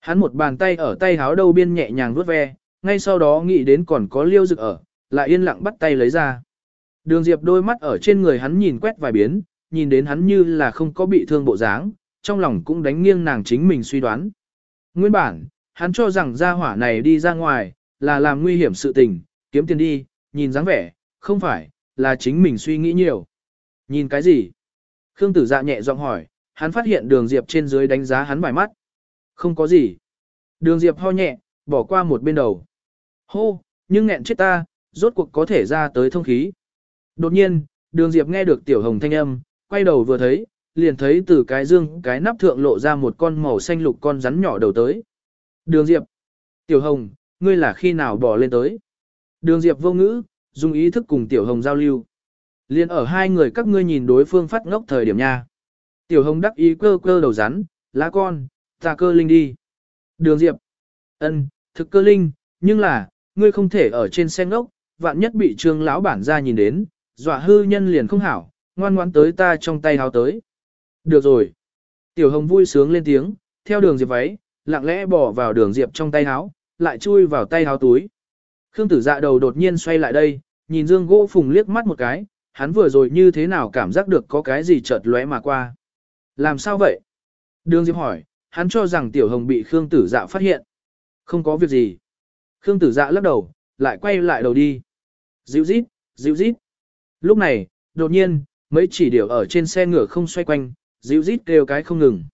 Hắn một bàn tay ở tay háo đầu biên nhẹ nhàng vuốt ve, ngay sau đó nghĩ đến còn có liêu dực ở, lại yên lặng bắt tay lấy ra. Đường Diệp đôi mắt ở trên người hắn nhìn quét vài biến, nhìn đến hắn như là không có bị thương bộ dáng, trong lòng cũng đánh nghiêng nàng chính mình suy đoán. Nguyên bản, hắn cho rằng gia hỏa này đi ra ngoài, là làm nguy hiểm sự tình, kiếm tiền đi, nhìn dáng vẻ, không phải, là chính mình suy nghĩ nhiều. Nhìn cái gì? Khương tử dạ nhẹ giọng hỏi, hắn phát hiện đường Diệp trên dưới đánh giá hắn vài mắt. Không có gì. Đường Diệp ho nhẹ, bỏ qua một bên đầu. Hô, nhưng nghẹn chết ta, rốt cuộc có thể ra tới thông khí. Đột nhiên, đường Diệp nghe được tiểu hồng thanh âm, quay đầu vừa thấy, liền thấy từ cái dương cái nắp thượng lộ ra một con màu xanh lục con rắn nhỏ đầu tới. Đường Diệp. Tiểu hồng, ngươi là khi nào bỏ lên tới? Đường Diệp vô ngữ, dùng ý thức cùng tiểu hồng giao lưu. Liên ở hai người các ngươi nhìn đối phương phát ngốc thời điểm nha. Tiểu hồng đắc ý cơ cơ đầu rắn, lá con, ta cơ linh đi. Đường Diệp. ân, thực cơ linh, nhưng là, ngươi không thể ở trên xe ngốc, vạn nhất bị trương lão bản ra nhìn đến, dọa hư nhân liền không hảo, ngoan ngoãn tới ta trong tay háo tới. Được rồi. Tiểu hồng vui sướng lên tiếng, theo đường Diệp váy, lặng lẽ bỏ vào đường Diệp trong tay háo, lại chui vào tay háo túi. Khương tử dạ đầu đột nhiên xoay lại đây, nhìn dương gỗ phùng liếc mắt một cái, hắn vừa rồi như thế nào cảm giác được có cái gì chợt lóe mà qua. Làm sao vậy? Đường Diệp hỏi, hắn cho rằng tiểu hồng bị Khương tử dạ phát hiện. Không có việc gì. Khương tử dạ lắc đầu, lại quay lại đầu đi. Dịu rít, dịu rít. Lúc này, đột nhiên, mấy chỉ điều ở trên xe ngựa không xoay quanh, dịu rít kêu cái không ngừng.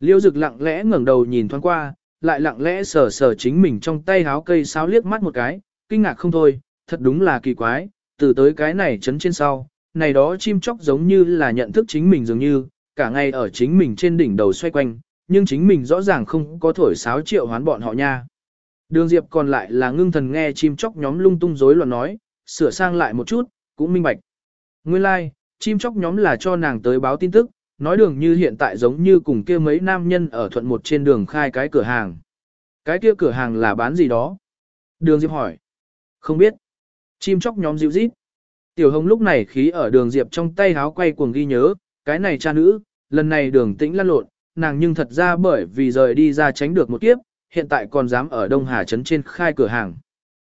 Liêu dực lặng lẽ ngẩng đầu nhìn thoáng qua, lại lặng lẽ sờ sờ chính mình trong tay háo cây sáo liếc mắt một cái, kinh ngạc không thôi, thật đúng là kỳ quái, từ tới cái này chấn trên sau, này đó chim chóc giống như là nhận thức chính mình dường như, cả ngày ở chính mình trên đỉnh đầu xoay quanh, nhưng chính mình rõ ràng không có thổi sáo triệu hoán bọn họ nha. Đường Diệp còn lại là ngưng thần nghe chim chóc nhóm lung tung rối loạn nói, sửa sang lại một chút, cũng minh bạch. Nguyên lai, like, chim chóc nhóm là cho nàng tới báo tin tức, nói đường như hiện tại giống như cùng kia mấy nam nhân ở thuận một trên đường khai cái cửa hàng. Cái kia cửa hàng là bán gì đó? Đường Diệp hỏi. Không biết. Chim chóc nhóm dịu rít. Tiểu hồng lúc này khí ở đường Diệp trong tay háo quay cuồng ghi nhớ, cái này cha nữ, lần này đường tĩnh lăn lộn, nàng nhưng thật ra bởi vì rời đi ra tránh được một kiếp, hiện tại còn dám ở Đông Hà Trấn trên khai cửa hàng.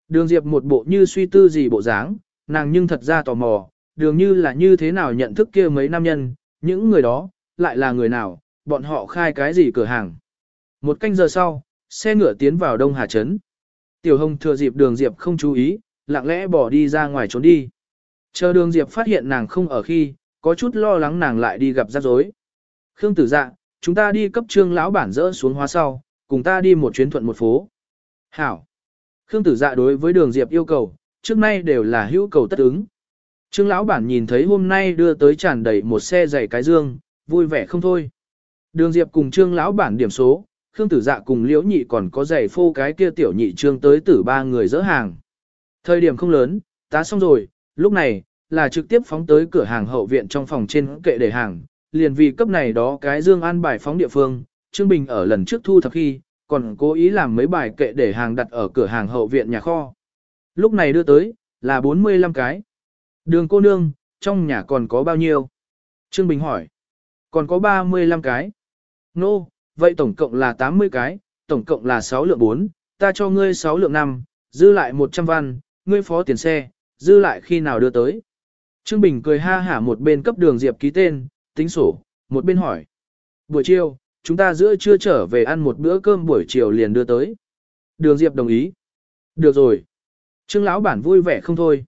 Đường Diệp một bộ như suy tư gì bộ dáng, nàng nhưng thật ra tò mò, đường như là như thế nào nhận thức kia mấy nam nhân, những người đó, lại là người nào, bọn họ khai cái gì cửa hàng. Một canh giờ sau, xe ngựa tiến vào Đông Hà Trấn. Tiểu Hồng thừa dịp đường Diệp không chú ý, lặng lẽ bỏ đi ra ngoài trốn đi. Chờ đường Diệp phát hiện nàng không ở khi, có chút lo lắng nàng lại đi gặp rắc rối. Khương tử dạ, chúng ta đi cấp trương lão bản dỡ xuống hóa sau, cùng ta đi một chuyến thuận một phố. Hảo. Khương tử dạ đối với đường Diệp yêu cầu, trước nay đều là hữu cầu tất ứng. Trương lão bản nhìn thấy hôm nay đưa tới tràn đầy một xe giày cái dương, vui vẻ không thôi. Đường Diệp cùng Trương lão bản điểm số, Khương Tử Dạ cùng Liễu Nhị còn có giày phô cái kia tiểu nhị trương tới tử ba người dỡ hàng. Thời điểm không lớn, tá xong rồi, lúc này là trực tiếp phóng tới cửa hàng hậu viện trong phòng trên kệ để hàng, liền vì cấp này đó cái dương an bài phóng địa phương, Trương Bình ở lần trước thu thập khi, còn cố ý làm mấy bài kệ để hàng đặt ở cửa hàng hậu viện nhà kho. Lúc này đưa tới, là 45 cái. Đường cô nương, trong nhà còn có bao nhiêu? Trương Bình hỏi. Còn có 35 cái. Nô, no, vậy tổng cộng là 80 cái, tổng cộng là 6 lượng 4, ta cho ngươi 6 lượng 5, dư lại 100 văn, ngươi phó tiền xe, dư lại khi nào đưa tới. Trương Bình cười ha hả một bên cấp đường Diệp ký tên, tính sổ, một bên hỏi. Buổi chiều, chúng ta giữa trưa trở về ăn một bữa cơm buổi chiều liền đưa tới. Đường Diệp đồng ý. Được rồi. Trương lão bản vui vẻ không thôi.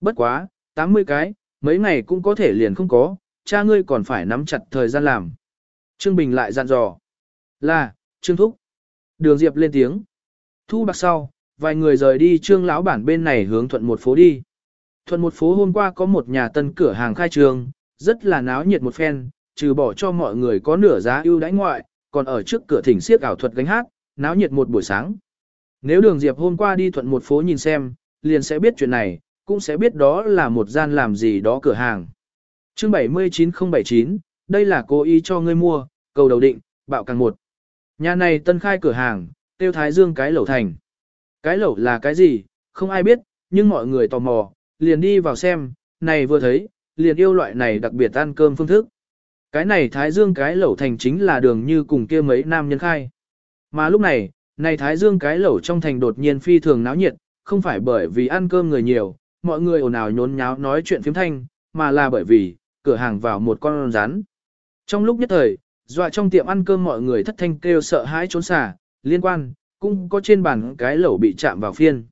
Bất quá, 80 cái, mấy ngày cũng có thể liền không có, cha ngươi còn phải nắm chặt thời gian làm. Trương Bình lại dặn dò. Là, Trương Thúc. Đường Diệp lên tiếng. Thu bạc sau, vài người rời đi Trương lão bản bên này hướng thuận một phố đi. Thuận một phố hôm qua có một nhà tân cửa hàng khai trương, rất là náo nhiệt một phen, trừ bỏ cho mọi người có nửa giá ưu đãi ngoại, còn ở trước cửa thỉnh siếc ảo thuật gánh hát, náo nhiệt một buổi sáng. Nếu đường Diệp hôm qua đi thuận một phố nhìn xem, liền sẽ biết chuyện này, cũng sẽ biết đó là một gian làm gì đó cửa hàng. Chương 79079, đây là cố ý cho ngươi mua, cầu đầu định, bạo càng một. Nhà này tân khai cửa hàng, tiêu thái dương cái lẩu thành. Cái lẩu là cái gì, không ai biết, nhưng mọi người tò mò, liền đi vào xem, này vừa thấy, liền yêu loại này đặc biệt ăn cơm phương thức. Cái này thái dương cái lẩu thành chính là đường như cùng kia mấy nam nhân khai. Mà lúc này, này thái dương cái lẩu trong thành đột nhiên phi thường náo nhiệt, không phải bởi vì ăn cơm người nhiều, mọi người ồn ào nhốn nháo nói chuyện phiếm thanh, mà là bởi vì, cửa hàng vào một con rắn. Trong lúc nhất thời, dọa trong tiệm ăn cơm mọi người thất thanh kêu sợ hãi trốn xả, liên quan, cũng có trên bàn cái lẩu bị chạm vào phiên.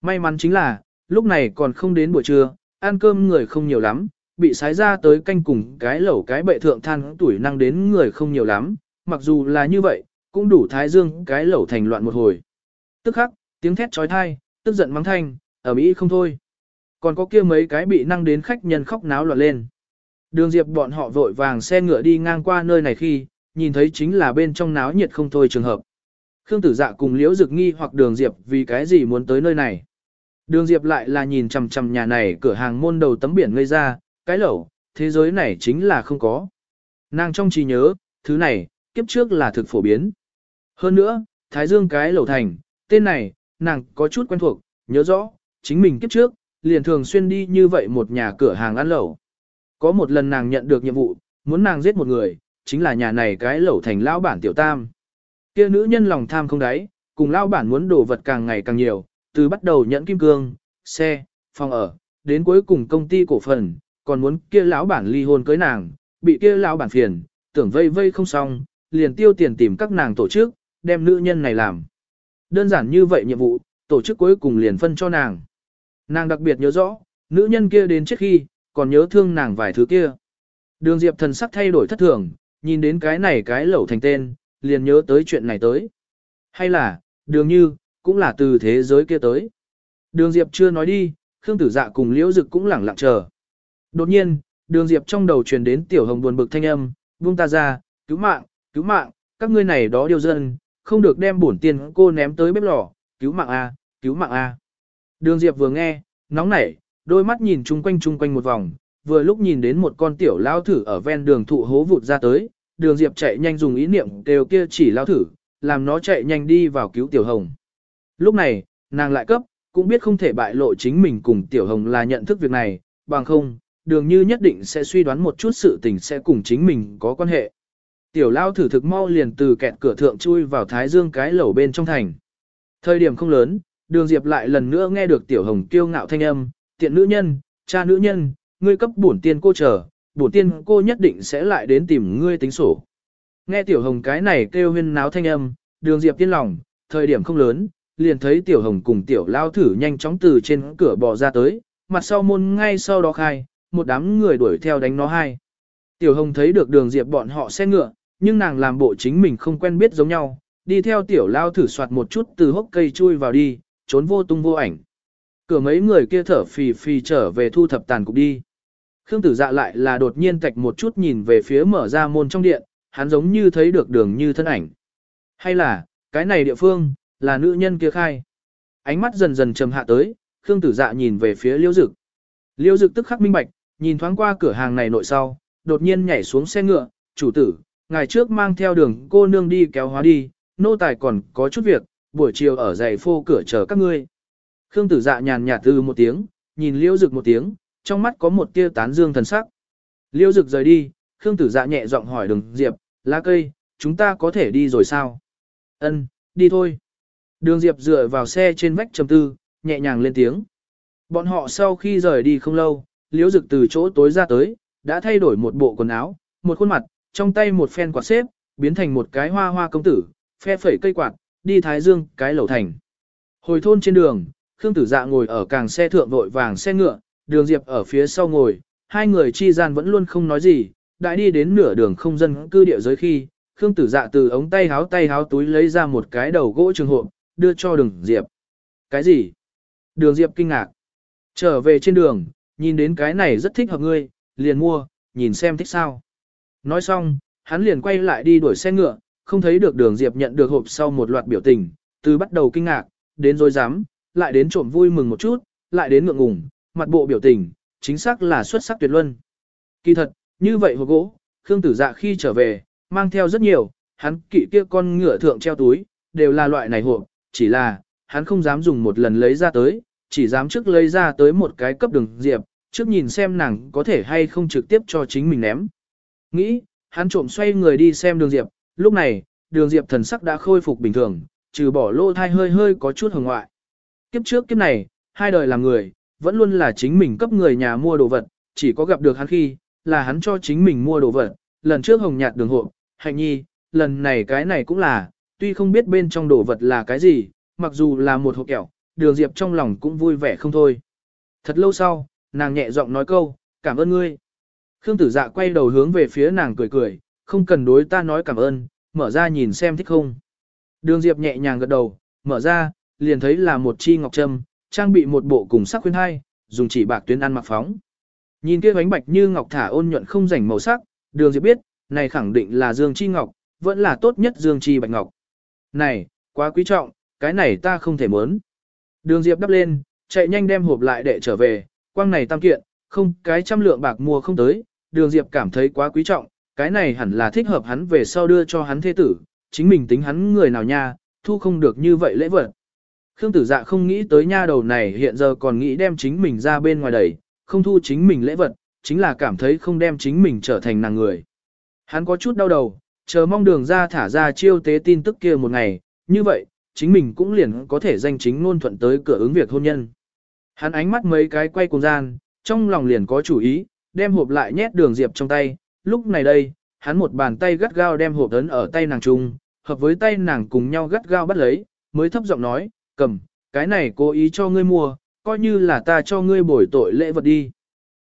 May mắn chính là, lúc này còn không đến buổi trưa, ăn cơm người không nhiều lắm, bị sái ra tới canh cùng cái lẩu cái bệ thượng than tuổi năng đến người không nhiều lắm, mặc dù là như vậy, cũng đủ thái dương cái lẩu thành loạn một hồi. Tức khắc, tiếng thét trói thai, tức giận mắng thanh, ở Mỹ không thôi. Còn có kia mấy cái bị năng đến khách nhân khóc náo loạn lên. Đường Diệp bọn họ vội vàng xe ngựa đi ngang qua nơi này khi, nhìn thấy chính là bên trong náo nhiệt không thôi trường hợp. Khương Tử Dạ cùng Liễu Dực nghi hoặc Đường Diệp vì cái gì muốn tới nơi này. Đường Diệp lại là nhìn chằm chằm nhà này cửa hàng môn đầu tấm biển ngây ra, cái lẩu, thế giới này chính là không có. Nàng trong trí nhớ, thứ này, kiếp trước là thực phổ biến. Hơn nữa, Thái Dương cái lẩu thành, tên này, nàng có chút quen thuộc, nhớ rõ, chính mình kiếp trước, liền thường xuyên đi như vậy một nhà cửa hàng ăn lẩu. Có một lần nàng nhận được nhiệm vụ, muốn nàng giết một người, chính là nhà này cái lẩu thành lão bản tiểu tam. Kia nữ nhân lòng tham không đáy, cùng lão bản muốn đồ vật càng ngày càng nhiều, từ bắt đầu nhận kim cương, xe, phòng ở, đến cuối cùng công ty cổ phần, còn muốn kia lão bản ly hôn cưới nàng, bị kia lão bản phiền, tưởng vây vây không xong, liền tiêu tiền tìm các nàng tổ chức, đem nữ nhân này làm. Đơn giản như vậy nhiệm vụ, tổ chức cuối cùng liền phân cho nàng. Nàng đặc biệt nhớ rõ, nữ nhân kia đến trước khi, còn nhớ thương nàng vài thứ kia. Đường Diệp thần sắc thay đổi thất thường, nhìn đến cái này cái lẩu thành tên, liền nhớ tới chuyện này tới. Hay là, đường như, cũng là từ thế giới kia tới. Đường Diệp chưa nói đi, Khương Tử Dạ cùng Liễu Dực cũng lẳng lặng chờ. Đột nhiên, đường Diệp trong đầu truyền đến Tiểu Hồng buồn bực thanh âm, buông ta ra, cứu mạng, cứu mạng, các ngươi này đó điều dân, không được đem bổn tiền cô ném tới bếp lò, cứu mạng A, cứu mạng A. Đường Diệp vừa nghe, nóng nảy, đôi mắt nhìn chung quanh chung quanh một vòng, vừa lúc nhìn đến một con tiểu lao thử ở ven đường thụ hố vụt ra tới, đường Diệp chạy nhanh dùng ý niệm kêu kia chỉ lao thử, làm nó chạy nhanh đi vào cứu tiểu hồng. Lúc này, nàng lại cấp, cũng biết không thể bại lộ chính mình cùng tiểu hồng là nhận thức việc này, bằng không, đường như nhất định sẽ suy đoán một chút sự tình sẽ cùng chính mình có quan hệ. Tiểu lao thử thực mau liền từ kẹt cửa thượng chui vào thái dương cái lẩu bên trong thành. Thời điểm không lớn, đường diệp lại lần nữa nghe được tiểu hồng kiêu ngạo thanh âm, tiện nữ nhân, cha nữ nhân, ngươi cấp bổn tiên cô chờ, bổn tiên cô nhất định sẽ lại đến tìm ngươi tính sổ. Nghe tiểu hồng cái này kêu huyên náo thanh âm, đường diệp tiên lòng, thời điểm không lớn, liền thấy tiểu hồng cùng tiểu lao thử nhanh chóng từ trên cửa bò ra tới, mặt sau môn ngay sau đó khai, một đám người đuổi theo đánh nó hai. Tiểu hồng thấy được đường diệp bọn họ xe ngựa, nhưng nàng làm bộ chính mình không quen biết giống nhau, đi theo tiểu lao thử soạt một chút từ hốc cây chui vào đi, trốn vô tung vô ảnh. Cửa mấy người kia thở phì phì trở về thu thập tàn cục đi. Khương tử dạ lại là đột nhiên tạch một chút nhìn về phía mở ra môn trong điện, hắn giống như thấy được đường như thân ảnh. Hay là, cái này địa phương, là nữ nhân kia khai. Ánh mắt dần dần trầm hạ tới, Khương tử dạ nhìn về phía liêu dực. Liêu dực tức khắc minh bạch, nhìn thoáng qua cửa hàng này nội sau, đột nhiên nhảy xuống xe ngựa, chủ tử, ngày trước mang theo đường cô nương đi kéo hóa đi, nô tài còn có chút việc, buổi chiều ở giày phô cửa chờ các ngươi. Khương tử dạ nhàn nhạt từ một tiếng, nhìn liêu dực một tiếng, trong mắt có một tia tán dương thần sắc. Liêu dực rời đi, Khương tử dạ nhẹ giọng hỏi đường Diệp, lá cây, chúng ta có thể đi rồi sao? Ân, đi thôi. Đường Diệp dựa vào xe trên vách trầm tư, nhẹ nhàng lên tiếng. Bọn họ sau khi rời đi không lâu, liễu dực từ chỗ tối ra tới, đã thay đổi một bộ quần áo, một khuôn mặt, trong tay một phen quạt xếp, biến thành một cái hoa hoa công tử, phe phẩy cây quạt, đi thái dương, cái lẩu thành. Hồi thôn trên đường, Khương Tử Dạ ngồi ở càng xe thượng vội vàng xe ngựa, Đường Diệp ở phía sau ngồi, hai người chi gian vẫn luôn không nói gì, đã đi đến nửa đường không dân cư địa giới khi, Khương Tử Dạ từ ống tay háo tay háo túi lấy ra một cái đầu gỗ trường hộp, đưa cho Đường Diệp. Cái gì? Đường Diệp kinh ngạc. Trở về trên đường, nhìn đến cái này rất thích hợp ngươi, liền mua, nhìn xem thích sao. Nói xong, hắn liền quay lại đi đuổi xe ngựa, không thấy được đường Diệp nhận được hộp sau một loạt biểu tình, từ bắt đầu kinh ngạc, đến dối dám, lại đến trộm vui mừng một chút, lại đến ngượng ngùng, mặt bộ biểu tình, chính xác là xuất sắc tuyệt luân. Kỳ thật, như vậy hộp gỗ, Khương Tử Dạ khi trở về, mang theo rất nhiều, hắn kỵ kia con ngựa thượng treo túi, đều là loại này hộp, chỉ là, hắn không dám dùng một lần lấy ra tới, chỉ dám trước lấy ra tới một cái cấp đường Diệp, trước nhìn xem nàng có thể hay không trực tiếp cho chính mình ném. Nghĩ, hắn trộm xoay người đi xem đường Diệp, lúc này, đường Diệp thần sắc đã khôi phục bình thường, trừ bỏ lô thai hơi hơi có chút hồng ngoại. Kiếp trước kiếp này, hai đời làm người, vẫn luôn là chính mình cấp người nhà mua đồ vật, chỉ có gặp được hắn khi, là hắn cho chính mình mua đồ vật, lần trước hồng nhạt đường hộ, hạnh nhi, lần này cái này cũng là, tuy không biết bên trong đồ vật là cái gì, mặc dù là một hộp kẹo, đường Diệp trong lòng cũng vui vẻ không thôi. Thật lâu sau, nàng nhẹ giọng nói câu, cảm ơn ngươi. Khương tử dạ quay đầu hướng về phía nàng cười cười, không cần đối ta nói cảm ơn, mở ra nhìn xem thích không. Đường Diệp nhẹ nhàng gật đầu, mở ra, liền thấy là một chi ngọc trâm, trang bị một bộ cùng sắc khuyên hai, dùng chỉ bạc tuyến ăn mặc phóng. Nhìn kia bánh bạch như ngọc thả ôn nhuận không rảnh màu sắc, đường Diệp biết, này khẳng định là dương chi ngọc, vẫn là tốt nhất dương chi bạch ngọc. Này, quá quý trọng, cái này ta không thể muốn. Đường Diệp đắp lên, chạy nhanh đem hộp lại để trở về, quang này tam kiện, không cái trăm lượng bạc mua không tới, đường Diệp cảm thấy quá quý trọng, cái này hẳn là thích hợp hắn về sau đưa cho hắn thế tử, chính mình tính hắn người nào nha, thu không được như vậy lễ vật. Khương tử dạ không nghĩ tới nha đầu này hiện giờ còn nghĩ đem chính mình ra bên ngoài đẩy, không thu chính mình lễ vật, chính là cảm thấy không đem chính mình trở thành nàng người. Hắn có chút đau đầu, chờ mong đường ra thả ra chiêu tế tin tức kia một ngày, như vậy, chính mình cũng liền có thể danh chính ngôn thuận tới cửa ứng việc hôn nhân. Hắn ánh mắt mấy cái quay cùng gian, trong lòng liền có chủ ý, đem hộp lại nhét đường diệp trong tay, lúc này đây, hắn một bàn tay gắt gao đem hộp ấn ở tay nàng trung, hợp với tay nàng cùng nhau gắt gao bắt lấy, mới thấp giọng nói, cầm, cái này cố ý cho ngươi mua, coi như là ta cho ngươi bồi tội lễ vật đi.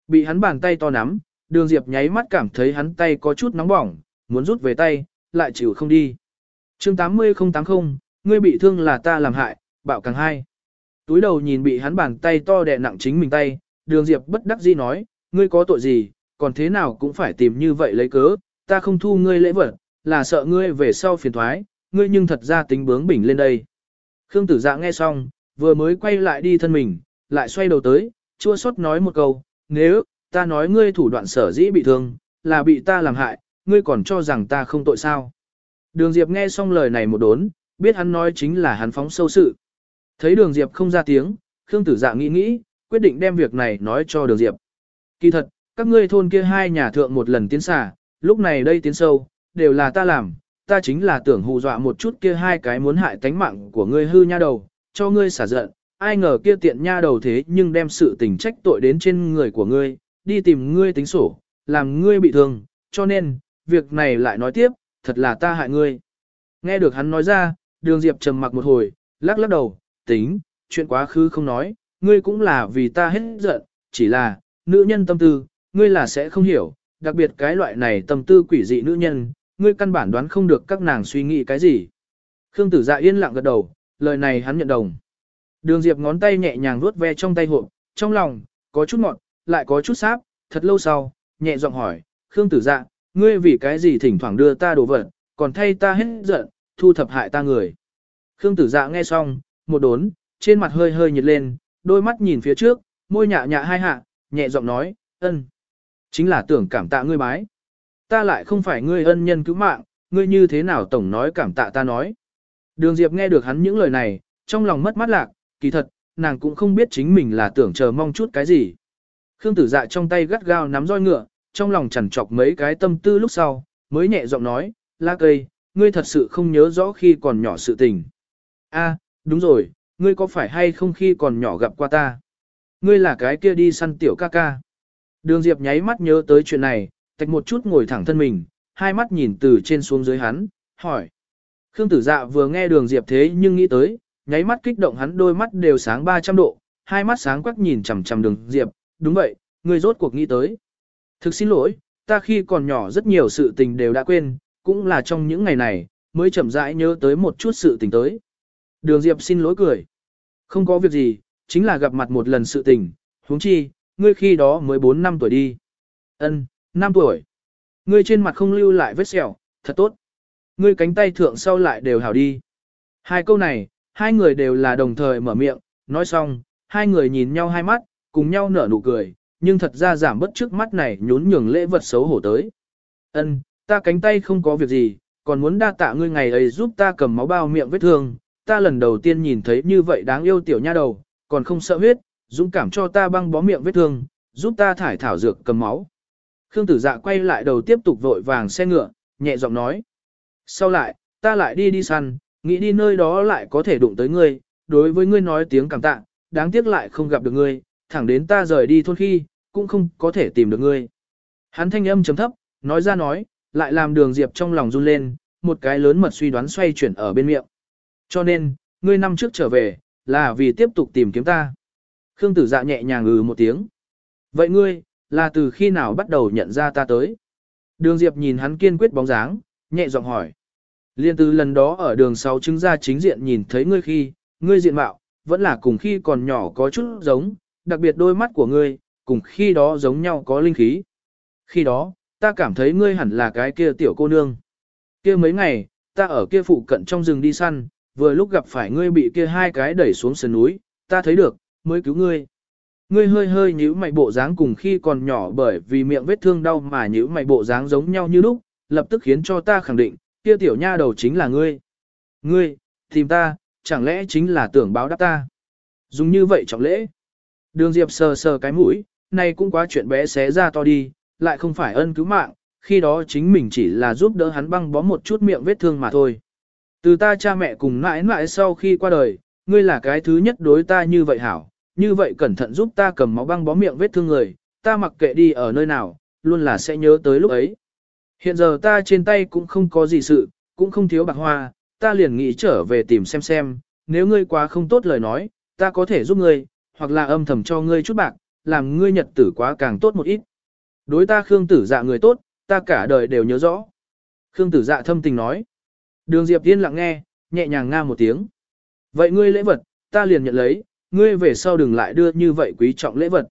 Bị hắn bàn tay to nắm, đường diệp nháy mắt cảm thấy hắn tay có chút nóng bỏng, muốn rút về tay, lại chịu không đi. chương 80080, ngươi bị thương là ta làm hại, bạo càng hai. Túi đầu nhìn bị hắn bàn tay to đè nặng chính mình tay, đường diệp bất đắc dĩ nói, ngươi có tội gì, còn thế nào cũng phải tìm như vậy lấy cớ, ta không thu ngươi lễ vật, là sợ ngươi về sau phiền thoái, ngươi nhưng thật ra tính bướng bỉnh lên đây. Khương tử dạ nghe xong, vừa mới quay lại đi thân mình, lại xoay đầu tới, chua xót nói một câu, nếu, ta nói ngươi thủ đoạn sở dĩ bị thương, là bị ta làm hại, ngươi còn cho rằng ta không tội sao. Đường Diệp nghe xong lời này một đốn, biết hắn nói chính là hắn phóng sâu sự. Thấy đường Diệp không ra tiếng, Khương tử dạ nghĩ nghĩ, quyết định đem việc này nói cho đường Diệp. Kỳ thật, các ngươi thôn kia hai nhà thượng một lần tiến xả, lúc này đây tiến sâu, đều là ta làm, ta chính là tưởng hù dọa một chút kia hai cái muốn hại tánh mạng của ngươi hư nha đầu, cho ngươi xả giận, ai ngờ kia tiện nha đầu thế nhưng đem sự tình trách tội đến trên người của ngươi, đi tìm ngươi tính sổ, làm ngươi bị thương, cho nên, việc này lại nói tiếp, thật là ta hại ngươi. Nghe được hắn nói ra, đường Diệp trầm mặc một hồi, lắc lắc đầu, tính, chuyện quá khứ không nói, ngươi cũng là vì ta hết giận, chỉ là, nữ nhân tâm tư, ngươi là sẽ không hiểu, đặc biệt cái loại này tâm tư quỷ dị nữ nhân, ngươi căn bản đoán không được các nàng suy nghĩ cái gì. Khương tử dạ yên lặng gật đầu, lời này hắn nhận đồng. Đường Diệp ngón tay nhẹ nhàng vuốt ve trong tay hộp, trong lòng, có chút ngọt, lại có chút sáp, thật lâu sau, nhẹ giọng hỏi, Khương tử dạ, ngươi vì cái gì thỉnh thoảng đưa ta đồ vật, còn thay ta hết giận, thu thập hại ta người. Khương tử dạ nghe xong, một đốn, trên mặt hơi hơi nhiệt lên, đôi mắt nhìn phía trước, môi nhạ nhạ hai hạ, nhẹ giọng nói, ân. Chính là tưởng cảm tạ ngươi bái. Ta lại không phải ngươi ân nhân cứu mạng, ngươi như thế nào tổng nói cảm tạ ta nói. Đường Diệp nghe được hắn những lời này, trong lòng mất mát lạc, kỳ thật, nàng cũng không biết chính mình là tưởng chờ mong chút cái gì. Khương tử dạ trong tay gắt gao nắm roi ngựa, trong lòng chẳng chọc mấy cái tâm tư lúc sau, mới nhẹ giọng nói, la cây, ngươi thật sự không nhớ rõ khi còn nhỏ sự tình. A, đúng rồi, ngươi có phải hay không khi còn nhỏ gặp qua ta? Ngươi là cái kia đi săn tiểu ca ca. Đường Diệp nháy mắt nhớ tới chuyện này, tạch một chút ngồi thẳng thân mình, hai mắt nhìn từ trên xuống dưới hắn, hỏi. Khương tử dạ vừa nghe đường Diệp thế nhưng nghĩ tới, nháy mắt kích động hắn đôi mắt đều sáng 300 độ, hai mắt sáng quắc nhìn chằm chằm đường Diệp, đúng vậy, người rốt cuộc nghĩ tới. Thực xin lỗi, ta khi còn nhỏ rất nhiều sự tình đều đã quên, cũng là trong những ngày này, mới chậm rãi nhớ tới một chút sự tình tới. Đường Diệp xin lỗi cười. Không có việc gì, chính là gặp mặt một lần sự tình, huống chi, ngươi khi đó mới 4 năm tuổi đi. Ân, 5 tuổi. Ngươi trên mặt không lưu lại vết sẹo, thật tốt. Ngươi cánh tay thượng sau lại đều hảo đi. Hai câu này, hai người đều là đồng thời mở miệng, nói xong, hai người nhìn nhau hai mắt, cùng nhau nở nụ cười, nhưng thật ra giảm bất trước mắt này nhún nhường lễ vật xấu hổ tới. Ân, ta cánh tay không có việc gì, còn muốn đa tạ ngươi ngày ấy giúp ta cầm máu bao miệng vết thương, ta lần đầu tiên nhìn thấy như vậy đáng yêu tiểu nha đầu, còn không sợ huyết, dũng cảm cho ta băng bó miệng vết thương, giúp ta thải thảo dược cầm máu. Khương tử dạ quay lại đầu tiếp tục vội vàng xe ngựa, nhẹ giọng nói. Sau lại, ta lại đi đi săn, nghĩ đi nơi đó lại có thể đụng tới ngươi, đối với ngươi nói tiếng cảm tạ, đáng tiếc lại không gặp được ngươi, thẳng đến ta rời đi thôn khi, cũng không có thể tìm được ngươi. Hắn thanh âm chấm thấp, nói ra nói, lại làm đường diệp trong lòng run lên, một cái lớn mật suy đoán xoay chuyển ở bên miệng. Cho nên, ngươi năm trước trở về, là vì tiếp tục tìm kiếm ta. Khương tử dạ nhẹ nhàng ừ một tiếng. Vậy ngươi, là từ khi nào bắt đầu nhận ra ta tới? Đường Diệp nhìn hắn kiên quyết bóng dáng, nhẹ giọng hỏi. Liên từ lần đó ở đường 6 chứng ra chính diện nhìn thấy ngươi khi, ngươi diện mạo, vẫn là cùng khi còn nhỏ có chút giống, đặc biệt đôi mắt của ngươi, cùng khi đó giống nhau có linh khí. Khi đó, ta cảm thấy ngươi hẳn là cái kia tiểu cô nương. Kia mấy ngày, ta ở kia phụ cận trong rừng đi săn, vừa lúc gặp phải ngươi bị kia hai cái đẩy xuống sườn núi, ta thấy được, mới cứu ngươi. Ngươi hơi hơi nhíu mày bộ dáng cùng khi còn nhỏ bởi vì miệng vết thương đau mà nhíu mày bộ dáng giống nhau như lúc, lập tức khiến cho ta khẳng định, kia tiểu nha đầu chính là ngươi. Ngươi, tìm ta, chẳng lẽ chính là tưởng báo đáp ta. Dùng như vậy trọng lễ. Đường Diệp sờ sờ cái mũi, này cũng quá chuyện bé xé ra to đi, lại không phải ân cứu mạng, khi đó chính mình chỉ là giúp đỡ hắn băng bó một chút miệng vết thương mà thôi. Từ ta cha mẹ cùng mãi mãi sau khi qua đời, ngươi là cái thứ nhất đối ta như vậy hảo, như vậy cẩn thận giúp ta cầm máu băng bó miệng vết thương người, ta mặc kệ đi ở nơi nào, luôn là sẽ nhớ tới lúc ấy. Hiện giờ ta trên tay cũng không có gì sự, cũng không thiếu bạc hoa, ta liền nghĩ trở về tìm xem xem, nếu ngươi quá không tốt lời nói, ta có thể giúp ngươi, hoặc là âm thầm cho ngươi chút bạc, làm ngươi nhật tử quá càng tốt một ít. Đối ta Khương tử dạ người tốt, ta cả đời đều nhớ rõ. Khương tử dạ thâm tình nói. Đường Diệp Tiên lặng nghe, nhẹ nhàng nga một tiếng. Vậy ngươi lễ vật, ta liền nhận lấy, ngươi về sau đừng lại đưa như vậy quý trọng lễ vật.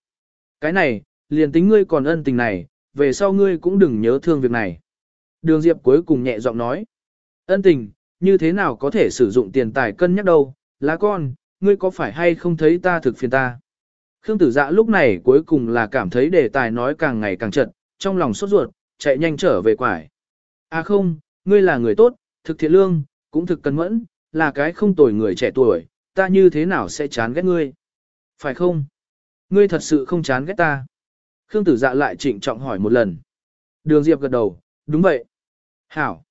Cái này, liền tính ngươi còn ân tình này, về sau ngươi cũng đừng nhớ thương việc này. Đường Diệp cuối cùng nhẹ giọng nói. Ân tình, như thế nào có thể sử dụng tiền tài cân nhắc đâu, lá con, ngươi có phải hay không thấy ta thực phiền ta. Khương tử dạ lúc này cuối cùng là cảm thấy đề tài nói càng ngày càng chật, trong lòng sốt ruột, chạy nhanh trở về quải. À không, ngươi là người tốt, thực thiện lương, cũng thực cân mẫn, là cái không tồi người trẻ tuổi, ta như thế nào sẽ chán ghét ngươi? Phải không? Ngươi thật sự không chán ghét ta. Khương tử dạ lại trịnh trọng hỏi một lần. Đường Diệp gật đầu, đúng vậy. Hảo.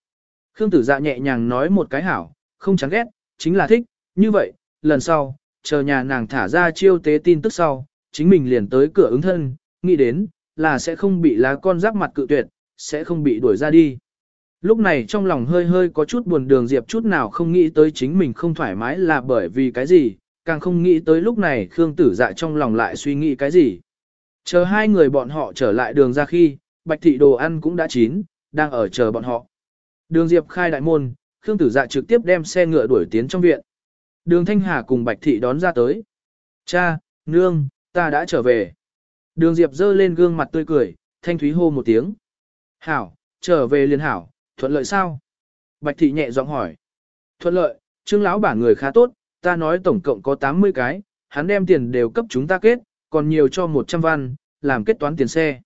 Khương tử dạ nhẹ nhàng nói một cái hảo, không chán ghét, chính là thích, như vậy, lần sau, chờ nhà nàng thả ra chiêu tế tin tức sau, chính mình liền tới cửa ứng thân, nghĩ đến, là sẽ không bị lá con giáp mặt cự tuyệt, sẽ không bị đuổi ra đi. Lúc này trong lòng hơi hơi có chút buồn đường Diệp chút nào không nghĩ tới chính mình không thoải mái là bởi vì cái gì, càng không nghĩ tới lúc này Khương tử dạ trong lòng lại suy nghĩ cái gì. Chờ hai người bọn họ trở lại đường ra khi, bạch thị đồ ăn cũng đã chín, đang ở chờ bọn họ. Đường Diệp khai đại môn, Khương tử dạ trực tiếp đem xe ngựa đuổi tiến trong viện. Đường Thanh Hà cùng bạch thị đón ra tới. Cha, nương, ta đã trở về. Đường Diệp dơ lên gương mặt tươi cười, thanh thúy hô một tiếng. Hảo, trở về liền hảo, thuận lợi sao? Bạch thị nhẹ giọng hỏi. Thuận lợi, trương lão bản người khá tốt, ta nói tổng cộng có 80 cái, hắn đem tiền đều cấp chúng ta kết, còn nhiều cho 100 văn, làm kết toán tiền xe.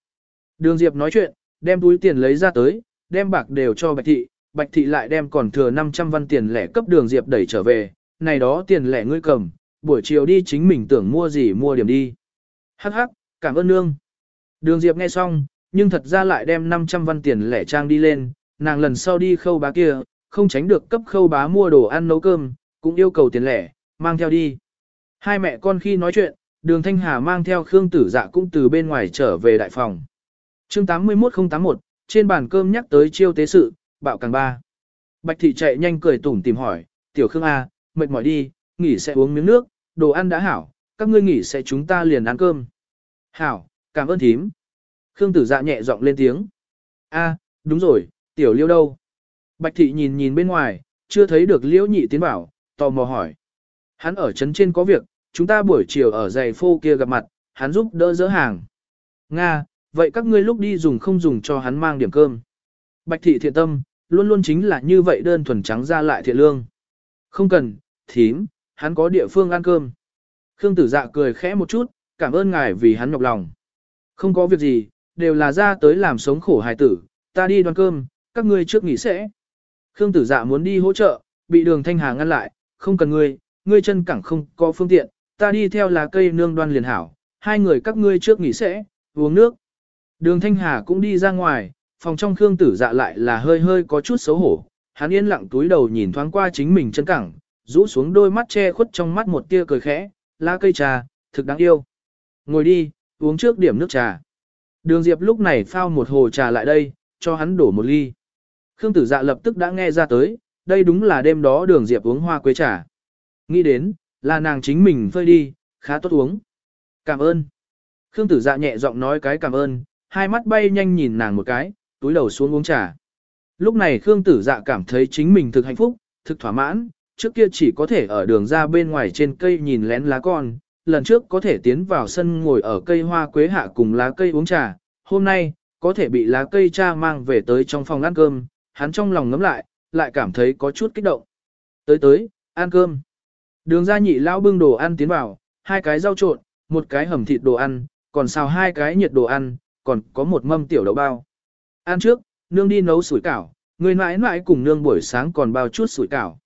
Đường Diệp nói chuyện, đem túi tiền lấy ra tới, đem bạc đều cho Bạch thị, Bạch thị lại đem còn thừa 500 văn tiền lẻ cấp Đường Diệp đẩy trở về, này đó tiền lẻ ngươi cầm, buổi chiều đi chính mình tưởng mua gì mua điểm đi. Hắc hắc, cảm ơn nương. Đường Diệp nghe xong, nhưng thật ra lại đem 500 văn tiền lẻ trang đi lên, nàng lần sau đi khâu bá kia, không tránh được cấp khâu bá mua đồ ăn nấu cơm, cũng yêu cầu tiền lẻ, mang theo đi. Hai mẹ con khi nói chuyện, đường Thanh Hà mang theo Khương Tử Dạ cũng từ bên ngoài trở về đại phòng. chương 81081, trên bàn cơm nhắc tới chiêu tế sự, bạo càng ba. Bạch thị chạy nhanh cười tủm tìm hỏi, tiểu Khương A, mệt mỏi đi, nghỉ sẽ uống miếng nước, đồ ăn đã hảo, các ngươi nghỉ sẽ chúng ta liền ăn cơm. Hảo, cảm ơn thím. Khương tử dạ nhẹ giọng lên tiếng. a đúng rồi, tiểu liêu đâu? Bạch thị nhìn nhìn bên ngoài, chưa thấy được liễu nhị tiến bảo, tò mò hỏi. Hắn ở trấn trên có việc, chúng ta buổi chiều ở giày phô kia gặp mặt, hắn giúp đỡ dỡ hàng. Nga, vậy các ngươi lúc đi dùng không dùng cho hắn mang điểm cơm. Bạch thị thiện tâm, luôn luôn chính là như vậy đơn thuần trắng ra lại thiện lương. Không cần, thím, hắn có địa phương ăn cơm. Khương tử dạ cười khẽ một chút, cảm ơn ngài vì hắn nhọc lòng. Không có việc gì, đều là ra tới làm sống khổ hài tử, ta đi đoan cơm, các ngươi trước nghỉ sẽ. Khương tử dạ muốn đi hỗ trợ, bị đường thanh hà ngăn lại, không cần ngươi, ngươi chân cẳng không có phương tiện, ta đi theo lá cây nương đoan liền hảo, hai người các ngươi trước nghỉ sẽ, uống nước. Đường thanh hà cũng đi ra ngoài, phòng trong Khương tử dạ lại là hơi hơi có chút xấu hổ, hắn yên lặng túi đầu nhìn thoáng qua chính mình chân cẳng, rũ xuống đôi mắt che khuất trong mắt một tia cười khẽ, lá cây trà, thực đáng yêu. Ngồi đi, uống trước điểm nước trà. Đường Diệp lúc này phao một hồ trà lại đây, cho hắn đổ một ly. Khương tử dạ lập tức đã nghe ra tới, đây đúng là đêm đó đường Diệp uống hoa quế trà. Nghĩ đến, là nàng chính mình phơi đi, khá tốt uống. Cảm ơn. Khương tử dạ nhẹ giọng nói cái cảm ơn, hai mắt bay nhanh nhìn nàng một cái, túi đầu xuống uống trà. Lúc này Khương tử dạ cảm thấy chính mình thực hạnh phúc, thực thỏa mãn, trước kia chỉ có thể ở đường ra bên ngoài trên cây nhìn lén lá con, lần trước có thể tiến vào sân ngồi ở cây hoa quế hạ cùng lá cây uống trà, hôm nay, có thể bị lá cây cha mang về tới trong phòng ăn cơm, hắn trong lòng ngấm lại, lại cảm thấy có chút kích động. Tới tới, ăn cơm. Đường ra nhị lão bưng đồ ăn tiến vào, hai cái rau trộn, một cái hầm thịt đồ ăn, còn xào hai cái nhiệt đồ ăn, còn có một mâm tiểu đậu bao. Ăn trước, nương đi nấu sủi cảo, người mãi mãi cùng nương buổi sáng còn bao chút sủi cảo.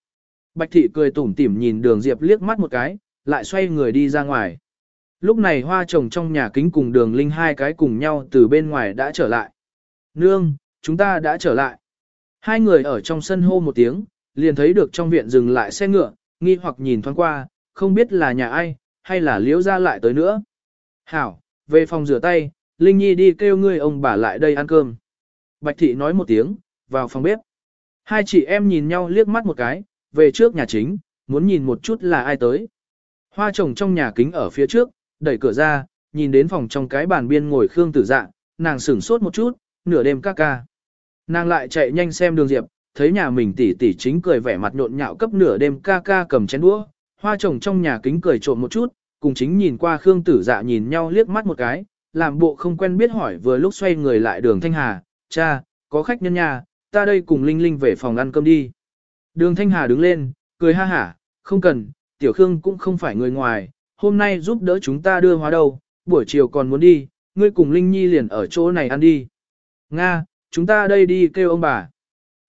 Bạch thị cười tủm tỉm nhìn đường Diệp liếc mắt một cái, lại xoay người đi ra ngoài. Lúc này hoa trồng trong nhà kính cùng đường linh hai cái cùng nhau từ bên ngoài đã trở lại. Nương, chúng ta đã trở lại. Hai người ở trong sân hô một tiếng, liền thấy được trong viện dừng lại xe ngựa, nghi hoặc nhìn thoáng qua, không biết là nhà ai, hay là liễu ra lại tới nữa. Hảo, về phòng rửa tay, Linh Nhi đi kêu ngươi ông bà lại đây ăn cơm. Bạch thị nói một tiếng, vào phòng bếp. Hai chị em nhìn nhau liếc mắt một cái, về trước nhà chính, muốn nhìn một chút là ai tới. Hoa trồng trong nhà kính ở phía trước, đẩy cửa ra, nhìn đến phòng trong cái bàn biên ngồi Khương Tử Dạ, nàng sửng sốt một chút, nửa đêm ca ca. Nàng lại chạy nhanh xem đường diệp, thấy nhà mình tỷ tỷ chính cười vẻ mặt nhộn nhạo cấp nửa đêm ca ca cầm chén đũa, hoa trồng trong nhà kính cười trộm một chút, cùng chính nhìn qua Khương Tử Dạ nhìn nhau liếc mắt một cái, làm bộ không quen biết hỏi vừa lúc xoay người lại đường Thanh Hà, cha, có khách nhân nhà, ta đây cùng Linh Linh về phòng ăn cơm đi. Đường Thanh Hà đứng lên, cười ha hả, không cần, Tiểu Khương cũng không phải người ngoài, hôm nay giúp đỡ chúng ta đưa hóa đâu, buổi chiều còn muốn đi, ngươi cùng Linh Nhi liền ở chỗ này ăn đi. Nga, chúng ta đây đi kêu ông bà.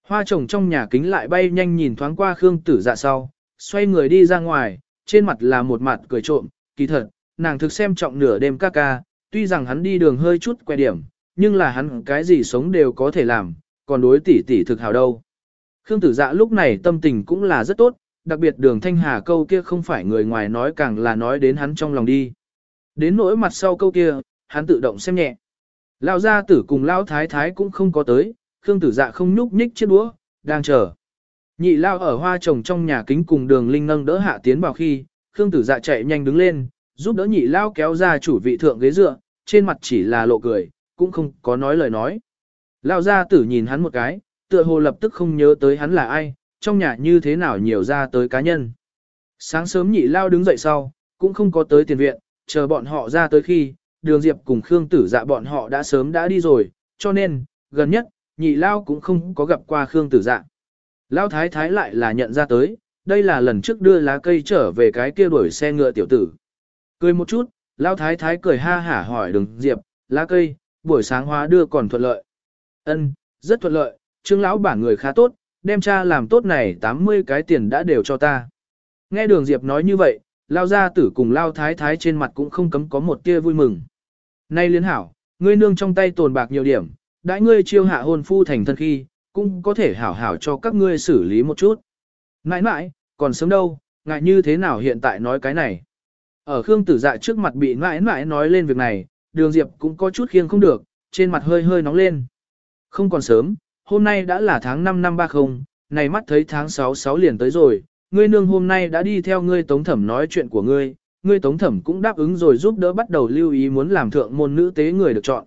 Hoa trồng trong nhà kính lại bay nhanh nhìn thoáng qua Khương tử dạ sau, xoay người đi ra ngoài, trên mặt là một mặt cười trộm, kỳ thật, nàng thực xem trọng nửa đêm ca ca, tuy rằng hắn đi đường hơi chút quay điểm, nhưng là hắn cái gì sống đều có thể làm, còn đối tỷ tỷ thực hào đâu. Khương tử dạ lúc này tâm tình cũng là rất tốt, đặc biệt đường thanh hà câu kia không phải người ngoài nói càng là nói đến hắn trong lòng đi. Đến nỗi mặt sau câu kia, hắn tự động xem nhẹ. Lão gia tử cùng lão thái thái cũng không có tới, Khương tử dạ không nhúc nhích chiếc đũa, đang chờ. Nhị lao ở hoa trồng trong nhà kính cùng đường linh nâng đỡ hạ tiến vào khi, Khương tử dạ chạy nhanh đứng lên, giúp đỡ nhị lao kéo ra chủ vị thượng ghế dựa, trên mặt chỉ là lộ cười, cũng không có nói lời nói. Lão gia tử nhìn hắn một cái, tựa hồ lập tức không nhớ tới hắn là ai, trong nhà như thế nào nhiều ra tới cá nhân. Sáng sớm nhị lao đứng dậy sau, cũng không có tới tiền viện, chờ bọn họ ra tới khi, đường diệp cùng Khương tử dạ bọn họ đã sớm đã đi rồi, cho nên, gần nhất, nhị lao cũng không có gặp qua Khương tử dạ. Lao thái thái lại là nhận ra tới, đây là lần trước đưa lá cây trở về cái kia đuổi xe ngựa tiểu tử. Cười một chút, Lao thái thái cười ha hả hỏi đường diệp, lá cây, buổi sáng hóa đưa còn thuận lợi. Ân, rất thuận lợi, trương lão bản người khá tốt, đem cha làm tốt này 80 cái tiền đã đều cho ta. Nghe đường Diệp nói như vậy, lao gia tử cùng lao thái thái trên mặt cũng không cấm có một tia vui mừng. Nay liên hảo, ngươi nương trong tay tồn bạc nhiều điểm, đãi ngươi chiêu hạ hôn phu thành thân khi, cũng có thể hảo hảo cho các ngươi xử lý một chút. Nãi nãi, còn sớm đâu, ngại như thế nào hiện tại nói cái này. Ở Khương tử dạ trước mặt bị nãi nãi nói lên việc này, đường Diệp cũng có chút khiêng không được, trên mặt hơi hơi nóng lên. Không còn sớm, hôm nay đã là tháng 5 năm 30, này mắt thấy tháng 6 6 liền tới rồi, ngươi nương hôm nay đã đi theo ngươi tống thẩm nói chuyện của ngươi, ngươi tống thẩm cũng đáp ứng rồi giúp đỡ bắt đầu lưu ý muốn làm thượng môn nữ tế người được chọn.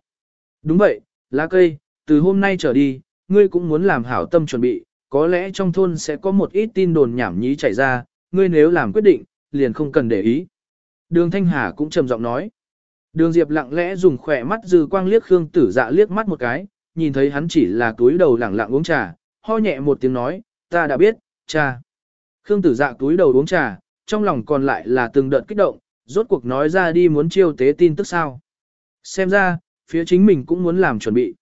Đúng vậy, lá cây, từ hôm nay trở đi, ngươi cũng muốn làm hảo tâm chuẩn bị, có lẽ trong thôn sẽ có một ít tin đồn nhảm nhí chảy ra, ngươi nếu làm quyết định, liền không cần để ý. Đường Thanh Hà cũng trầm giọng nói. Đường Diệp lặng lẽ dùng khỏe mắt dư quang liếc Khương Tử Dạ liếc mắt một cái, nhìn thấy hắn chỉ là túi đầu lẳng lặng uống trà, ho nhẹ một tiếng nói, ta đã biết, cha. Khương Tử Dạ túi đầu uống trà, trong lòng còn lại là từng đợt kích động, rốt cuộc nói ra đi muốn chiêu tế tin tức sao. Xem ra, phía chính mình cũng muốn làm chuẩn bị.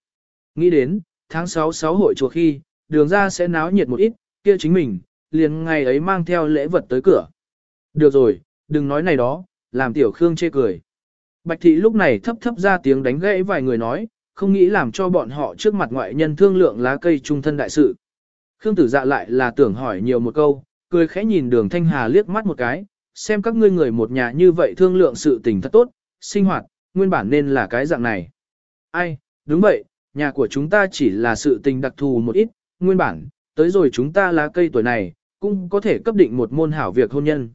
Nghĩ đến, tháng 6 6 hội chùa khi, đường ra sẽ náo nhiệt một ít, kia chính mình, liền ngày ấy mang theo lễ vật tới cửa. Được rồi, đừng nói này đó, làm tiểu Khương chê cười. Bạch thị lúc này thấp thấp ra tiếng đánh gãy vài người nói, không nghĩ làm cho bọn họ trước mặt ngoại nhân thương lượng lá cây trung thân đại sự. Khương tử dạ lại là tưởng hỏi nhiều một câu, cười khẽ nhìn đường thanh hà liếc mắt một cái, xem các ngươi người một nhà như vậy thương lượng sự tình thật tốt, sinh hoạt, nguyên bản nên là cái dạng này. Ai, đúng vậy, nhà của chúng ta chỉ là sự tình đặc thù một ít, nguyên bản, tới rồi chúng ta lá cây tuổi này, cũng có thể cấp định một môn hảo việc hôn nhân.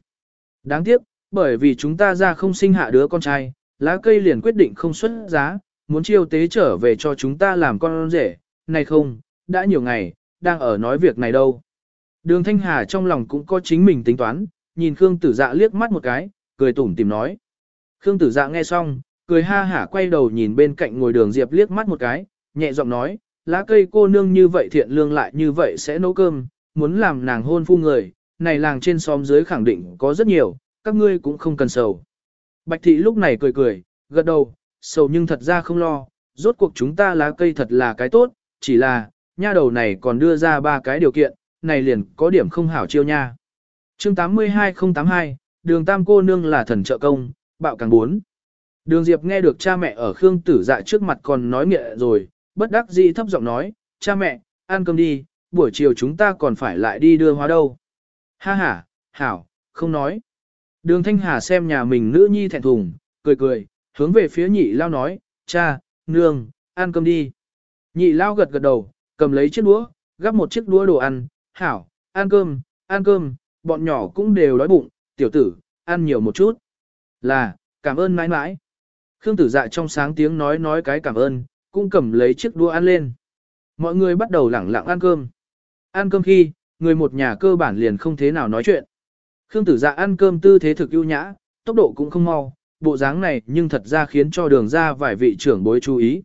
Đáng tiếc, bởi vì chúng ta ra không sinh hạ đứa con trai, lá cây liền quyết định không xuất giá, muốn chiêu tế trở về cho chúng ta làm con rể, này không, đã nhiều ngày, đang ở nói việc này đâu. Đường Thanh Hà trong lòng cũng có chính mình tính toán, nhìn Khương Tử Dạ liếc mắt một cái, cười tủm tìm nói. Khương Tử Dạ nghe xong, cười ha hả quay đầu nhìn bên cạnh ngồi đường Diệp liếc mắt một cái, nhẹ giọng nói, lá cây cô nương như vậy thiện lương lại như vậy sẽ nấu cơm, muốn làm nàng hôn phu người, này làng trên xóm dưới khẳng định có rất nhiều, các ngươi cũng không cần sầu. Bạch thị lúc này cười cười, gật đầu, sầu nhưng thật ra không lo, rốt cuộc chúng ta lá cây thật là cái tốt, chỉ là, nha đầu này còn đưa ra ba cái điều kiện, này liền có điểm không hảo chiêu nha. chương 82082, đường tam cô nương là thần trợ công, bạo càng bốn. Đường Diệp nghe được cha mẹ ở Khương Tử Dạ trước mặt còn nói nghệ rồi, bất đắc dĩ thấp giọng nói, cha mẹ, ăn cơm đi, buổi chiều chúng ta còn phải lại đi đưa hóa đâu. Ha ha, hảo, không nói. Đường Thanh Hà xem nhà mình nữ nhi thẹn thùng, cười cười, hướng về phía nhị lao nói, cha, nương, ăn cơm đi. Nhị lao gật gật đầu, cầm lấy chiếc đũa, gắp một chiếc đũa đồ ăn, hảo, ăn cơm, ăn cơm, bọn nhỏ cũng đều đói bụng, tiểu tử, ăn nhiều một chút. Là, cảm ơn mãi mãi. Khương tử dạ trong sáng tiếng nói nói cái cảm ơn, cũng cầm lấy chiếc đũa ăn lên. Mọi người bắt đầu lẳng lặng ăn cơm. Ăn cơm khi, người một nhà cơ bản liền không thế nào nói chuyện. Khương tử dạ ăn cơm tư thế thực ưu nhã, tốc độ cũng không mau, bộ dáng này nhưng thật ra khiến cho đường ra vài vị trưởng bối chú ý.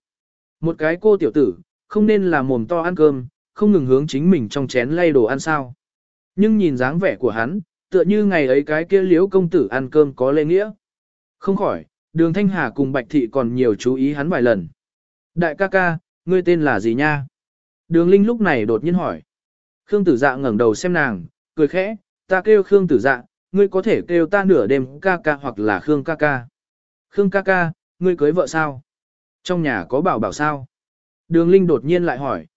Một cái cô tiểu tử, không nên là mồm to ăn cơm, không ngừng hướng chính mình trong chén lay đồ ăn sao. Nhưng nhìn dáng vẻ của hắn, tựa như ngày ấy cái kia liếu công tử ăn cơm có lễ nghĩa. Không khỏi, đường Thanh Hà cùng Bạch Thị còn nhiều chú ý hắn vài lần. Đại ca ca, ngươi tên là gì nha? Đường Linh lúc này đột nhiên hỏi. Khương tử dạ ngẩng đầu xem nàng, cười khẽ, ta kêu Khương tử dạ, ngươi có thể kêu ta nửa đêm ca ca hoặc là Khương ca ca. Khương ca ca, ngươi cưới vợ sao? Trong nhà có bảo bảo sao? Đường Linh đột nhiên lại hỏi.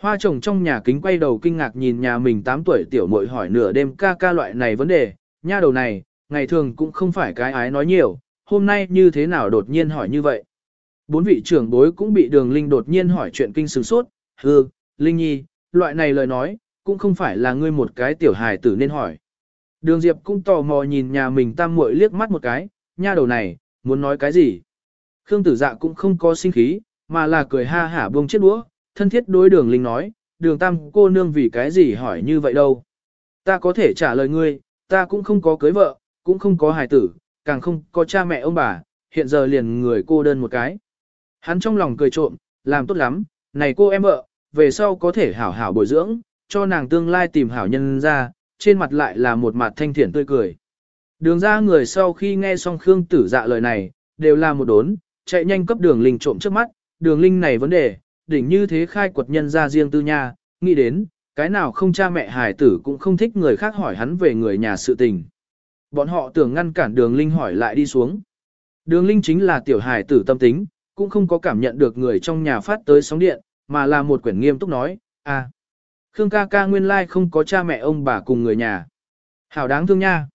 Hoa chồng trong nhà kính quay đầu kinh ngạc nhìn nhà mình 8 tuổi tiểu muội hỏi nửa đêm ca ca loại này vấn đề, nha đầu này, ngày thường cũng không phải cái ái nói nhiều, hôm nay như thế nào đột nhiên hỏi như vậy. Bốn vị trưởng bối cũng bị đường Linh đột nhiên hỏi chuyện kinh sử sốt, hư, Linh Nhi, loại này lời nói, cũng không phải là ngươi một cái tiểu hài tử nên hỏi. Đường Diệp cũng tò mò nhìn nhà mình tam muội liếc mắt một cái, nha đầu này, muốn nói cái gì. Khương tử dạ cũng không có sinh khí, mà là cười ha hả buông chiếc đũa, thân thiết đối đường Linh nói, đường tam cô nương vì cái gì hỏi như vậy đâu. Ta có thể trả lời ngươi, ta cũng không có cưới vợ, cũng không có hài tử, càng không có cha mẹ ông bà, hiện giờ liền người cô đơn một cái. Hắn trong lòng cười trộm, làm tốt lắm, này cô em vợ, về sau có thể hảo hảo bồi dưỡng, cho nàng tương lai tìm hảo nhân ra, trên mặt lại là một mặt thanh thiện tươi cười. Đường ra người sau khi nghe xong Khương tử dạ lời này, đều là một đốn, chạy nhanh cấp đường linh trộm trước mắt, đường linh này vấn đề, đỉnh như thế khai quật nhân ra riêng tư nha, nghĩ đến, cái nào không cha mẹ hài tử cũng không thích người khác hỏi hắn về người nhà sự tình. Bọn họ tưởng ngăn cản đường linh hỏi lại đi xuống. Đường linh chính là tiểu hài tử tâm tính, cũng không có cảm nhận được người trong nhà phát tới sóng điện, mà là một quyển nghiêm túc nói, à, Khương ca ca nguyên lai không có cha mẹ ông bà cùng người nhà. Hảo đáng thương nha.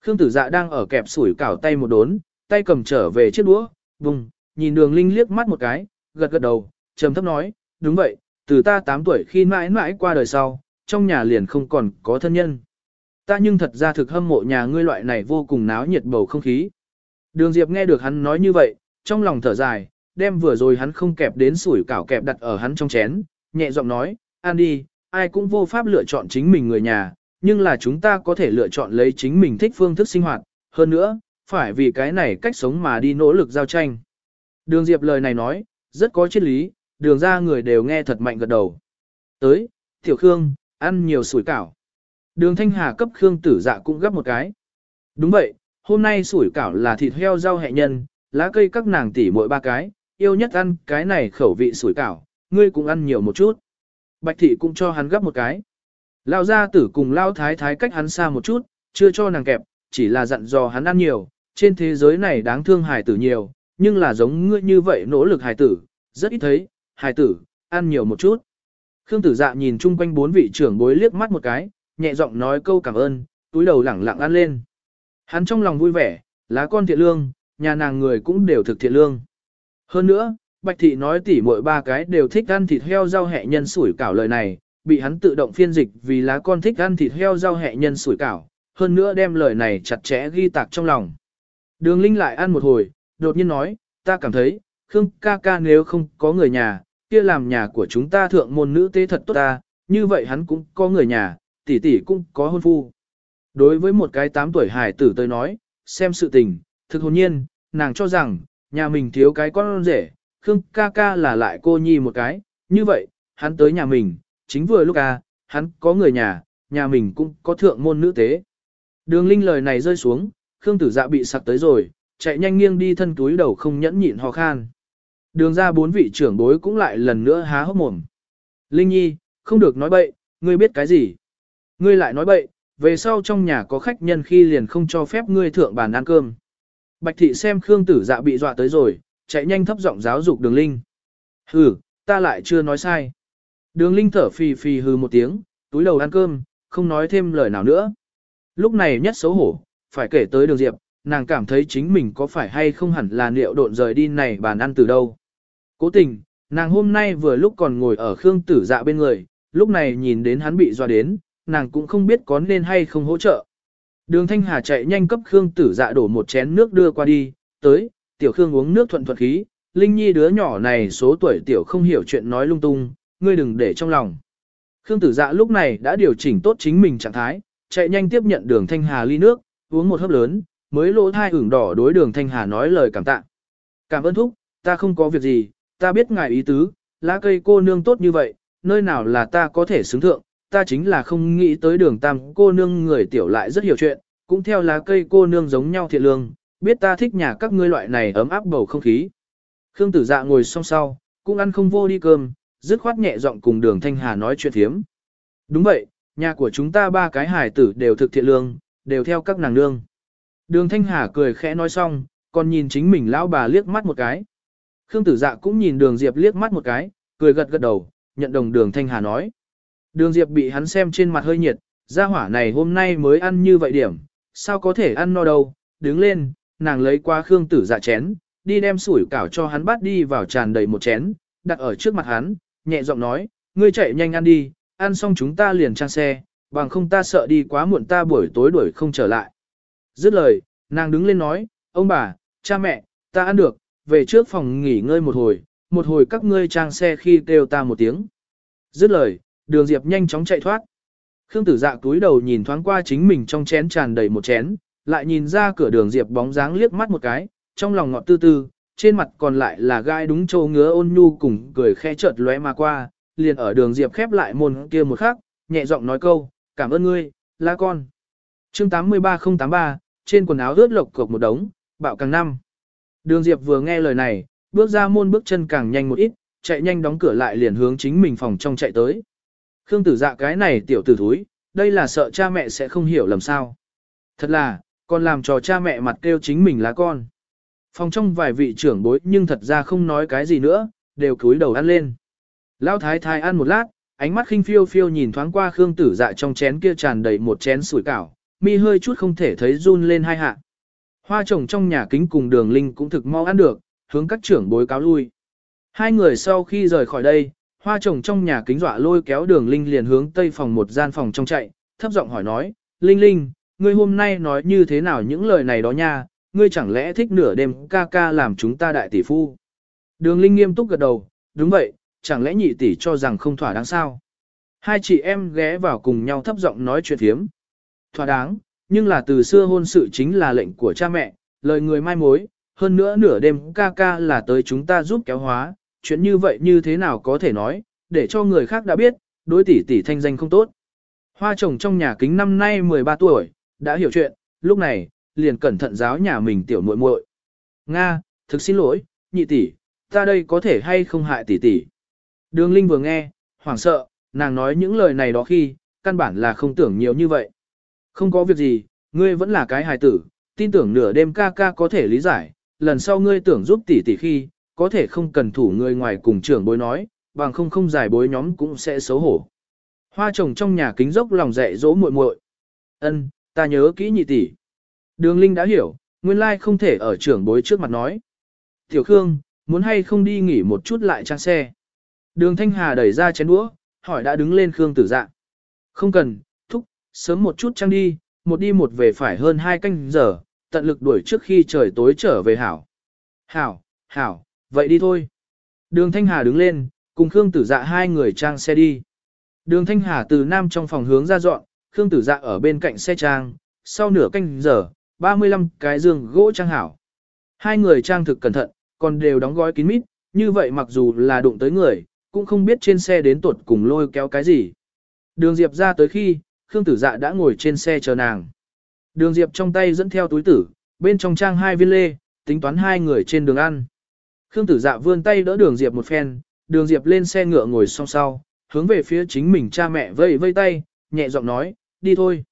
Khương tử dạ đang ở kẹp sủi cảo tay một đốn, tay cầm trở về chiếc đũa, vùng, nhìn đường linh liếc mắt một cái, gật gật đầu, trầm thấp nói, đúng vậy, từ ta 8 tuổi khi mãi mãi qua đời sau, trong nhà liền không còn có thân nhân. Ta nhưng thật ra thực hâm mộ nhà ngươi loại này vô cùng náo nhiệt bầu không khí. Đường Diệp nghe được hắn nói như vậy, trong lòng thở dài, đem vừa rồi hắn không kẹp đến sủi cảo kẹp đặt ở hắn trong chén, nhẹ giọng nói, ăn đi, ai cũng vô pháp lựa chọn chính mình người nhà, nhưng là chúng ta có thể lựa chọn lấy chính mình thích phương thức sinh hoạt, hơn nữa, phải vì cái này cách sống mà đi nỗ lực giao tranh. Đường Diệp lời này nói, rất có triết lý, đường ra người đều nghe thật mạnh gật đầu. Tới, Tiểu Khương, ăn nhiều sủi cảo. Đường Thanh Hà cấp Khương tử dạ cũng gấp một cái. Đúng vậy, hôm nay sủi cảo là thịt heo rau hẹ nhân, lá cây các nàng tỉ mỗi ba cái, yêu nhất ăn cái này khẩu vị sủi cảo, ngươi cũng ăn nhiều một chút. Bạch thị cũng cho hắn gấp một cái. Lao gia tử cùng Lao thái thái cách hắn xa một chút, chưa cho nàng kẹp, chỉ là dặn dò hắn ăn nhiều, trên thế giới này đáng thương hài tử nhiều, nhưng là giống ngươi như vậy nỗ lực hài tử, rất ít thấy, hài tử, ăn nhiều một chút. Khương tử dạ nhìn chung quanh bốn vị trưởng bối liếc mắt một cái, nhẹ giọng nói câu cảm ơn, túi đầu lẳng lặng ăn lên. Hắn trong lòng vui vẻ, lá con thiện lương, nhà nàng người cũng đều thực thiện lương. Hơn nữa, Bạch Thị nói tỉ mỗi ba cái đều thích ăn thịt heo rau hẹ nhân sủi cảo lời này, bị hắn tự động phiên dịch vì lá con thích ăn thịt heo rau hẹ nhân sủi cảo, hơn nữa đem lời này chặt chẽ ghi tạc trong lòng. Đường Linh lại ăn một hồi, đột nhiên nói, ta cảm thấy, Khương ca ca nếu không có người nhà, kia làm nhà của chúng ta thượng môn nữ tế thật tốt ta, như vậy hắn cũng có người nhà, tỷ tỷ cũng có hôn phu. Đối với một cái 8 tuổi hải tử tới nói, xem sự tình, thực hồn nhiên, nàng cho rằng, nhà mình thiếu cái con rể, Khương ca ca là lại cô nhi một cái, như vậy, hắn tới nhà mình, chính vừa lúc à, hắn có người nhà, nhà mình cũng có thượng môn nữ tế. Đường Linh lời này rơi xuống, Khương tử dạ bị sặc tới rồi, chạy nhanh nghiêng đi thân túi đầu không nhẫn nhịn ho khan. Đường ra bốn vị trưởng bối cũng lại lần nữa há hốc mồm. Linh Nhi, không được nói bậy, ngươi biết cái gì? Ngươi lại nói bậy, về sau trong nhà có khách nhân khi liền không cho phép ngươi thượng bàn ăn cơm. Bạch thị xem Khương tử dạ bị dọa tới rồi, chạy nhanh thấp giọng giáo dục đường Linh. Hừ, ta lại chưa nói sai. Đường Linh thở phì phì hừ một tiếng, túi đầu ăn cơm, không nói thêm lời nào nữa. Lúc này nhất xấu hổ, phải kể tới đường Diệp, nàng cảm thấy chính mình có phải hay không hẳn là liệu độn rời đi này bàn ăn từ đâu. Cố tình, nàng hôm nay vừa lúc còn ngồi ở Khương tử dạ bên người, lúc này nhìn đến hắn bị dọa đến, nàng cũng không biết có nên hay không hỗ trợ. Đường Thanh Hà chạy nhanh cấp Khương tử dạ đổ một chén nước đưa qua đi, tới, tiểu Khương uống nước thuận thuận khí, Linh Nhi đứa nhỏ này số tuổi tiểu không hiểu chuyện nói lung tung, ngươi đừng để trong lòng. Khương tử dạ lúc này đã điều chỉnh tốt chính mình trạng thái, chạy nhanh tiếp nhận đường Thanh Hà ly nước, uống một hớp lớn, mới lỗ thai ửng đỏ đối đường Thanh Hà nói lời cảm tạ. Cảm ơn thúc, ta không có việc gì, ta biết ngài ý tứ, lá cây cô nương tốt như vậy, nơi nào là ta có thể xứng thượng, ta chính là không nghĩ tới đường tam cô nương người tiểu lại rất hiểu chuyện, cũng theo lá cây cô nương giống nhau thiện lương, biết ta thích nhà các ngươi loại này ấm áp bầu không khí. Khương tử dạ ngồi song sau, cũng ăn không vô đi cơm, dứt khoát nhẹ giọng cùng đường Thanh Hà nói chuyện thiếm. Đúng vậy, nhà của chúng ta ba cái hải tử đều thực thiện lương, đều theo các nàng nương. Đường Thanh Hà cười khẽ nói xong, còn nhìn chính mình lão bà liếc mắt một cái. Khương tử dạ cũng nhìn đường Diệp liếc mắt một cái, cười gật gật đầu, nhận đồng đường Thanh Hà nói. Đường Diệp bị hắn xem trên mặt hơi nhiệt, gia hỏa này hôm nay mới ăn như vậy điểm, sao có thể ăn no đâu, đứng lên, nàng lấy qua Khương tử dạ chén, đi đem sủi cảo cho hắn bắt đi vào tràn đầy một chén, đặt ở trước mặt hắn, nhẹ giọng nói, ngươi chạy nhanh ăn đi, ăn xong chúng ta liền trang xe, bằng không ta sợ đi quá muộn ta buổi tối đuổi không trở lại. Dứt lời, nàng đứng lên nói, ông bà, cha mẹ, ta ăn được, về trước phòng nghỉ ngơi một hồi, một hồi các ngươi trang xe khi kêu ta một tiếng. Dứt lời, đường Diệp nhanh chóng chạy thoát. Khương tử dạ túi đầu nhìn thoáng qua chính mình trong chén tràn đầy một chén, lại nhìn ra cửa đường Diệp bóng dáng liếc mắt một cái, trong lòng ngọt tư tư, trên mặt còn lại là gai đúng châu ngứa ôn nhu cùng cười khe chợt lóe mà qua, liền ở đường Diệp khép lại môn kia một khắc, nhẹ giọng nói câu, cảm ơn ngươi, la con. Chương 83083, trên quần áo ướt lộc cộc một đống, bạo càng năm. Đường Diệp vừa nghe lời này, bước ra môn bước chân càng nhanh một ít, chạy nhanh đóng cửa lại liền hướng chính mình phòng trong chạy tới. Khương tử dạ cái này tiểu tử thúi, đây là sợ cha mẹ sẽ không hiểu lầm sao. Thật là, còn làm cho cha mẹ mặt kêu chính mình là con. Phòng trong vài vị trưởng bối nhưng thật ra không nói cái gì nữa, đều cúi đầu ăn lên. Lão thái thái ăn một lát, ánh mắt khinh phiêu phiêu nhìn thoáng qua Khương tử dạ trong chén kia tràn đầy một chén sủi cảo, mi hơi chút không thể thấy run lên hai hạ. Hoa trồng trong nhà kính cùng đường linh cũng thực mau ăn được, hướng các trưởng bối cáo lui. Hai người sau khi rời khỏi đây, hoa trồng trong nhà kính dọa lôi kéo đường linh liền hướng tây phòng một gian phòng trong chạy, thấp giọng hỏi nói, Linh Linh, ngươi hôm nay nói như thế nào những lời này đó nha, ngươi chẳng lẽ thích nửa đêm ca ca làm chúng ta đại tỷ phu. Đường Linh nghiêm túc gật đầu, đúng vậy, chẳng lẽ nhị tỷ cho rằng không thỏa đáng sao? Hai chị em ghé vào cùng nhau thấp giọng nói chuyện thiếm. Thỏa đáng, nhưng là từ xưa hôn sự chính là lệnh của cha mẹ, lời người mai mối, hơn nữa nửa đêm ca ca là tới chúng ta giúp kéo hóa, chuyện như vậy như thế nào có thể nói, để cho người khác đã biết, đối tỷ tỷ thanh danh không tốt. Hoa chồng trong nhà kính năm nay 13 tuổi, đã hiểu chuyện, lúc này, liền cẩn thận giáo nhà mình tiểu muội muội. Nga, thực xin lỗi, nhị tỷ, ta đây có thể hay không hại tỷ tỷ. Đường Linh vừa nghe, hoảng sợ, nàng nói những lời này đó khi, căn bản là không tưởng nhiều như vậy. Không có việc gì, ngươi vẫn là cái hài tử, tin tưởng nửa đêm ca ca có thể lý giải, lần sau ngươi tưởng giúp tỷ tỷ khi, có thể không cần thủ người ngoài cùng trưởng bối nói, bằng không không giải bối nhóm cũng sẽ xấu hổ. Hoa trồng trong nhà kính dốc lòng dạy dỗ muội muội. Ân, ta nhớ kỹ nhị tỷ. Đường Linh đã hiểu, nguyên lai không thể ở trưởng bối trước mặt nói. Tiểu Khương, muốn hay không đi nghỉ một chút lại trang xe. Đường Thanh Hà đẩy ra chén đũa, hỏi đã đứng lên Khương tử dạ. Không cần, sớm một chút trang đi, một đi một về phải hơn hai canh giờ, tận lực đuổi trước khi trời tối trở về hảo. Hảo, hảo, vậy đi thôi. Đường Thanh Hà đứng lên, cùng Khương tử dạ hai người trang xe đi. Đường Thanh Hà từ nam trong phòng hướng ra dọn, Khương tử dạ ở bên cạnh xe trang, sau nửa canh giờ, 35 cái giường gỗ trang hảo. Hai người trang thực cẩn thận, còn đều đóng gói kín mít, như vậy mặc dù là đụng tới người, cũng không biết trên xe đến tuột cùng lôi kéo cái gì. Đường Diệp ra tới khi, Khương Tử Dạ đã ngồi trên xe chờ nàng. Đường Diệp trong tay dẫn theo túi tử, bên trong trang hai viên lê, tính toán hai người trên đường ăn. Khương Tử Dạ vươn tay đỡ Đường Diệp một phen, Đường Diệp lên xe ngựa ngồi song sau, hướng về phía chính mình cha mẹ vây vây tay, nhẹ giọng nói, đi thôi.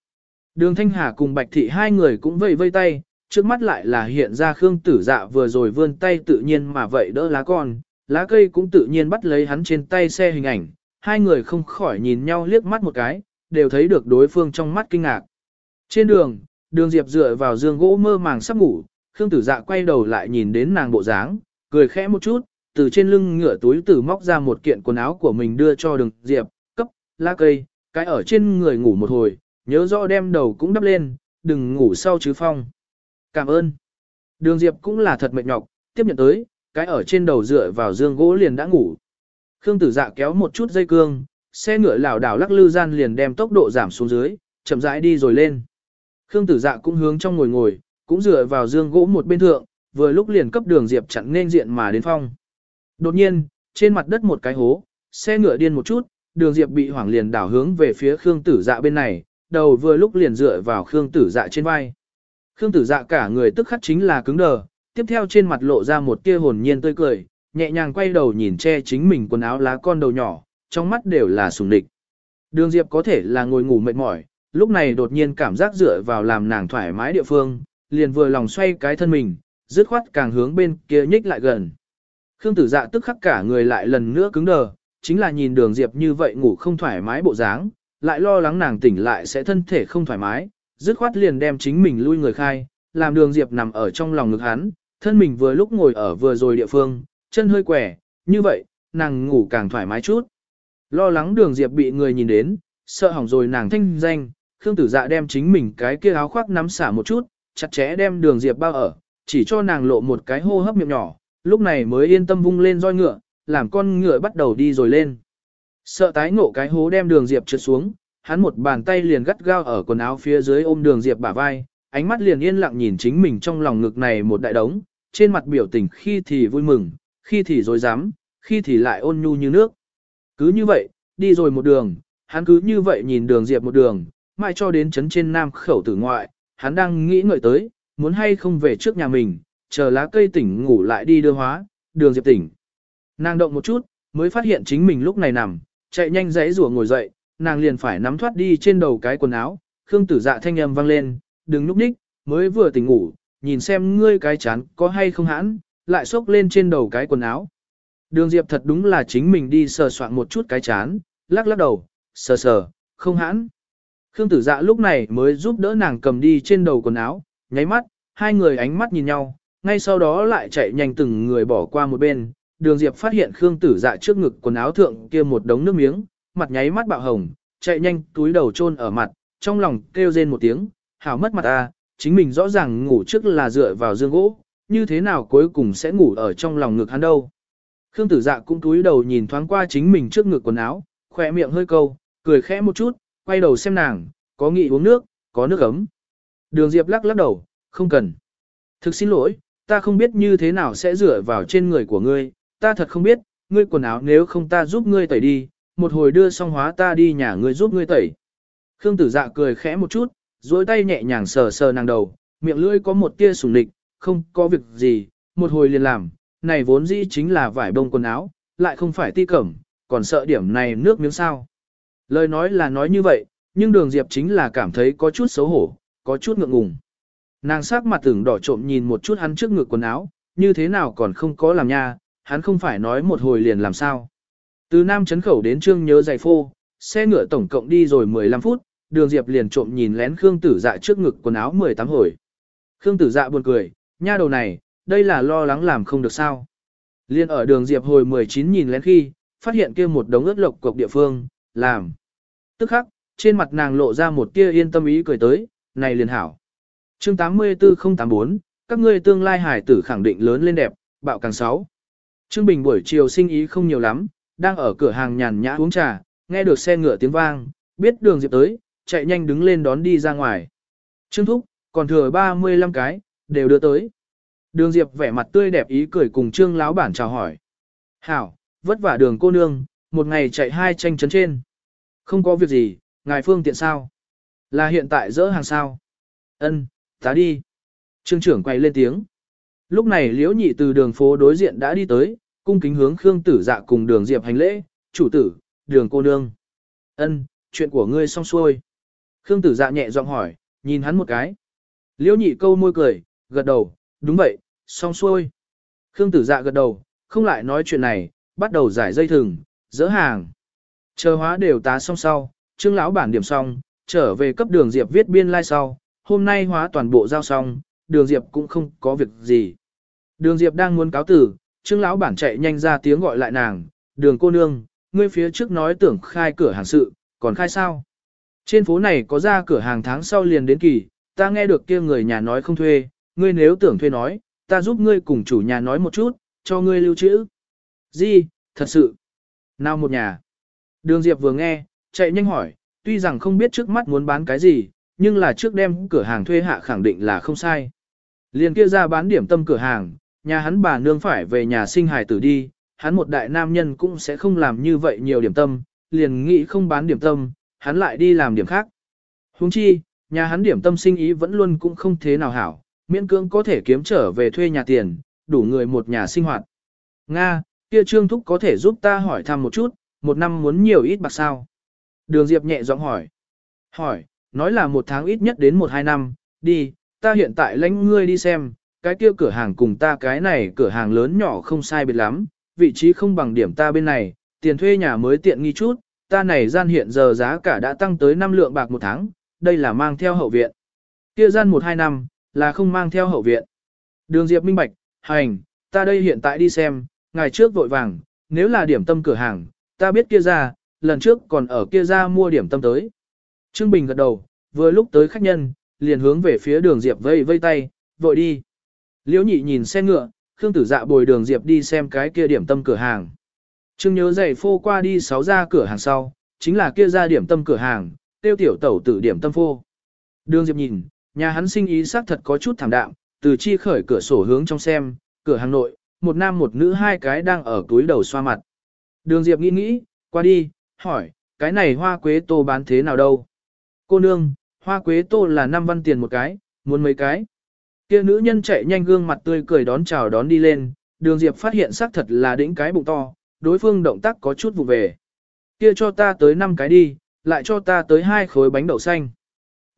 Đường Thanh Hà cùng Bạch Thị hai người cũng vây vây tay, trước mắt lại là hiện ra Khương Tử Dạ vừa rồi vươn tay tự nhiên mà vậy đỡ lá con, lá cây cũng tự nhiên bắt lấy hắn trên tay xe hình ảnh, hai người không khỏi nhìn nhau liếc mắt một cái, đều thấy được đối phương trong mắt kinh ngạc. Trên đường, đường Diệp dựa vào giường gỗ mơ màng sắp ngủ, Khương Tử Dạ quay đầu lại nhìn đến nàng bộ dáng, cười khẽ một chút, từ trên lưng ngựa túi tử móc ra một kiện quần áo của mình đưa cho đường Diệp, cấp, lá cây, cái ở trên người ngủ một hồi, nhớ rõ đem đầu cũng đắp lên, đừng ngủ sau chứ phong. Cảm ơn. Đường Diệp cũng là thật mệt nhọc, tiếp nhận tới, cái ở trên đầu dựa vào giường gỗ liền đã ngủ. Khương tử dạ kéo một chút dây cương, xe ngựa lảo đảo lắc lư gian liền đem tốc độ giảm xuống dưới, chậm rãi đi rồi lên. Khương tử dạ cũng hướng trong ngồi ngồi, cũng dựa vào dương gỗ một bên thượng, vừa lúc liền cấp đường Diệp chặn nên diện mà đến phong. Đột nhiên, trên mặt đất một cái hố, xe ngựa điên một chút, đường Diệp bị hoảng liền đảo hướng về phía Khương tử dạ bên này, đầu vừa lúc liền dựa vào Khương tử dạ trên vai. Khương tử dạ cả người tức khắc chính là cứng đờ, tiếp theo trên mặt lộ ra một tia hồn nhiên tươi cười, nhẹ nhàng quay đầu nhìn che chính mình quần áo lá con đầu nhỏ, trong mắt đều là sùng địch. Đường Diệp có thể là ngồi ngủ mệt mỏi, lúc này đột nhiên cảm giác dựa vào làm nàng thoải mái địa phương, liền vừa lòng xoay cái thân mình, dứt khoát càng hướng bên kia nhích lại gần. Khương tử dạ tức khắc cả người lại lần nữa cứng đờ, chính là nhìn đường Diệp như vậy ngủ không thoải mái bộ dáng, lại lo lắng nàng tỉnh lại sẽ thân thể không thoải mái, dứt khoát liền đem chính mình lui người khai, làm đường Diệp nằm ở trong lòng ngực hắn, thân mình vừa lúc ngồi ở vừa rồi địa phương, chân hơi quẻ, như vậy, nàng ngủ càng thoải mái chút. Lo lắng đường Diệp bị người nhìn đến, sợ hỏng rồi nàng thanh danh, Khương Tử Dạ đem chính mình cái kia áo khoác nắm xả một chút, chặt chẽ đem đường Diệp bao ở, chỉ cho nàng lộ một cái hô hấp miệng nhỏ, lúc này mới yên tâm vung lên roi ngựa, làm con ngựa bắt đầu đi rồi lên. Sợ tái ngộ cái hố đem đường Diệp trượt xuống, hắn một bàn tay liền gắt gao ở quần áo phía dưới ôm đường Diệp bả vai, ánh mắt liền yên lặng nhìn chính mình trong lòng ngực này một đại đống, trên mặt biểu tình khi thì vui mừng, khi thì dối dám, khi thì lại ôn nhu như nước. Cứ như vậy, đi rồi một đường, hắn cứ như vậy nhìn đường Diệp một đường, mãi cho đến chấn trên nam khẩu tử ngoại, hắn đang nghĩ ngợi tới, muốn hay không về trước nhà mình, chờ lá cây tỉnh ngủ lại đi đưa hóa, đường Diệp tỉnh. Nàng động một chút, mới phát hiện chính mình lúc này nằm, chạy nhanh giấy rùa ngồi dậy, nàng liền phải nắm thoát đi trên đầu cái quần áo, Khương tử dạ thanh âm vang lên, đừng núp ních, mới vừa tỉnh ngủ, nhìn xem ngươi cái chán có hay không hãn, lại xốc lên trên đầu cái quần áo. Đường Diệp thật đúng là chính mình đi sờ soạn một chút cái chán, lắc lắc đầu, sờ sờ, không hãn. Khương tử dạ lúc này mới giúp đỡ nàng cầm đi trên đầu quần áo, nháy mắt, hai người ánh mắt nhìn nhau, ngay sau đó lại chạy nhanh từng người bỏ qua một bên. Đường Diệp phát hiện Khương tử dạ trước ngực quần áo thượng kia một đống nước miếng, mặt nháy mắt bạo hồng, chạy nhanh túi đầu chôn ở mặt, trong lòng kêu rên một tiếng, hảo mất mặt ta, chính mình rõ ràng ngủ trước là dựa vào dương gỗ, như thế nào cuối cùng sẽ ngủ ở trong lòng ngực hắn đâu. Khương tử dạ cũng túi đầu nhìn thoáng qua chính mình trước ngực quần áo, khỏe miệng hơi câu, cười khẽ một chút, quay đầu xem nàng, có nghị uống nước, có nước ấm. Đường Diệp lắc lắc đầu, không cần. Thực xin lỗi, ta không biết như thế nào sẽ rửa vào trên người của ngươi, ta thật không biết, ngươi quần áo nếu không ta giúp ngươi tẩy đi, một hồi đưa xong hóa ta đi nhà ngươi giúp ngươi tẩy. Khương tử dạ cười khẽ một chút, duỗi tay nhẹ nhàng sờ sờ nàng đầu, miệng lưỡi có một tia sủng lịch, không có việc gì, một hồi liền làm, này vốn dĩ chính là vải bông quần áo, lại không phải ti cẩm, còn sợ điểm này nước miếng sao. Lời nói là nói như vậy, nhưng đường Diệp chính là cảm thấy có chút xấu hổ, có chút ngượng ngùng. Nàng sắc mặt tưởng đỏ trộm nhìn một chút hắn trước ngực quần áo, như thế nào còn không có làm nha, hắn không phải nói một hồi liền làm sao. Từ Nam Trấn Khẩu đến Trương nhớ giày phô, xe ngựa tổng cộng đi rồi 15 phút, đường Diệp liền trộm nhìn lén Khương Tử Dạ trước ngực quần áo 18 hồi. Khương Tử Dạ buồn cười, nha đầu này, đây là lo lắng làm không được sao. Liên ở đường Diệp hồi 19 nhìn lén khi, phát hiện kia một đống ướt lộc cục địa phương, làm. Tức khắc, trên mặt nàng lộ ra một tia yên tâm ý cười tới, này liền hảo. Chương 84084, các ngươi tương lai hải tử khẳng định lớn lên đẹp, bạo càng sáu. Trương Bình buổi chiều sinh ý không nhiều lắm, đang ở cửa hàng nhàn nhã uống trà, nghe được xe ngựa tiếng vang, biết đường Diệp tới, chạy nhanh đứng lên đón đi ra ngoài. Trương Thúc, còn thừa 35 cái, đều đưa tới. Đường Diệp vẻ mặt tươi đẹp ý cười cùng Trương Lão bản chào hỏi. Hảo, vất vả đường cô nương, một ngày chạy hai tranh chấn trên. Không có việc gì, ngài phương tiện sao? Là hiện tại dỡ hàng sao? Ân, tá đi. Trương trưởng quay lên tiếng. Lúc này liễu nhị từ đường phố đối diện đã đi tới, cung kính hướng Khương tử dạ cùng đường Diệp hành lễ, chủ tử, đường cô nương. Ân, chuyện của ngươi xong xuôi. Khương tử dạ nhẹ giọng hỏi, nhìn hắn một cái. Liễu nhị câu môi cười, gật đầu, đúng vậy, xong xuôi. Khương tử dạ gật đầu, không lại nói chuyện này, bắt đầu giải dây thừng, dỡ hàng. Chờ hóa đều tá xong sau, trương lão bản điểm xong, trở về cấp đường Diệp viết biên lai like sau, hôm nay hóa toàn bộ giao xong, đường Diệp cũng không có việc gì. Đường Diệp đang muốn cáo tử, trương lão bản chạy nhanh ra tiếng gọi lại nàng, đường cô nương, ngươi phía trước nói tưởng khai cửa hàng sự, còn khai sao? Trên phố này có ra cửa hàng tháng sau liền đến kỳ, ta nghe được kia người nhà nói không thuê, ngươi nếu tưởng thuê nói, ta giúp ngươi cùng chủ nhà nói một chút, cho ngươi lưu trữ. Gì, thật sự. Nào một nhà. Đường Diệp vừa nghe, chạy nhanh hỏi, tuy rằng không biết trước mắt muốn bán cái gì, nhưng là trước đem cửa hàng thuê hạ khẳng định là không sai. Liền kia ra bán điểm tâm cửa hàng, nhà hắn bà nương phải về nhà sinh hài tử đi, hắn một đại nam nhân cũng sẽ không làm như vậy nhiều điểm tâm, liền nghĩ không bán điểm tâm, hắn lại đi làm điểm khác. Huống chi, nhà hắn điểm tâm sinh ý vẫn luôn cũng không thế nào hảo, miễn cưỡng có thể kiếm trở về thuê nhà tiền, đủ người một nhà sinh hoạt. Nga, kia Trương Thúc có thể giúp ta hỏi thăm một chút, một năm muốn nhiều ít bạc sao? Đường Diệp nhẹ giọng hỏi. Hỏi, nói là một tháng ít nhất đến một hai năm, đi, ta hiện tại lãnh ngươi đi xem, cái kia cửa hàng cùng ta cái này cửa hàng lớn nhỏ không sai biệt lắm, vị trí không bằng điểm ta bên này, tiền thuê nhà mới tiện nghi chút, ta này gian hiện giờ giá cả đã tăng tới 5 lượng bạc một tháng, đây là mang theo hậu viện. Kia gian 1-2 năm, là không mang theo hậu viện. Đường Diệp minh bạch, hành, ta đây hiện tại đi xem, ngày trước vội vàng, nếu là điểm tâm cửa hàng, ta biết kia ra, lần trước còn ở kia ra mua điểm tâm tới. Trương Bình gật đầu, vừa lúc tới khách nhân, liền hướng về phía đường Diệp vây vây tay, vội đi. Liễu nhị nhìn xe ngựa, Khương tử dạ bồi đường Diệp đi xem cái kia điểm tâm cửa hàng. Trương nhớ dậy phô qua đi sáu ra cửa hàng sau, chính là kia ra điểm tâm cửa hàng, tiêu tiểu tẩu tử điểm tâm phô. Đường Diệp nhìn, nhà hắn sinh ý xác thật có chút thảm đạm, từ chi khởi cửa sổ hướng trong xem, cửa hàng nội, một nam một nữ hai cái đang ở túi đầu xoa mặt. Đường Diệp nghĩ nghĩ, qua đi, hỏi, cái này hoa quế tô bán thế nào đâu? Cô nương, hoa quế tô là 5 văn tiền một cái, muốn mấy cái? Kia nữ nhân chạy nhanh gương mặt tươi cười đón chào đón đi lên, đường Diệp phát hiện xác thật là đỉnh cái bụng to, đối phương động tác có chút vụ về. Kia cho ta tới 5 cái đi, lại cho ta tới hai khối bánh đậu xanh.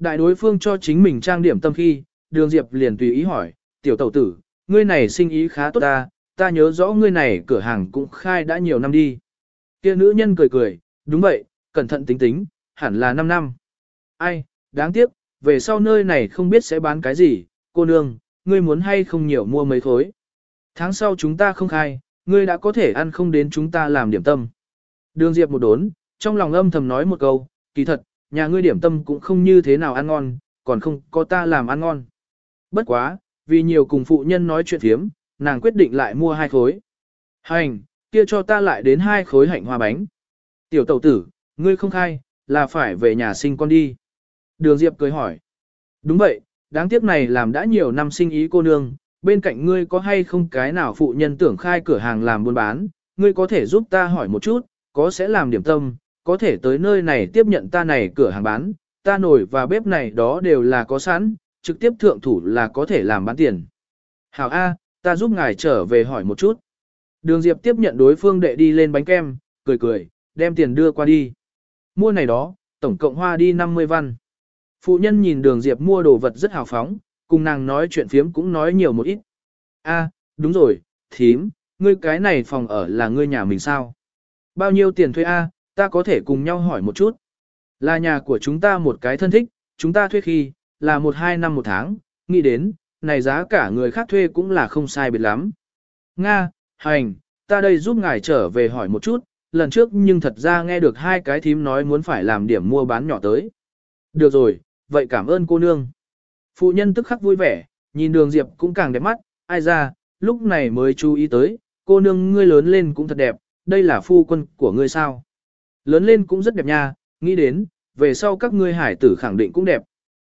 Đại đối phương cho chính mình trang điểm tâm khi, đường Diệp liền tùy ý hỏi, tiểu tẩu tử, ngươi này sinh ý khá tốt ta, ta nhớ rõ ngươi này cửa hàng cũng khai đã nhiều năm đi. Kia nữ nhân cười cười, đúng vậy, cẩn thận tính tính, hẳn là 5 năm. Ai, đáng tiếc, về sau nơi này không biết sẽ bán cái gì, cô nương, ngươi muốn hay không nhiều mua mấy thối. Tháng sau chúng ta không khai, ngươi đã có thể ăn không đến chúng ta làm điểm tâm. Đường Diệp một đốn, trong lòng âm thầm nói một câu, kỳ thật, nhà ngươi điểm tâm cũng không như thế nào ăn ngon, còn không có ta làm ăn ngon. Bất quá, vì nhiều cùng phụ nhân nói chuyện thiếm, nàng quyết định lại mua hai khối. Hành, kia cho ta lại đến hai khối hạnh hoa bánh. Tiểu tẩu tử, ngươi không khai, là phải về nhà sinh con đi. Đường Diệp cười hỏi. Đúng vậy, đáng tiếc này làm đã nhiều năm sinh ý cô nương, bên cạnh ngươi có hay không cái nào phụ nhân tưởng khai cửa hàng làm buôn bán, ngươi có thể giúp ta hỏi một chút, có sẽ làm điểm tâm, có thể tới nơi này tiếp nhận ta này cửa hàng bán, ta nổi và bếp này đó đều là có sẵn, trực tiếp thượng thủ là có thể làm bán tiền. Hảo A, ta giúp ngài trở về hỏi một chút. Đường Diệp tiếp nhận đối phương đệ đi lên bánh kem, cười cười, đem tiền đưa qua đi. Mua này đó, tổng cộng hoa đi 50 văn. Phụ nhân nhìn đường Diệp mua đồ vật rất hào phóng, cùng nàng nói chuyện phiếm cũng nói nhiều một ít. A, đúng rồi, thím, ngươi cái này phòng ở là ngươi nhà mình sao? Bao nhiêu tiền thuê A, ta có thể cùng nhau hỏi một chút. Là nhà của chúng ta một cái thân thích, chúng ta thuê khi, là một hai năm một tháng, nghĩ đến, này giá cả người khác thuê cũng là không sai biệt lắm. Nga, hành, ta đây giúp ngài trở về hỏi một chút, lần trước nhưng thật ra nghe được hai cái thím nói muốn phải làm điểm mua bán nhỏ tới. Được rồi, vậy cảm ơn cô nương. Phụ nhân tức khắc vui vẻ, nhìn đường Diệp cũng càng đẹp mắt, ai ra, lúc này mới chú ý tới, cô nương ngươi lớn lên cũng thật đẹp, đây là phu quân của ngươi sao. Lớn lên cũng rất đẹp nha, nghĩ đến, về sau các ngươi hải tử khẳng định cũng đẹp.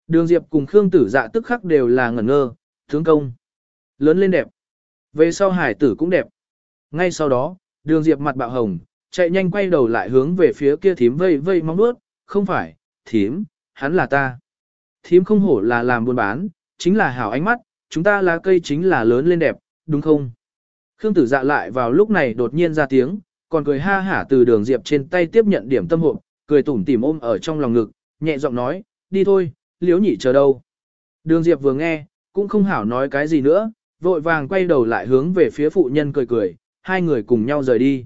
Đường Diệp cùng Khương tử dạ tức khắc đều là ngẩn ngơ, tướng công. Lớn lên đẹp. Về sau hải tử cũng đẹp. Ngay sau đó, đường Diệp mặt bạo hồng, chạy nhanh quay đầu lại hướng về phía kia thím vây vây mong nuốt, không phải, thím, hắn là ta. Thím không hổ là làm buôn bán, chính là hảo ánh mắt, chúng ta lá cây chính là lớn lên đẹp, đúng không? Khương tử dạ lại vào lúc này đột nhiên ra tiếng, còn cười ha hả từ đường Diệp trên tay tiếp nhận điểm tâm hộp, cười tủm tỉm ôm ở trong lòng ngực, nhẹ giọng nói, đi thôi, liếu nhị chờ đâu. Đường Diệp vừa nghe, cũng không hảo nói cái gì nữa, vội vàng quay đầu lại hướng về phía phụ nhân cười cười, hai người cùng nhau rời đi.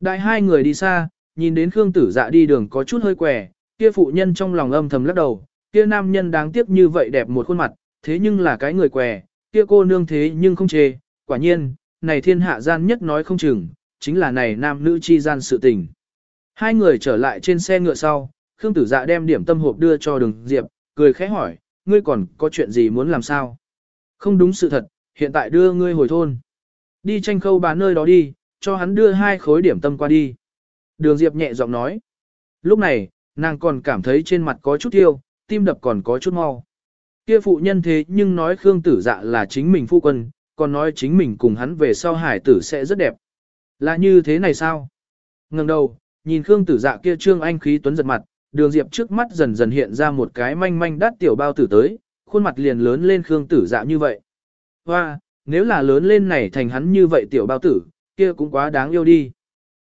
Đại hai người đi xa, nhìn đến Khương tử dạ đi đường có chút hơi quẻ, kia phụ nhân trong lòng âm thầm lắc đầu, kia nam nhân đáng tiếc như vậy đẹp một khuôn mặt, thế nhưng là cái người què, kia cô nương thế nhưng không chê, quả nhiên, này thiên hạ gian nhất nói không chừng, chính là này nam nữ chi gian sự tình. Hai người trở lại trên xe ngựa sau, Khương Tử Dạ đem điểm tâm hộp đưa cho Đường Diệp, cười khẽ hỏi, ngươi còn có chuyện gì muốn làm sao? Không đúng sự thật, hiện tại đưa ngươi hồi thôn. Đi tranh khâu bán nơi đó đi, cho hắn đưa hai khối điểm tâm qua đi. Đường Diệp nhẹ giọng nói. Lúc này, nàng còn cảm thấy trên mặt có chút tiêu, tim đập còn có chút mau. Kia phụ nhân thế nhưng nói Khương Tử Dạ là chính mình phu quân, còn nói chính mình cùng hắn về sau hải tử sẽ rất đẹp. Là như thế này sao? Ngừng đầu, nhìn Khương Tử Dạ kia trương anh khí tuấn giật mặt, đường diệp trước mắt dần dần hiện ra một cái manh manh đắt tiểu bao tử tới, khuôn mặt liền lớn lên Khương Tử Dạ như vậy. Hoa, nếu là lớn lên này thành hắn như vậy tiểu bao tử, kia cũng quá đáng yêu đi.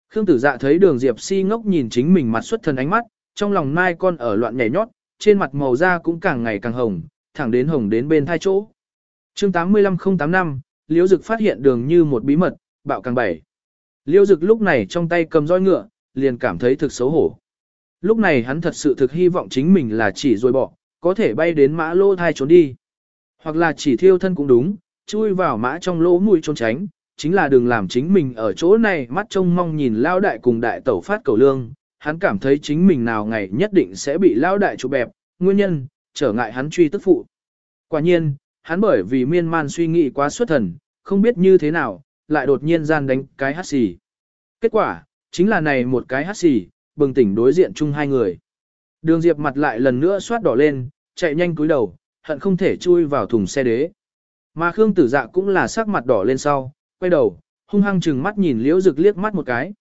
Khương Tử Dạ thấy đường diệp si ngốc nhìn chính mình mặt xuất thần ánh mắt, trong lòng mai con ở loạn nhảy nhót, trên mặt màu da cũng càng ngày càng hồng, thẳng đến hồng đến bên thai chỗ. chương 85085, Liễu Dực phát hiện đường như một bí mật, bạo càng bảy. Liêu Dực lúc này trong tay cầm roi ngựa, liền cảm thấy thực xấu hổ. Lúc này hắn thật sự thực hy vọng chính mình là chỉ rồi bỏ, có thể bay đến mã lô thai trốn đi. Hoặc là chỉ thiêu thân cũng đúng, chui vào mã trong lỗ mũi trốn tránh, chính là đừng làm chính mình ở chỗ này mắt trông mong nhìn lao đại cùng đại tẩu phát cầu lương, hắn cảm thấy chính mình nào ngày nhất định sẽ bị lao đại chụp bẹp, nguyên nhân, trở ngại hắn truy tức phụ. Quả nhiên, hắn bởi vì miên man suy nghĩ quá xuất thần, không biết như thế nào, lại đột nhiên gian đánh cái hát xì. Kết quả, chính là này một cái hát xì, bừng tỉnh đối diện chung hai người. Đường Diệp mặt lại lần nữa xoát đỏ lên, chạy nhanh cúi đầu, hận không thể chui vào thùng xe đế. Mà Khương Tử Dạ cũng là sắc mặt đỏ lên sau, quay đầu, hung hăng chừng mắt nhìn Liễu Dực liếc mắt một cái.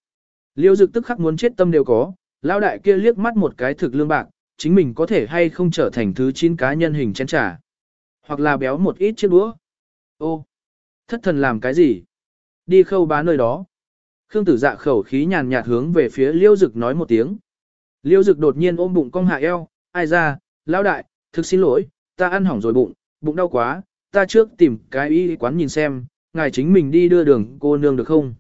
Liễu Dực tức khắc muốn chết tâm đều có, lão đại kia liếc mắt một cái thực lương bạc, chính mình có thể hay không trở thành thứ chín cá nhân hình chén trà. Hoặc là béo một ít chiếc đũa. Ô, thất thần làm cái gì? Đi khâu bá nơi đó. Khương tử dạ khẩu khí nhàn nhạt hướng về phía liêu dực nói một tiếng. Liêu dực đột nhiên ôm bụng cong hạ eo, ai ra, lão đại, thực xin lỗi, ta ăn hỏng rồi bụng, bụng đau quá, ta trước tìm cái y quán nhìn xem, ngài chính mình đi đưa đường cô nương được không?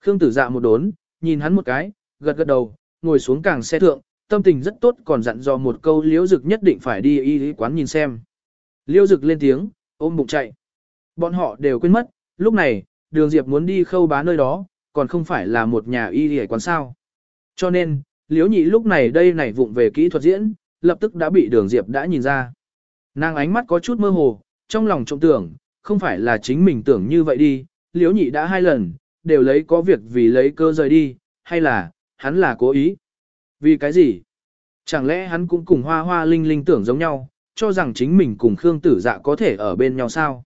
Khương tử dạ một đốn, nhìn hắn một cái, gật gật đầu, ngồi xuống càng xe thượng, tâm tình rất tốt còn dặn dò một câu liễu dực nhất định phải đi y quán nhìn xem. Liễu dực lên tiếng, ôm bụng chạy. Bọn họ đều quên mất, lúc này, đường diệp muốn đi khâu bá nơi đó, còn không phải là một nhà y y quán sao. Cho nên, liễu nhị lúc này đây nảy vụng về kỹ thuật diễn, lập tức đã bị đường diệp đã nhìn ra. Nàng ánh mắt có chút mơ hồ, trong lòng trộm tưởng, không phải là chính mình tưởng như vậy đi, liễu nhị đã hai lần, đều lấy có việc vì lấy cơ rời đi, hay là, hắn là cố ý. Vì cái gì? Chẳng lẽ hắn cũng cùng hoa hoa linh linh tưởng giống nhau, cho rằng chính mình cùng Khương tử dạ có thể ở bên nhau sao?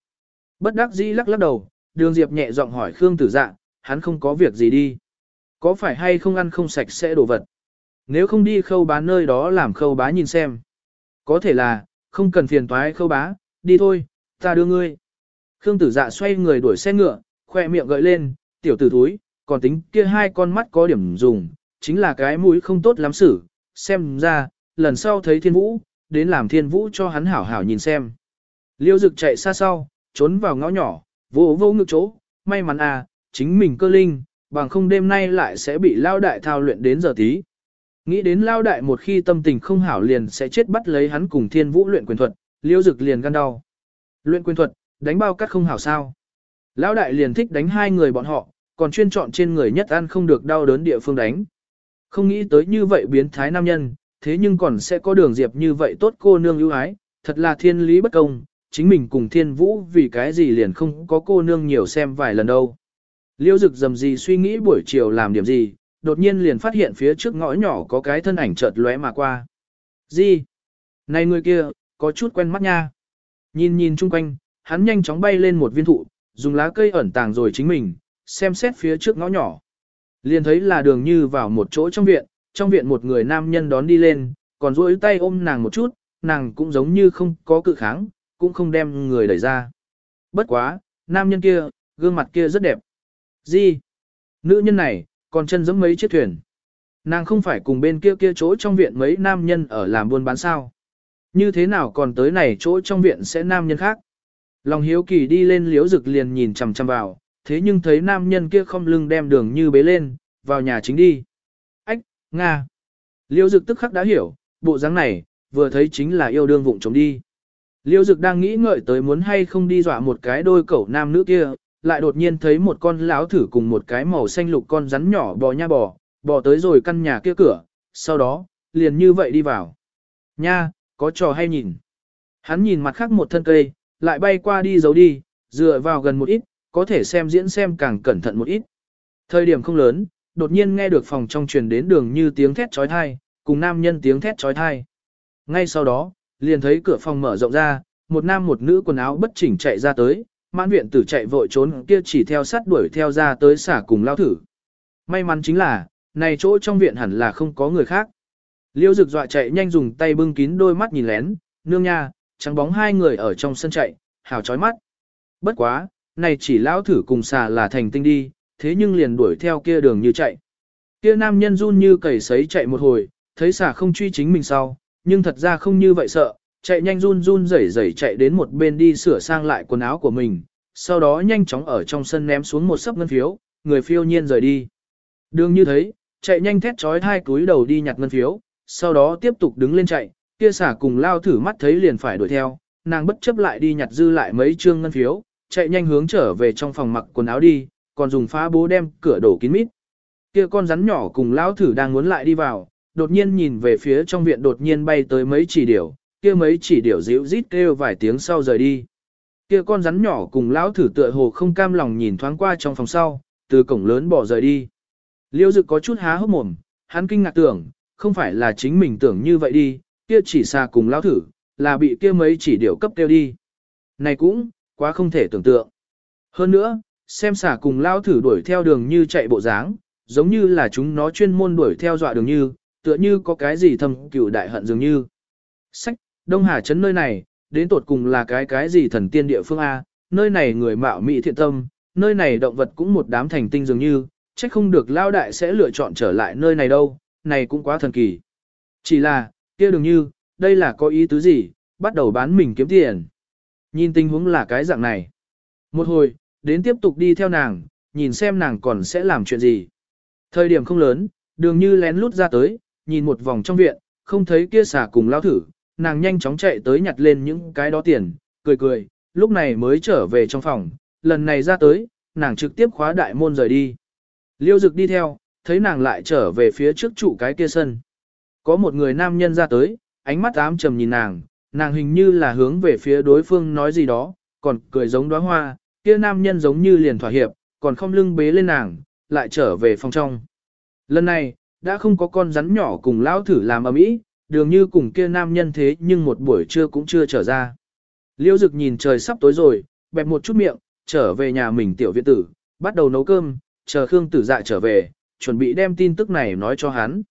Bất đắc dĩ lắc lắc đầu, đường Diệp nhẹ giọng hỏi Khương tử dạ, hắn không có việc gì đi. Có phải hay không ăn không sạch sẽ đồ vật? Nếu không đi khâu bá nơi đó làm khâu bá nhìn xem. Có thể là, không cần phiền toái khâu bá, đi thôi, ta đưa ngươi. Khương tử dạ xoay người đuổi xe ngựa, khoe miệng gợi lên, tiểu tử thúi, còn tính kia hai con mắt có điểm dùng, chính là cái mũi không tốt lắm xử, xem ra, lần sau thấy thiên vũ, đến làm thiên vũ cho hắn hảo hảo nhìn xem. Liêu dực chạy xa sau, trốn vào ngõ nhỏ, vô vô ngực chỗ, may mắn à, chính mình cơ linh, bằng không đêm nay lại sẽ bị lao đại thao luyện đến giờ tí. Nghĩ đến lao đại một khi tâm tình không hảo liền sẽ chết bắt lấy hắn cùng thiên vũ luyện quyền thuật, liêu dực liền gan đau. Luyện quyền thuật, đánh bao cắt không hảo sao. Lao đại liền thích đánh hai người bọn họ, còn chuyên chọn trên người nhất ăn không được đau đớn địa phương đánh. Không nghĩ tới như vậy biến thái nam nhân, thế nhưng còn sẽ có đường diệp như vậy tốt cô nương ưu ái, thật là thiên lý bất công, chính mình cùng thiên vũ vì cái gì liền không có cô nương nhiều xem vài lần đâu. Liêu dực dầm gì suy nghĩ buổi chiều làm điểm gì, đột nhiên liền phát hiện phía trước ngõ nhỏ có cái thân ảnh chợt lóe mà qua. Gì? Này người kia, có chút quen mắt nha. Nhìn nhìn chung quanh, hắn nhanh chóng bay lên một viên thụ, dùng lá cây ẩn tàng rồi chính mình, xem xét phía trước ngõ nhỏ. Liền thấy là đường như vào một chỗ trong viện, trong viện một người nam nhân đón đi lên, còn duỗi tay ôm nàng một chút, nàng cũng giống như không có cự kháng, cũng không đem người đẩy ra. Bất quá, nam nhân kia, gương mặt kia rất đẹp. Gì? Nữ nhân này, còn chân giống mấy chiếc thuyền. Nàng không phải cùng bên kia kia chỗ trong viện mấy nam nhân ở làm buôn bán sao. Như thế nào còn tới này chỗ trong viện sẽ nam nhân khác. Lòng hiếu kỳ đi lên liếu rực liền nhìn chằm chằm vào, thế nhưng thấy nam nhân kia không lưng đem đường như bế lên, vào nhà chính đi. Ách, Nga. Liêu dực tức khắc đã hiểu, bộ dáng này, vừa thấy chính là yêu đương vụng chống đi. Liêu dực đang nghĩ ngợi tới muốn hay không đi dọa một cái đôi cẩu nam nữ kia, lại đột nhiên thấy một con lão thử cùng một cái màu xanh lục con rắn nhỏ bò nha bò, bò tới rồi căn nhà kia cửa, sau đó, liền như vậy đi vào. Nha, có trò hay nhìn. Hắn nhìn mặt khác một thân cây, lại bay qua đi giấu đi, dựa vào gần một ít, có thể xem diễn xem càng cẩn thận một ít. Thời điểm không lớn, đột nhiên nghe được phòng trong truyền đến đường như tiếng thét trói thai, cùng nam nhân tiếng thét trói thai. Ngay sau đó, liền thấy cửa phòng mở rộng ra, một nam một nữ quần áo bất chỉnh chạy ra tới, mãn viện tử chạy vội trốn kia chỉ theo sát đuổi theo ra tới xả cùng lao thử. May mắn chính là, này chỗ trong viện hẳn là không có người khác. Liêu rực dọa chạy nhanh dùng tay bưng kín đôi mắt nhìn lén, nương nha, trắng bóng hai người ở trong sân chạy, hào chói mắt. Bất quá, này chỉ lão thử cùng xà là thành tinh đi, thế nhưng liền đuổi theo kia đường như chạy. Kia nam nhân run như cầy sấy chạy một hồi, thấy xà không truy chính mình sau, nhưng thật ra không như vậy sợ, chạy nhanh run run rẩy rẩy chạy đến một bên đi sửa sang lại quần áo của mình, sau đó nhanh chóng ở trong sân ném xuống một sấp ngân phiếu, người phiêu nhiên rời đi. Đường như thấy, chạy nhanh thét trói hai túi đầu đi nhặt ngân phiếu, sau đó tiếp tục đứng lên chạy, kia xả cùng lao thử mắt thấy liền phải đuổi theo, nàng bất chấp lại đi nhặt dư lại mấy trương ngân phiếu, chạy nhanh hướng trở về trong phòng mặc quần áo đi, còn dùng phá bố đem cửa đổ kín mít. Kia con rắn nhỏ cùng lao thử đang muốn lại đi vào, đột nhiên nhìn về phía trong viện đột nhiên bay tới mấy chỉ điểu, kia mấy chỉ điểu dịu rít kêu vài tiếng sau rời đi. Kia con rắn nhỏ cùng lão thử tựa hồ không cam lòng nhìn thoáng qua trong phòng sau, từ cổng lớn bỏ rời đi. Liêu dực có chút há hốc mồm, hắn kinh ngạc tưởng, không phải là chính mình tưởng như vậy đi, kia chỉ xa cùng lão thử, là bị kia mấy chỉ điểu cấp kêu đi. Này cũng, quá không thể tưởng tượng. Hơn nữa, xem xả cùng lao thử đuổi theo đường như chạy bộ dáng, giống như là chúng nó chuyên môn đuổi theo dọa đường như, tựa như có cái gì thầm cựu đại hận dường như. Sách, Đông Hà Trấn nơi này, đến tột cùng là cái cái gì thần tiên địa phương A, nơi này người mạo mị thiện tâm, nơi này động vật cũng một đám thành tinh dường như, chắc không được lao đại sẽ lựa chọn trở lại nơi này đâu, này cũng quá thần kỳ. Chỉ là, kia đường như, đây là có ý tứ gì, bắt đầu bán mình kiếm tiền. Nhìn tình huống là cái dạng này. Một hồi, đến tiếp tục đi theo nàng, nhìn xem nàng còn sẽ làm chuyện gì. Thời điểm không lớn, đường như lén lút ra tới, nhìn một vòng trong viện, không thấy kia xà cùng lao thử, nàng nhanh chóng chạy tới nhặt lên những cái đó tiền, cười cười, lúc này mới trở về trong phòng, lần này ra tới, nàng trực tiếp khóa đại môn rời đi. Liêu dực đi theo, thấy nàng lại trở về phía trước trụ cái kia sân. Có một người nam nhân ra tới, ánh mắt ám trầm nhìn nàng, nàng hình như là hướng về phía đối phương nói gì đó, còn cười giống đóa hoa, kia nam nhân giống như liền thỏa hiệp, còn không lưng bế lên nàng, lại trở về phòng trong. Lần này, đã không có con rắn nhỏ cùng lão thử làm ở mỹ, đường như cùng kia nam nhân thế nhưng một buổi trưa cũng chưa trở ra. Liễu dực nhìn trời sắp tối rồi, bẹp một chút miệng, trở về nhà mình tiểu viện tử, bắt đầu nấu cơm, chờ Khương tử dạ trở về, chuẩn bị đem tin tức này nói cho hắn.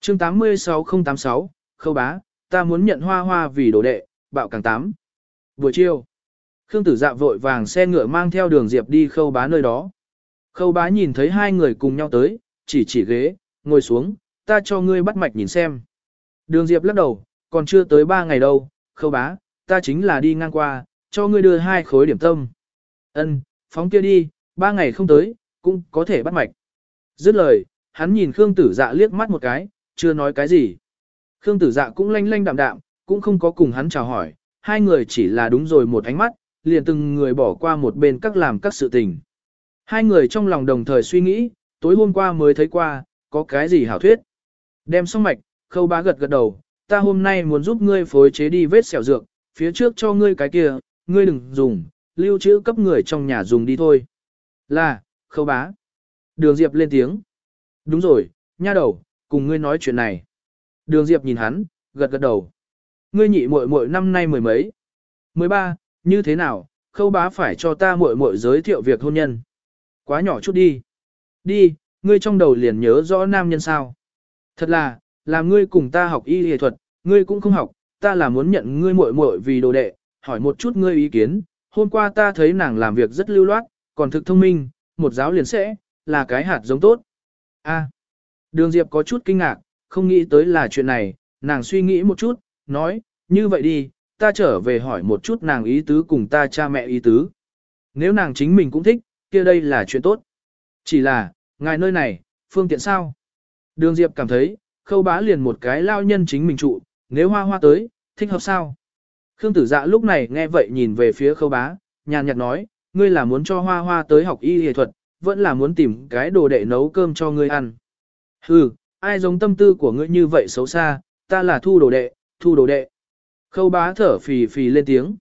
chương 86086, khâu bá, ta muốn nhận hoa hoa vì đồ đệ, bạo càng tám. Buổi chiều, Khương tử dạ vội vàng xe ngựa mang theo đường diệp đi khâu bá nơi đó. Khâu bá nhìn thấy hai người cùng nhau tới, chỉ chỉ ghế, ngồi xuống, ta cho ngươi bắt mạch nhìn xem. Đường diệp lắc đầu, còn chưa tới ba ngày đâu, khâu bá, ta chính là đi ngang qua, cho ngươi đưa hai khối điểm tâm. Ân, phóng kia đi, ba ngày không tới, cũng có thể bắt mạch. Dứt lời, hắn nhìn Khương tử dạ liếc mắt một cái, chưa nói cái gì. Khương tử dạ cũng lanh lanh đạm đạm, cũng không có cùng hắn chào hỏi, hai người chỉ là đúng rồi một ánh mắt, liền từng người bỏ qua một bên các làm các sự tình. Hai người trong lòng đồng thời suy nghĩ, tối hôm qua mới thấy qua, có cái gì hảo thuyết. Đem xong mạch, khâu bá gật gật đầu, ta hôm nay muốn giúp ngươi phối chế đi vết sẹo dược, phía trước cho ngươi cái kia, ngươi đừng dùng, lưu trữ cấp người trong nhà dùng đi thôi. Là, khâu bá. Đường Diệp lên tiếng. Đúng rồi, nha đầu, cùng ngươi nói chuyện này. Đường Diệp nhìn hắn, gật gật đầu. Ngươi nhị muội muội năm nay mười mấy. Mười ba, như thế nào, khâu bá phải cho ta muội muội giới thiệu việc hôn nhân. Quá nhỏ chút đi. Đi, ngươi trong đầu liền nhớ rõ nam nhân sao. Thật là, làm ngươi cùng ta học y y thuật, ngươi cũng không học, ta là muốn nhận ngươi muội muội vì đồ đệ, hỏi một chút ngươi ý kiến. Hôm qua ta thấy nàng làm việc rất lưu loát, còn thực thông minh, một giáo liền sẽ, là cái hạt giống tốt. A. đường Diệp có chút kinh ngạc, không nghĩ tới là chuyện này, nàng suy nghĩ một chút, nói, như vậy đi, ta trở về hỏi một chút nàng ý tứ cùng ta cha mẹ ý tứ. Nếu nàng chính mình cũng thích, kia đây là chuyện tốt. Chỉ là, ngài nơi này, phương tiện sao? Đường Diệp cảm thấy, khâu bá liền một cái lao nhân chính mình trụ, nếu hoa hoa tới, thích hợp sao? Khương tử dạ lúc này nghe vậy nhìn về phía khâu bá, nhàn nhạt nói, ngươi là muốn cho hoa hoa tới học y y thuật, vẫn là muốn tìm cái đồ đệ nấu cơm cho ngươi ăn. Hừ, ai giống tâm tư của ngươi như vậy xấu xa, ta là thu đồ đệ, thu đồ đệ. Khâu bá thở phì phì lên tiếng.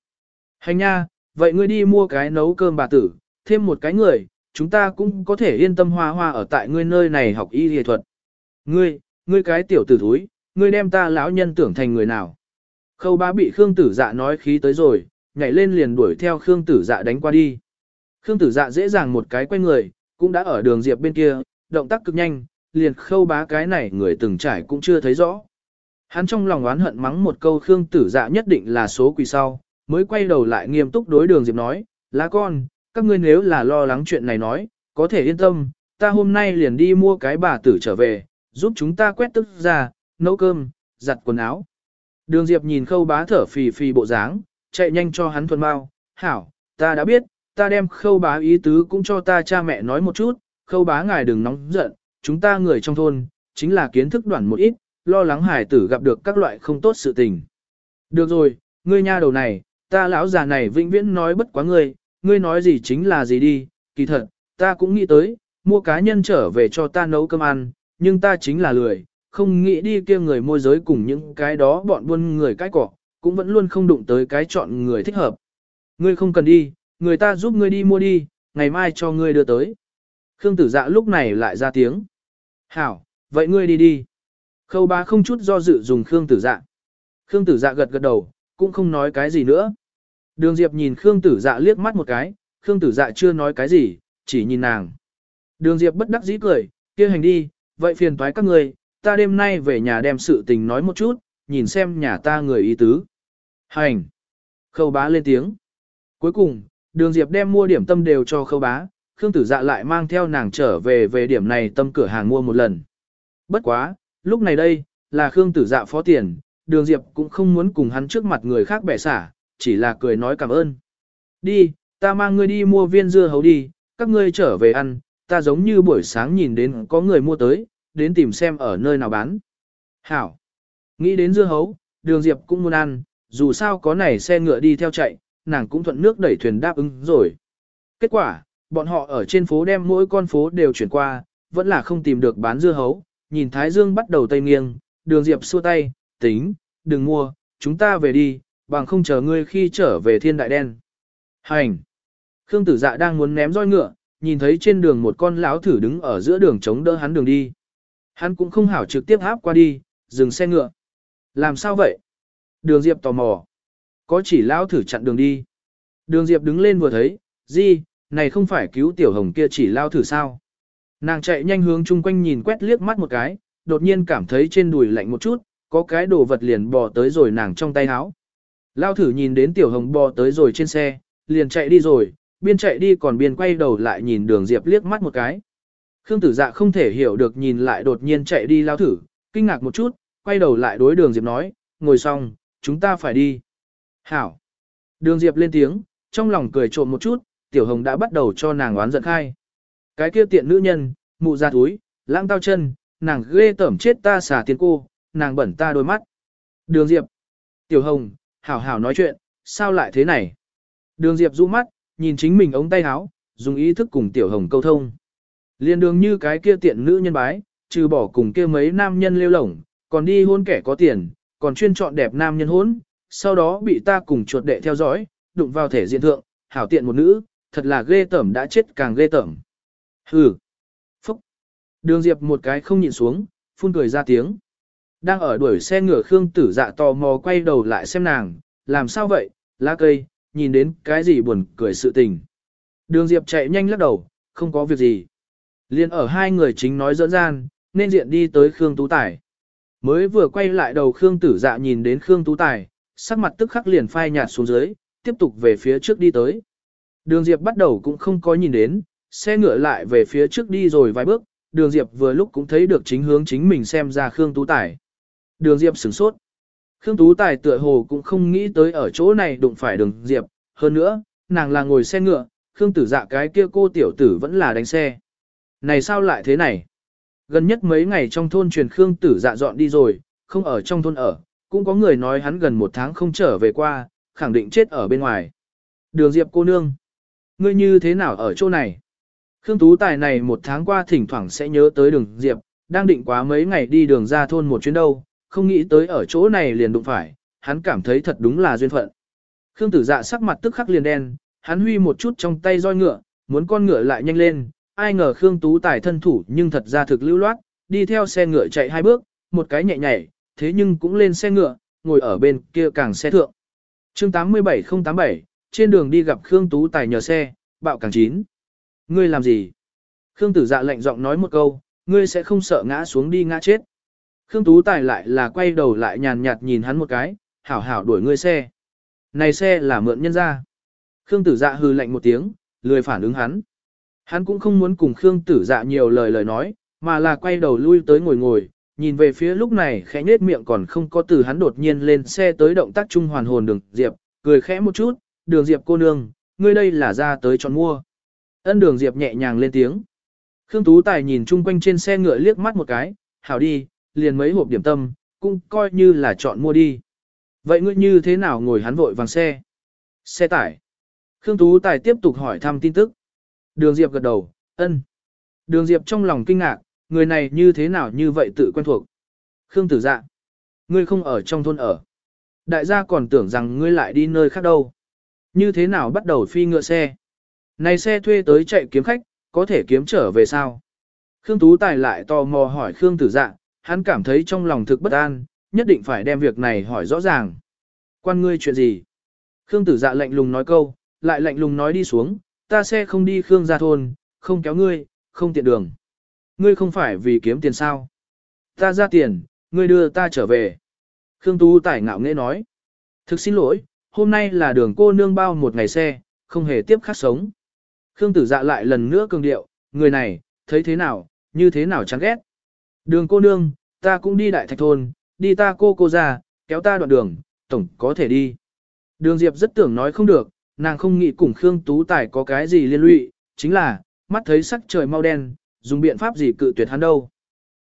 Hành nha, vậy ngươi đi mua cái nấu cơm bà tử, thêm một cái người, chúng ta cũng có thể yên tâm hoa hoa ở tại ngươi nơi này học y y thuật. Ngươi, ngươi cái tiểu tử thúi, ngươi đem ta lão nhân tưởng thành người nào. Khâu bá bị Khương tử dạ nói khí tới rồi, nhảy lên liền đuổi theo Khương tử dạ đánh qua đi. Khương tử dạ dễ dàng một cái quay người, cũng đã ở đường diệp bên kia, động tác cực nhanh, liền khâu bá cái này người từng trải cũng chưa thấy rõ. Hắn trong lòng oán hận mắng một câu Khương tử dạ nhất định là số quỷ sau, mới quay đầu lại nghiêm túc đối đường diệp nói, lá con, các ngươi nếu là lo lắng chuyện này nói, có thể yên tâm, ta hôm nay liền đi mua cái bà tử trở về, giúp chúng ta quét tức ra, nấu cơm, giặt quần áo. Đường diệp nhìn khâu bá thở phì phì bộ dáng, chạy nhanh cho hắn thuần bao, hảo, ta đã biết, ta đem khâu bá ý tứ cũng cho ta cha mẹ nói một chút, khâu bá ngài đừng nóng giận, chúng ta người trong thôn, chính là kiến thức đoạn một ít, lo lắng hải tử gặp được các loại không tốt sự tình. Được rồi, ngươi nha đầu này, ta lão già này vĩnh viễn nói bất quá ngươi, ngươi nói gì chính là gì đi, kỳ thật, ta cũng nghĩ tới, mua cá nhân trở về cho ta nấu cơm ăn, nhưng ta chính là lười, không nghĩ đi kia người môi giới cùng những cái đó bọn buôn người cái cỏ, cũng vẫn luôn không đụng tới cái chọn người thích hợp. Ngươi không cần đi, người ta giúp ngươi đi mua đi, ngày mai cho ngươi đưa tới. Khương tử dạ lúc này lại ra tiếng. Hảo, vậy ngươi đi đi. Khâu Ba không chút do dự dùng Khương tử dạ. Khương tử dạ gật gật đầu, cũng không nói cái gì nữa. Đường Diệp nhìn Khương tử dạ liếc mắt một cái, Khương tử dạ chưa nói cái gì, chỉ nhìn nàng. Đường Diệp bất đắc dĩ cười, kia hành đi, vậy phiền toái các ngươi, ta đêm nay về nhà đem sự tình nói một chút, nhìn xem nhà ta người ý tứ. Hành. Khâu bá lên tiếng. Cuối cùng, đường Diệp đem mua điểm tâm đều cho khâu bá, Khương tử dạ lại mang theo nàng trở về về điểm này tâm cửa hàng mua một lần. Bất quá, lúc này đây, là Khương tử dạ phó tiền, đường Diệp cũng không muốn cùng hắn trước mặt người khác bẻ xả, chỉ là cười nói cảm ơn. Đi, ta mang ngươi đi mua viên dưa hấu đi, các ngươi trở về ăn, ta giống như buổi sáng nhìn đến có người mua tới, đến tìm xem ở nơi nào bán. Hảo, nghĩ đến dưa hấu, đường Diệp cũng muốn ăn, dù sao có này xe ngựa đi theo chạy, nàng cũng thuận nước đẩy thuyền đáp ứng rồi. Kết quả, bọn họ ở trên phố đem mỗi con phố đều chuyển qua, vẫn là không tìm được bán dưa hấu, nhìn Thái Dương bắt đầu tây nghiêng, đường Diệp xua tay, tính, đừng mua, chúng ta về đi, bằng không chờ ngươi khi trở về thiên đại đen. Hành! Khương tử dạ đang muốn ném roi ngựa, nhìn thấy trên đường một con lão thử đứng ở giữa đường chống đỡ hắn đường đi. Hắn cũng không hảo trực tiếp áp qua đi, dừng xe ngựa. Làm sao vậy? Đường Diệp tò mò. Có chỉ lão thử chặn đường đi. Đường Diệp đứng lên vừa thấy, gì, này không phải cứu tiểu hồng kia chỉ lao thử sao. Nàng chạy nhanh hướng chung quanh nhìn quét liếc mắt một cái, đột nhiên cảm thấy trên đùi lạnh một chút, có cái đồ vật liền bò tới rồi nàng trong tay áo. Lao thử nhìn đến tiểu hồng bò tới rồi trên xe, liền chạy đi rồi, biên chạy đi còn biên quay đầu lại nhìn đường Diệp liếc mắt một cái. Khương tử dạ không thể hiểu được nhìn lại đột nhiên chạy đi lao thử, kinh ngạc một chút, quay đầu lại đối đường Diệp nói, ngồi xong, chúng ta phải đi. Hảo. Đường Diệp lên tiếng, trong lòng cười trộm một chút, tiểu hồng đã bắt đầu cho nàng oán giận khai. Cái kia tiện nữ nhân, mụ ra túi, lãng tao chân, nàng ghê tẩm chết ta xả tiền cô, nàng bẩn ta đôi mắt. Đường Diệp. Tiểu hồng, hảo hảo nói chuyện, sao lại thế này? Đường Diệp rũ mắt, nhìn chính mình ống tay áo, dùng ý thức cùng tiểu hồng câu thông. Liên đường như cái kia tiện nữ nhân bái, trừ bỏ cùng kia mấy nam nhân lêu lổng, còn đi hôn kẻ có tiền, còn chuyên chọn đẹp nam nhân hôn, sau đó bị ta cùng chuột đệ theo dõi, đụng vào thể diện thượng, hảo tiện một nữ, thật là ghê tởm đã chết càng ghê tởm. Hừ. Phúc. Đường Diệp một cái không nhìn xuống, phun cười ra tiếng. Đang ở đuổi xe ngựa Khương Tử Dạ tò mò quay đầu lại xem nàng, làm sao vậy, lá cây, nhìn đến cái gì buồn cười sự tình. Đường Diệp chạy nhanh lắc đầu, không có việc gì. Liên ở hai người chính nói dẫn gian, nên diện đi tới Khương Tú Tài. Mới vừa quay lại đầu Khương Tử Dạ nhìn đến Khương Tú Tài, sắc mặt tức khắc liền phai nhạt xuống dưới, tiếp tục về phía trước đi tới. Đường Diệp bắt đầu cũng không có nhìn đến, xe ngựa lại về phía trước đi rồi vài bước, Đường Diệp vừa lúc cũng thấy được chính hướng chính mình xem ra Khương Tú Tài. Đường Diệp sửng sốt. Khương Tú Tài tựa hồ cũng không nghĩ tới ở chỗ này đụng phải Đường Diệp, hơn nữa, nàng là ngồi xe ngựa, Khương Tử Dạ cái kia cô tiểu tử vẫn là đánh xe. Này sao lại thế này? Gần nhất mấy ngày trong thôn truyền Khương Tử Dạ dọn đi rồi, không ở trong thôn ở, cũng có người nói hắn gần một tháng không trở về qua, khẳng định chết ở bên ngoài. Đường Diệp cô nương, ngươi như thế nào ở chỗ này? Khương Tú Tài này một tháng qua thỉnh thoảng sẽ nhớ tới đường Diệp, đang định quá mấy ngày đi đường ra thôn một chuyến đâu, không nghĩ tới ở chỗ này liền đụng phải, hắn cảm thấy thật đúng là duyên phận. Khương Tử Dạ sắc mặt tức khắc liền đen, hắn huy một chút trong tay roi ngựa, muốn con ngựa lại nhanh lên, ai ngờ Khương Tú Tài thân thủ nhưng thật ra thực lưu loát, đi theo xe ngựa chạy hai bước, một cái nhẹ nhảy, thế nhưng cũng lên xe ngựa, ngồi ở bên kia càng xe thượng. chương 87087, trên đường đi gặp Khương Tú Tài nhờ xe, bạo càng chín. Ngươi làm gì? Khương Tử Dạ lạnh giọng nói một câu, ngươi sẽ không sợ ngã xuống đi ngã chết. Khương Tú Tài lại là quay đầu lại nhàn nhạt nhìn hắn một cái, hảo hảo đuổi ngươi xe. Này xe là mượn nhân ra. Khương Tử Dạ hừ lạnh một tiếng, lười phản ứng hắn. Hắn cũng không muốn cùng Khương Tử Dạ nhiều lời lời nói, mà là quay đầu lui tới ngồi ngồi, nhìn về phía lúc này khẽ nhếch miệng còn không có từ hắn đột nhiên lên xe tới động tác trung hoàn hồn đường Diệp, cười khẽ một chút, đường Diệp cô nương, ngươi đây là ra tới chọn mua. Ân đường Diệp nhẹ nhàng lên tiếng. Khương Tú Tài nhìn chung quanh trên xe ngựa liếc mắt một cái, hảo đi, liền mấy hộp điểm tâm, cũng coi như là chọn mua đi. Vậy ngươi như thế nào ngồi hắn vội vàng xe? Xe tải. Khương Tú Tài tiếp tục hỏi thăm tin tức. Đường Diệp gật đầu, ân. Đường Diệp trong lòng kinh ngạc, người này như thế nào như vậy tự quen thuộc. Khương Tử Dạ. Ngươi không ở trong thôn ở. Đại gia còn tưởng rằng ngươi lại đi nơi khác đâu. Như thế nào bắt đầu phi ngựa xe? Này xe thuê tới chạy kiếm khách, có thể kiếm trở về sao? Khương Tú Tài lại tò mò hỏi Khương Tử Dạ, hắn cảm thấy trong lòng thực bất an, nhất định phải đem việc này hỏi rõ ràng. Quan ngươi chuyện gì? Khương Tử Dạ lạnh lùng nói câu, lại lạnh lùng nói đi xuống, ta sẽ không đi Khương gia thôn, không kéo ngươi, không tiện đường. Ngươi không phải vì kiếm tiền sao? Ta ra tiền, ngươi đưa ta trở về. Khương Tú tải ngạo nghễ nói. Thực xin lỗi, hôm nay là đường cô nương bao một ngày xe, không hề tiếp khắc sống. Khương Tử Dạ lại lần nữa cường điệu, người này, thấy thế nào, như thế nào chán ghét. Đường cô nương, ta cũng đi đại thạch thôn, đi ta cô cô ra, kéo ta đoạn đường, tổng có thể đi. Đường Diệp rất tưởng nói không được, nàng không nghĩ cùng Khương Tú Tài có cái gì liên lụy, chính là, mắt thấy sắc trời mau đen, dùng biện pháp gì cự tuyệt hắn đâu.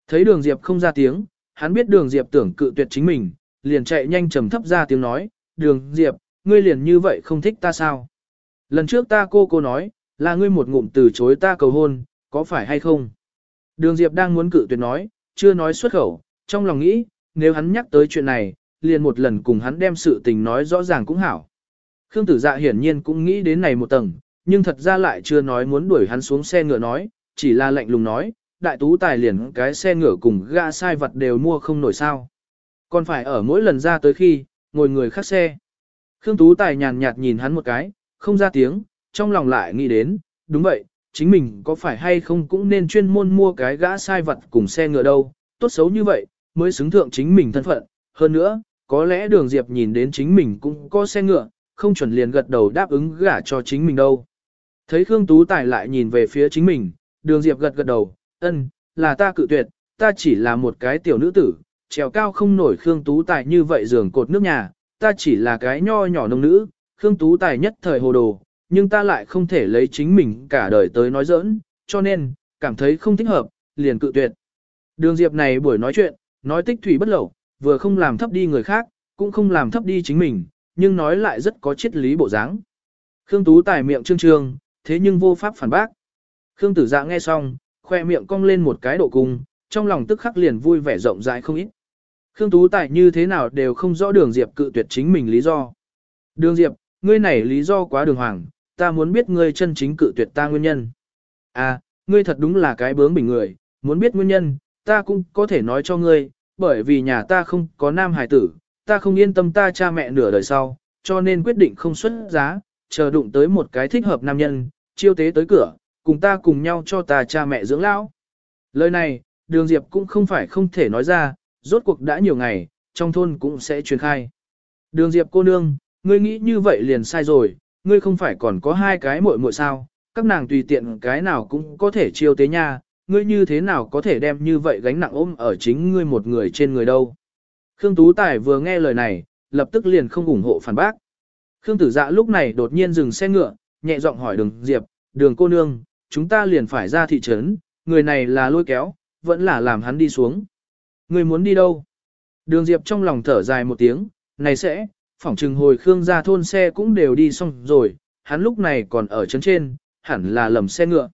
Thấy đường Diệp không ra tiếng, hắn biết đường Diệp tưởng cự tuyệt chính mình, liền chạy nhanh trầm thấp ra tiếng nói, đường Diệp, ngươi liền như vậy không thích ta sao? Lần trước ta cô cô nói, là ngươi một ngụm từ chối ta cầu hôn, có phải hay không? Đường Diệp đang muốn cự tuyệt nói, chưa nói xuất khẩu, trong lòng nghĩ, nếu hắn nhắc tới chuyện này, liền một lần cùng hắn đem sự tình nói rõ ràng cũng hảo. Khương tử dạ hiển nhiên cũng nghĩ đến này một tầng, nhưng thật ra lại chưa nói muốn đuổi hắn xuống xe ngựa nói, chỉ là lạnh lùng nói, đại tú tài liền cái xe ngựa cùng ga sai vật đều mua không nổi sao. Còn phải ở mỗi lần ra tới khi, ngồi người khác xe. Khương Tú Tài nhàn nhạt nhìn hắn một cái, không ra tiếng, trong lòng lại nghĩ đến, đúng vậy, chính mình có phải hay không cũng nên chuyên môn mua cái gã sai vật cùng xe ngựa đâu, tốt xấu như vậy, mới xứng thượng chính mình thân phận. Hơn nữa, có lẽ đường Diệp nhìn đến chính mình cũng có xe ngựa, không chuẩn liền gật đầu đáp ứng gả cho chính mình đâu. Thấy Khương Tú Tài lại nhìn về phía chính mình, đường Diệp gật gật đầu, ân, là ta cự tuyệt, ta chỉ là một cái tiểu nữ tử, trèo cao không nổi Khương Tú Tài như vậy giường cột nước nhà, ta chỉ là cái nho nhỏ nông nữ, Khương Tú Tài nhất thời hồ đồ, nhưng ta lại không thể lấy chính mình cả đời tới nói giỡn, cho nên, cảm thấy không thích hợp, liền cự tuyệt. Đường Diệp này buổi nói chuyện, nói tích thủy bất lậu, vừa không làm thấp đi người khác, cũng không làm thấp đi chính mình, nhưng nói lại rất có triết lý bộ dáng. Khương Tú Tài miệng trương trương, thế nhưng vô pháp phản bác. Khương Tử Dạ nghe xong, khoe miệng cong lên một cái độ cung, trong lòng tức khắc liền vui vẻ rộng rãi không ít. Khương Tú Tài như thế nào đều không rõ đường Diệp cự tuyệt chính mình lý do. Đường Diệp, ngươi này lý do quá đường hoàng, ta muốn biết ngươi chân chính cự tuyệt ta nguyên nhân. À, ngươi thật đúng là cái bướng bình người, muốn biết nguyên nhân, ta cũng có thể nói cho ngươi, bởi vì nhà ta không có nam hài tử, ta không yên tâm ta cha mẹ nửa đời sau, cho nên quyết định không xuất giá, chờ đụng tới một cái thích hợp nam nhân, chiêu tế tới cửa, cùng ta cùng nhau cho ta cha mẹ dưỡng lão. Lời này, đường Diệp cũng không phải không thể nói ra, rốt cuộc đã nhiều ngày, trong thôn cũng sẽ truyền khai. Đường Diệp cô nương, ngươi nghĩ như vậy liền sai rồi, ngươi không phải còn có hai cái muội muội sao, các nàng tùy tiện cái nào cũng có thể chiêu tế nha, ngươi như thế nào có thể đem như vậy gánh nặng ôm ở chính ngươi một người trên người đâu. Khương Tú Tài vừa nghe lời này, lập tức liền không ủng hộ phản bác. Khương Tử Dạ lúc này đột nhiên dừng xe ngựa, nhẹ giọng hỏi đường Diệp, đường cô nương, chúng ta liền phải ra thị trấn, người này là lôi kéo, vẫn là làm hắn đi xuống. Người muốn đi đâu? Đường Diệp trong lòng thở dài một tiếng, này sẽ, phỏng trừng hồi Khương ra thôn xe cũng đều đi xong rồi, hắn lúc này còn ở chân trên, hẳn là lầm xe ngựa.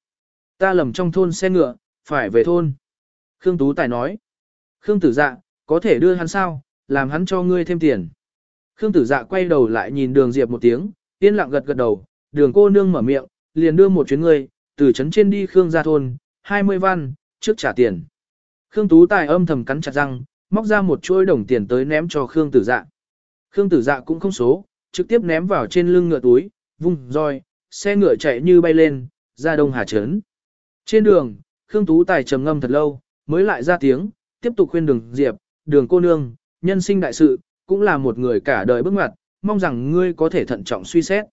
Ta lầm trong thôn xe ngựa, phải về thôn. Khương Tú Tài nói. Khương Tử Dạ, có thể đưa hắn sao, làm hắn cho ngươi thêm tiền. Khương Tử Dạ quay đầu lại nhìn đường Diệp một tiếng, yên lặng gật gật đầu, đường cô nương mở miệng, liền đưa một chuyến ngươi, từ trấn trên đi Khương ra thôn, 20 văn, trước trả tiền. Khương Tú Tài âm thầm cắn chặt răng, móc ra một chuỗi đồng tiền tới ném cho Khương Tử Dạ. Khương Tử Dạ cũng không số, trực tiếp ném vào trên lưng ngựa túi, vung roi, xe ngựa chạy như bay lên, ra Đông Hà Trấn. Trên đường, Khương Tú Tài trầm ngâm thật lâu, mới lại ra tiếng, tiếp tục khuyên đường Diệp, đường cô nương, nhân sinh đại sự, cũng là một người cả đời bước ngoặt, mong rằng ngươi có thể thận trọng suy xét.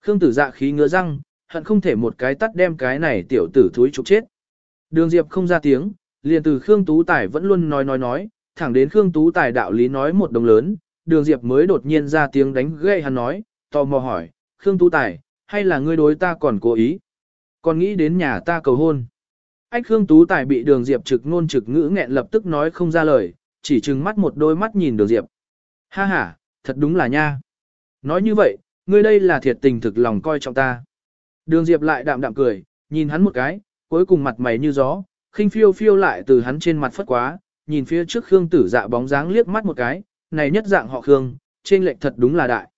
Khương Tử Dạ khí ngứa răng, hận không thể một cái tắt đem cái này tiểu tử thúi trục chết. Đường Diệp không ra tiếng, liền từ Khương Tú Tài vẫn luôn nói nói nói, thẳng đến Khương Tú Tài đạo lý nói một đồng lớn, Đường Diệp mới đột nhiên ra tiếng đánh gây hắn nói, tò mò hỏi, Khương Tú Tài, hay là ngươi đối ta còn cố ý? Còn nghĩ đến nhà ta cầu hôn. Ách Khương Tú Tài bị Đường Diệp trực ngôn trực ngữ nghẹn lập tức nói không ra lời, chỉ trừng mắt một đôi mắt nhìn Đường Diệp. Ha ha, thật đúng là nha. Nói như vậy, ngươi đây là thiệt tình thực lòng coi trọng ta. Đường Diệp lại đạm đạm cười, nhìn hắn một cái, cuối cùng mặt mày như gió, khinh phiêu phiêu lại từ hắn trên mặt phất quá, nhìn phía trước Khương Tử Dạ bóng dáng liếc mắt một cái, này nhất dạng họ Khương, trên lệnh thật đúng là đại.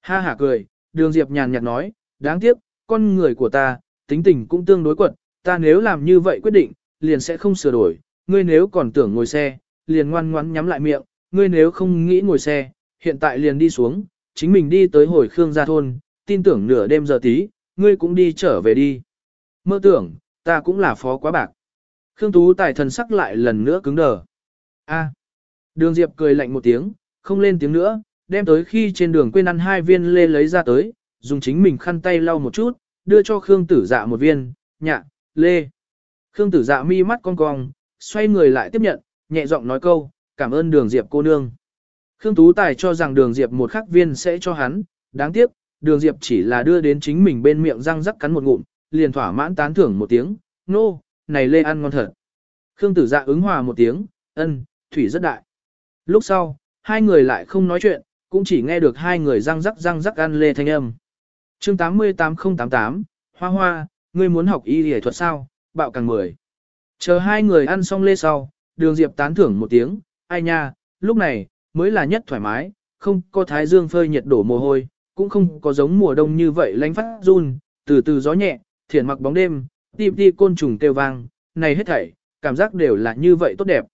Ha hả cười, Đường Diệp nhàn nhạt nói, đáng tiếc, con người của ta, tính tình cũng tương đối quật, ta nếu làm như vậy quyết định, liền sẽ không sửa đổi, ngươi nếu còn tưởng ngồi xe, liền ngoan ngoãn nhắm lại miệng, ngươi nếu không nghĩ ngồi xe, hiện tại liền đi xuống, chính mình đi tới hồi Khương gia thôn, tin tưởng nửa đêm giờ tí, ngươi cũng đi trở về đi. Mơ tưởng, ta cũng là phó quá bạc. Khương Tú Tài thần sắc lại lần nữa cứng đờ. A. Đường Diệp cười lạnh một tiếng, không lên tiếng nữa, đem tới khi trên đường quên ăn hai viên lê lấy ra tới, dùng chính mình khăn tay lau một chút, đưa cho Khương Tử Dạ một viên, nhạ, lê. Khương Tử Dạ mi mắt cong cong, xoay người lại tiếp nhận, nhẹ giọng nói câu, cảm ơn Đường Diệp cô nương. Khương Tú Tài cho rằng Đường Diệp một khắc viên sẽ cho hắn, đáng tiếc, Đường Diệp chỉ là đưa đến chính mình bên miệng răng rắc cắn một ngụm, liền thỏa mãn tán thưởng một tiếng, nô, này lê ăn ngon thật. Khương tử dạ ứng hòa một tiếng, ân, thủy rất đại. Lúc sau, hai người lại không nói chuyện, cũng chỉ nghe được hai người răng rắc răng rắc ăn lê thanh âm. chương 88088, hoa hoa, ngươi muốn học y y thuật sao, bạo càng mười. Chờ hai người ăn xong lê sau, đường diệp tán thưởng một tiếng, ai nha, lúc này, mới là nhất thoải mái, không có thái dương phơi nhiệt đổ mồ hôi, cũng không có giống mùa đông như vậy lánh phát run, từ từ gió nhẹ, thiền mặc bóng đêm, tìm ti côn trùng kêu vang, này hết thảy, cảm giác đều là như vậy tốt đẹp.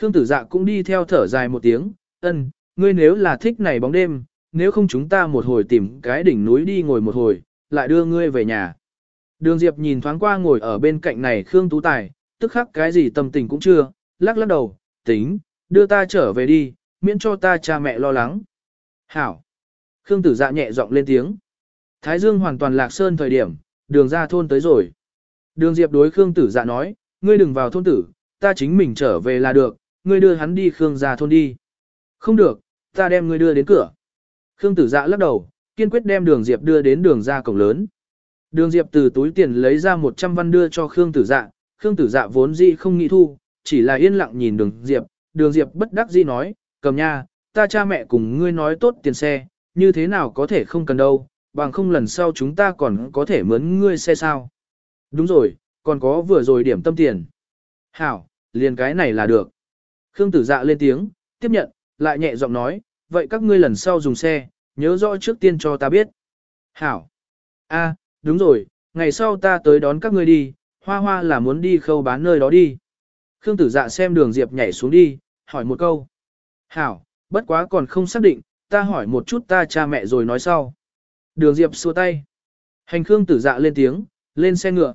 Khương tử dạ cũng đi theo thở dài một tiếng, ân, ngươi nếu là thích này bóng đêm, nếu không chúng ta một hồi tìm cái đỉnh núi đi ngồi một hồi, lại đưa ngươi về nhà. Đường Diệp nhìn thoáng qua ngồi ở bên cạnh này Khương Tú Tài, tức khắc cái gì tâm tình cũng chưa, lắc lắc đầu, tính, đưa ta trở về đi, miễn cho ta cha mẹ lo lắng. Hảo. Khương Tử Dạ nhẹ giọng lên tiếng. Thái Dương hoàn toàn lạc sơn thời điểm, đường ra thôn tới rồi. Đường Diệp đối Khương Tử Dạ nói, ngươi đừng vào thôn tử, ta chính mình trở về là được, ngươi đưa hắn đi Khương gia thôn đi. Không được, ta đem ngươi đưa đến cửa. Khương Tử Dạ lắc đầu, kiên quyết đem đường Diệp đưa đến đường ra cổng lớn. Đường Diệp từ túi tiền lấy ra 100 văn đưa cho Khương Tử Dạ, Khương Tử Dạ vốn dĩ không nghĩ thu, chỉ là yên lặng nhìn đường Diệp, đường Diệp bất đắc dĩ nói, cầm nha, ta cha mẹ cùng ngươi nói tốt tiền xe, như thế nào có thể không cần đâu, bằng không lần sau chúng ta còn có thể mướn ngươi xe sao. Đúng rồi, còn có vừa rồi điểm tâm tiền. Hảo, liền cái này là được. Khương tử dạ lên tiếng, tiếp nhận, lại nhẹ giọng nói, vậy các ngươi lần sau dùng xe, nhớ rõ trước tiên cho ta biết. Hảo. a, đúng rồi, ngày sau ta tới đón các ngươi đi, hoa hoa là muốn đi khâu bán nơi đó đi. Khương tử dạ xem đường Diệp nhảy xuống đi, hỏi một câu. Hảo, bất quá còn không xác định, ta hỏi một chút ta cha mẹ rồi nói sau. Đường Diệp xua tay. Hành Khương tử dạ lên tiếng, lên xe ngựa.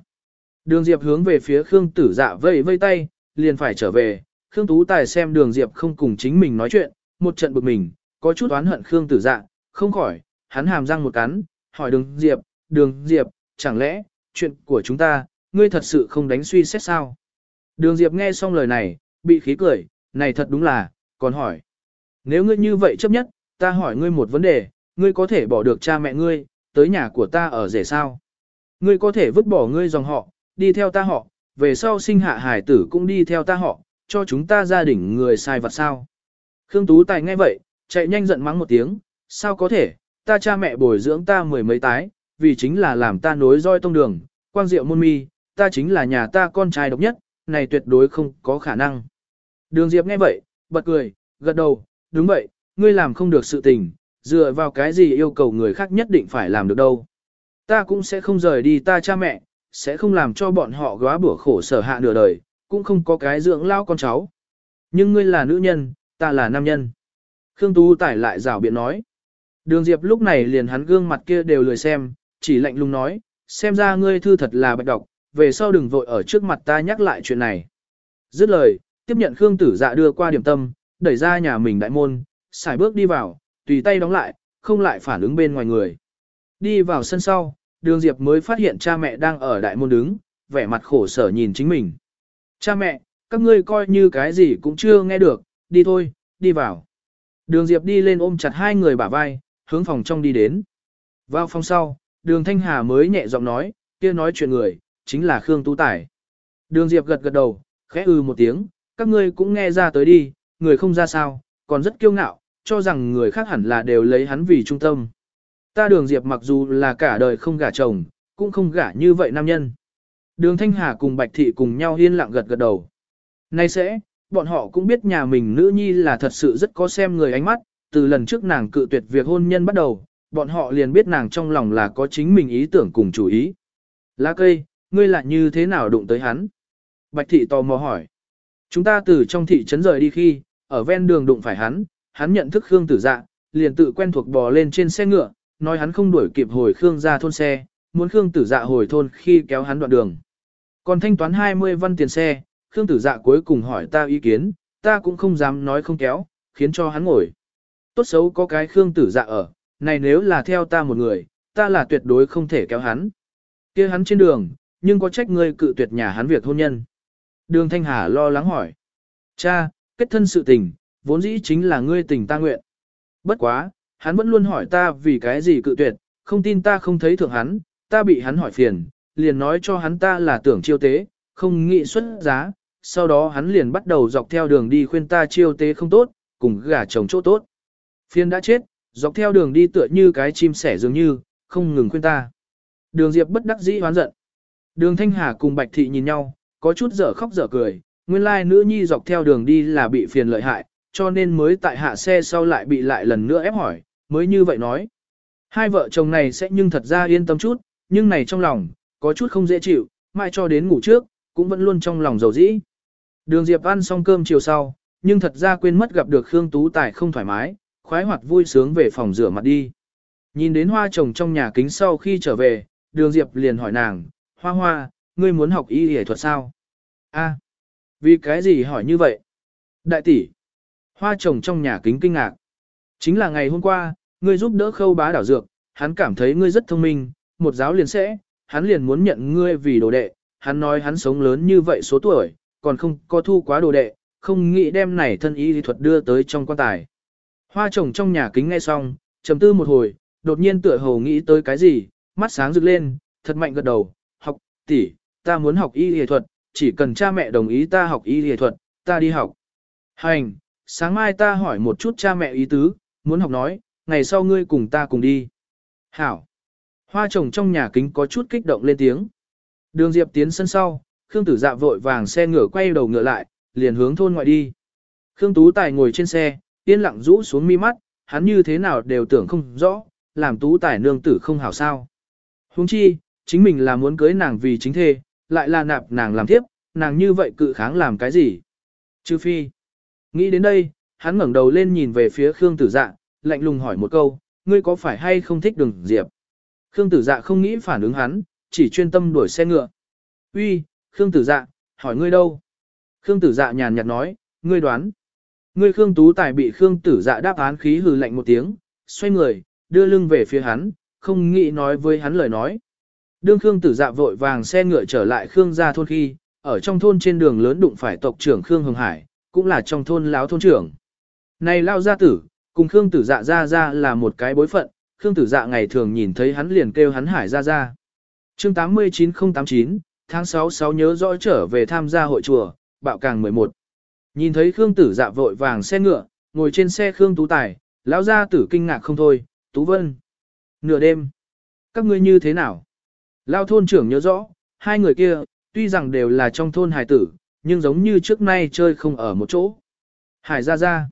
Đường Diệp hướng về phía Khương tử dạ vây vây tay, liền phải trở về. Khương Tú Tài xem đường Diệp không cùng chính mình nói chuyện, một trận bực mình, có chút oán hận Khương tử dạ, không khỏi, hắn hàm răng một cắn, hỏi đường Diệp, đường Diệp, chẳng lẽ, chuyện của chúng ta, ngươi thật sự không đánh suy xét sao? Đường Diệp nghe xong lời này, bị khí cười, này thật đúng là, còn hỏi. Nếu ngươi như vậy chấp nhất, ta hỏi ngươi một vấn đề, ngươi có thể bỏ được cha mẹ ngươi, tới nhà của ta ở rể sao? Ngươi có thể vứt bỏ ngươi dòng họ, đi theo ta họ, về sau sinh hạ hải tử cũng đi theo ta họ, cho chúng ta gia đình người sai vật sao? Khương Tú Tài nghe vậy, chạy nhanh giận mắng một tiếng, sao có thể, ta cha mẹ bồi dưỡng ta mười mấy tái, vì chính là làm ta nối roi tông đường, quang diệu môn mi, ta chính là nhà ta con trai độc nhất, này tuyệt đối không có khả năng. Đường Diệp nghe vậy, bật cười, gật đầu, đúng vậy, ngươi làm không được sự tình, dựa vào cái gì yêu cầu người khác nhất định phải làm được đâu. Ta cũng sẽ không rời đi ta cha mẹ, sẽ không làm cho bọn họ góa bủa khổ sở hạ nửa đời, cũng không có cái dưỡng lao con cháu. Nhưng ngươi là nữ nhân, ta là nam nhân. Khương Tú Tải lại rào biện nói. Đường Diệp lúc này liền hắn gương mặt kia đều lười xem, chỉ lạnh lùng nói, xem ra ngươi thư thật là bạch đọc, về sau đừng vội ở trước mặt ta nhắc lại chuyện này. Dứt lời, tiếp nhận Khương Tử Dạ đưa qua điểm tâm, đẩy ra nhà mình đại môn, xài bước đi vào, tùy tay đóng lại, không lại phản ứng bên ngoài người. Đi vào sân sau, đường Diệp mới phát hiện cha mẹ đang ở đại môn đứng, vẻ mặt khổ sở nhìn chính mình. Cha mẹ, các ngươi coi như cái gì cũng chưa nghe được, đi thôi, đi vào. Đường Diệp đi lên ôm chặt hai người bả vai, hướng phòng trong đi đến. Vào phòng sau, đường Thanh Hà mới nhẹ giọng nói, kia nói chuyện người, chính là Khương Tú Tài. Đường Diệp gật gật đầu, khẽ ư ừ một tiếng, các ngươi cũng nghe ra tới đi, người không ra sao, còn rất kiêu ngạo, cho rằng người khác hẳn là đều lấy hắn vì trung tâm. Ta đường Diệp mặc dù là cả đời không gả chồng, cũng không gả như vậy nam nhân. Đường Thanh Hà cùng Bạch Thị cùng nhau yên lặng gật gật đầu. Nay sẽ, bọn họ cũng biết nhà mình nữ nhi là thật sự rất có xem người ánh mắt, từ lần trước nàng cự tuyệt việc hôn nhân bắt đầu, bọn họ liền biết nàng trong lòng là có chính mình ý tưởng cùng chủ ý. Lá cây, ngươi lại như thế nào đụng tới hắn? Bạch Thị tò mò hỏi. Chúng ta từ trong thị trấn rời đi khi, ở ven đường đụng phải hắn, hắn nhận thức Khương tử dạ, liền tự quen thuộc bò lên trên xe ngựa, nói hắn không đuổi kịp hồi Khương ra thôn xe, muốn Khương tử dạ hồi thôn khi kéo hắn đoạn đường. Còn thanh toán 20 văn tiền xe, Khương tử dạ cuối cùng hỏi ta ý kiến, ta cũng không dám nói không kéo, khiến cho hắn ngồi. Tốt xấu có cái Khương tử dạ ở, này nếu là theo ta một người, ta là tuyệt đối không thể kéo hắn. kia hắn trên đường, nhưng có trách ngươi cự tuyệt nhà hắn việc hôn nhân. Đường Thanh Hà lo lắng hỏi. Cha, kết thân sự tình, vốn dĩ chính là ngươi tình ta nguyện. Bất quá, hắn vẫn luôn hỏi ta vì cái gì cự tuyệt, không tin ta không thấy thượng hắn, ta bị hắn hỏi phiền, liền nói cho hắn ta là tưởng chiêu tế, không nghĩ xuất giá, sau đó hắn liền bắt đầu dọc theo đường đi khuyên ta chiêu tế không tốt, cùng gả chồng chỗ tốt. Phiền đã chết, dọc theo đường đi tựa như cái chim sẻ dường như, không ngừng khuyên ta. Đường Diệp bất đắc dĩ hoán giận. Đường Thanh Hà cùng Bạch Thị nhìn nhau, có chút dở khóc dở cười, nguyên lai nữ nhi dọc theo đường đi là bị phiền lợi hại, cho nên mới tại hạ xe sau lại bị lại lần nữa ép hỏi, mới như vậy nói. Hai vợ chồng này sẽ nhưng thật ra yên tâm chút, nhưng này trong lòng, có chút không dễ chịu, mãi cho đến ngủ trước, cũng vẫn luôn trong lòng dầu dĩ. Đường Diệp ăn xong cơm chiều sau, nhưng thật ra quên mất gặp được Khương Tú Tài không thoải mái, khoái hoạt vui sướng về phòng rửa mặt đi. Nhìn đến hoa trồng trong nhà kính sau khi trở về, đường Diệp liền hỏi nàng, hoa hoa, ngươi muốn học y y thuật sao? A, vì cái gì hỏi như vậy? Đại tỷ, hoa trồng trong nhà kính kinh ngạc. Chính là ngày hôm qua, ngươi giúp đỡ khâu bá đảo dược, hắn cảm thấy ngươi rất thông minh, một giáo liền sẽ, hắn liền muốn nhận ngươi vì đồ đệ, hắn nói hắn sống lớn như vậy số tuổi, còn không có thu quá đồ đệ, không nghĩ đem này thân y lý thuật đưa tới trong quan tài. Hoa trồng trong nhà kính nghe xong, trầm tư một hồi, đột nhiên tựa hồ nghĩ tới cái gì, mắt sáng rực lên, thật mạnh gật đầu, học, tỷ, ta muốn học y lý thuật, chỉ cần cha mẹ đồng ý ta học y lý thuật, ta đi học. Hành, sáng mai ta hỏi một chút cha mẹ ý tứ, muốn học nói, ngày sau ngươi cùng ta cùng đi. Hảo. Hoa trồng trong nhà kính có chút kích động lên tiếng. Đường Diệp tiến sân sau, Khương Tử Dạ vội vàng xe ngựa quay đầu ngựa lại, liền hướng thôn ngoại đi. Khương Tú Tài ngồi trên xe, yên lặng rũ xuống mi mắt, hắn như thế nào đều tưởng không rõ, làm Tú Tài nương tử không hảo sao. Huống chi, chính mình là muốn cưới nàng vì chính thê, lại là nạp nàng làm tiếp, nàng như vậy cự kháng làm cái gì? Trừ phi. Nghĩ đến đây, hắn ngẩng đầu lên nhìn về phía Khương Tử Dạ, lạnh lùng hỏi một câu, ngươi có phải hay không thích đường Diệp? Khương Tử Dạ không nghĩ phản ứng hắn, chỉ chuyên tâm đuổi xe ngựa. Uy, Khương Tử Dạ, hỏi ngươi đâu? Khương Tử Dạ nhàn nhạt nói, ngươi đoán. Ngươi Khương Tú Tài bị Khương Tử Dạ đáp án khí hừ lạnh một tiếng, xoay người, đưa lưng về phía hắn, không nghĩ nói với hắn lời nói. Đương Khương Tử Dạ vội vàng xe ngựa trở lại Khương gia thôn khi, ở trong thôn trên đường lớn đụng phải tộc trưởng Khương Hồng Hải, cũng là trong thôn láo thôn trưởng. Này lao gia tử, cùng Khương Tử Dạ ra ra là một cái bối phận, Khương Tử Dạ ngày thường nhìn thấy hắn liền kêu hắn Hải ra ra. Chương 89089, tháng 6 6 nhớ rõ trở về tham gia hội chùa, bạo càng 11. Nhìn thấy Khương Tử Dạ vội vàng xe ngựa, ngồi trên xe Khương Tú Tài, lão gia tử kinh ngạc không thôi, Tú Vân. Nửa đêm, các ngươi như thế nào? Lao thôn trưởng nhớ rõ, hai người kia, tuy rằng đều là trong thôn hải tử, nhưng giống như trước nay chơi không ở một chỗ. Hải ra ra.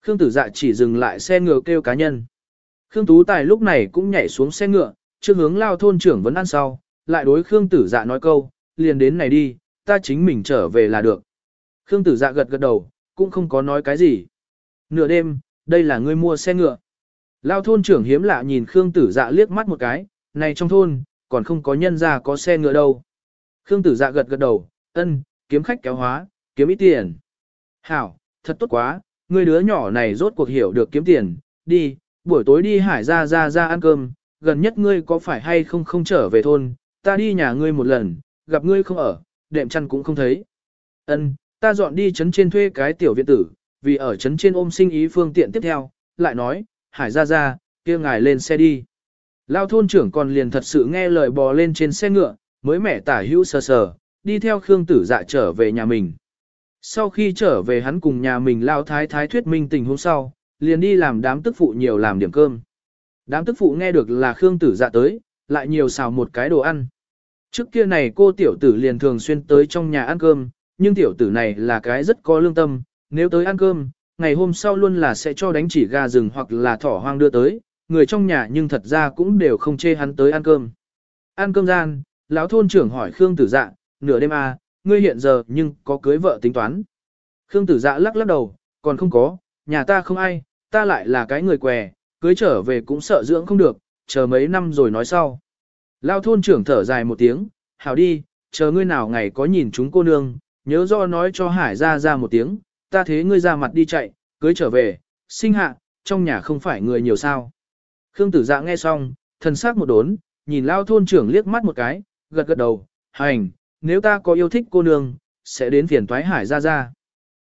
Khương tử dạ chỉ dừng lại xe ngựa kêu cá nhân. Khương Tú Tài lúc này cũng nhảy xuống xe ngựa, trước hướng lao thôn trưởng vẫn ăn sau, lại đối Khương tử dạ nói câu, liền đến này đi, ta chính mình trở về là được. Khương tử dạ gật gật đầu, cũng không có nói cái gì. Nửa đêm, đây là ngươi mua xe ngựa. Lao thôn trưởng hiếm lạ nhìn Khương tử dạ liếc mắt một cái, này trong thôn, còn không có nhân ra có xe ngựa đâu. Khương tử dạ gật gật đầu, ân, kiếm khách kéo hóa, kiếm ít tiền. Hảo, thật tốt quá, người đứa nhỏ này rốt cuộc hiểu được kiếm tiền, đi, buổi tối đi hải ra ra ra ăn cơm, gần nhất ngươi có phải hay không không trở về thôn, ta đi nhà ngươi một lần, gặp ngươi không ở, đệm chăn cũng không thấy. Ân, ta dọn đi trấn trên thuê cái tiểu viện tử, vì ở trấn trên ôm sinh ý phương tiện tiếp theo, lại nói, hải ra ra, kia ngài lên xe đi. Lao thôn trưởng còn liền thật sự nghe lời bò lên trên xe ngựa, mới mẻ tả hữu sờ sờ, đi theo Khương tử dạ trở về nhà mình. Sau khi trở về hắn cùng nhà mình lao thái thái thuyết minh tình hôm sau, liền đi làm đám tức phụ nhiều làm điểm cơm. Đám tức phụ nghe được là Khương tử dạ tới, lại nhiều xào một cái đồ ăn. Trước kia này cô tiểu tử liền thường xuyên tới trong nhà ăn cơm, nhưng tiểu tử này là cái rất có lương tâm, nếu tới ăn cơm, ngày hôm sau luôn là sẽ cho đánh chỉ gà rừng hoặc là thỏ hoang đưa tới, người trong nhà nhưng thật ra cũng đều không chê hắn tới ăn cơm. Ăn cơm gian, lão thôn trưởng hỏi Khương tử dạ, nửa đêm à, ngươi hiện giờ nhưng có cưới vợ tính toán. Khương tử dạ lắc lắc đầu, còn không có, nhà ta không ai, ta lại là cái người què, cưới trở về cũng sợ dưỡng không được, chờ mấy năm rồi nói sau. Lao thôn trưởng thở dài một tiếng, hảo đi, chờ ngươi nào ngày có nhìn chúng cô nương, nhớ do nói cho Hải ra ra một tiếng, ta thế ngươi ra mặt đi chạy, cưới trở về, sinh hạ, trong nhà không phải người nhiều sao. Khương tử dạ nghe xong, thần sắc một đốn, nhìn lao thôn trưởng liếc mắt một cái, gật gật đầu, hành, nếu ta có yêu thích cô nương, sẽ đến phiền toái hải ra ra.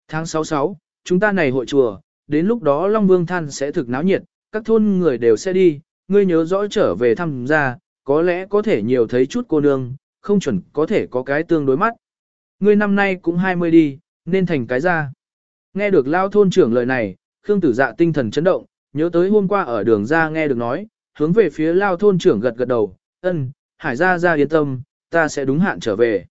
Tháng 66, chúng ta này hội chùa, đến lúc đó Long Vương Than sẽ thực náo nhiệt, các thôn người đều sẽ đi, ngươi nhớ rõ trở về thăm ra, có lẽ có thể nhiều thấy chút cô nương, không chuẩn có thể có cái tương đối mắt. Ngươi năm nay cũng 20 đi, nên thành cái ra. Nghe được lao thôn trưởng lời này, Khương Tử Dạ tinh thần chấn động, nhớ tới hôm qua ở đường ra nghe được nói, hướng về phía lao thôn trưởng gật gật đầu, ân, hải ra ra yên tâm, ta sẽ đúng hạn trở về.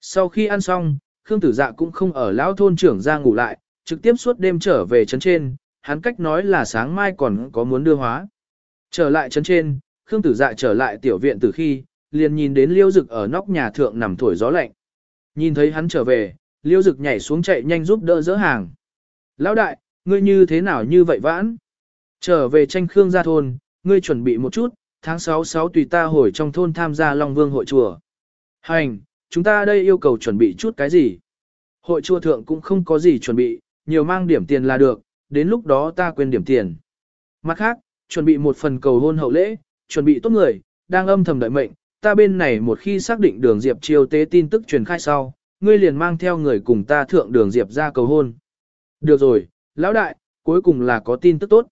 Sau khi ăn xong, Khương Tử Dạ cũng không ở lão thôn trưởng ra ngủ lại, trực tiếp suốt đêm trở về trấn trên, hắn cách nói là sáng mai còn có muốn đưa hóa. Trở lại trấn trên, Khương Tử Dạ trở lại tiểu viện từ khi, liền nhìn đến liêu dực ở nóc nhà thượng nằm thổi gió lạnh. Nhìn thấy hắn trở về, liêu dực nhảy xuống chạy nhanh giúp đỡ dỡ hàng. Lão đại, ngươi như thế nào như vậy vãn? Trở về tranh khương gia thôn, ngươi chuẩn bị một chút, tháng 6 6 tùy ta hồi trong thôn tham gia Long Vương hội chùa. Hành, chúng ta đây yêu cầu chuẩn bị chút cái gì? Hội chùa thượng cũng không có gì chuẩn bị, nhiều mang điểm tiền là được, đến lúc đó ta quên điểm tiền. Mặt khác, chuẩn bị một phần cầu hôn hậu lễ, chuẩn bị tốt người, đang âm thầm đợi mệnh, ta bên này một khi xác định đường Diệp chiêu tế tin tức truyền khai sau, ngươi liền mang theo người cùng ta thượng đường Diệp ra cầu hôn. Được rồi, lão đại, cuối cùng là có tin tức tốt.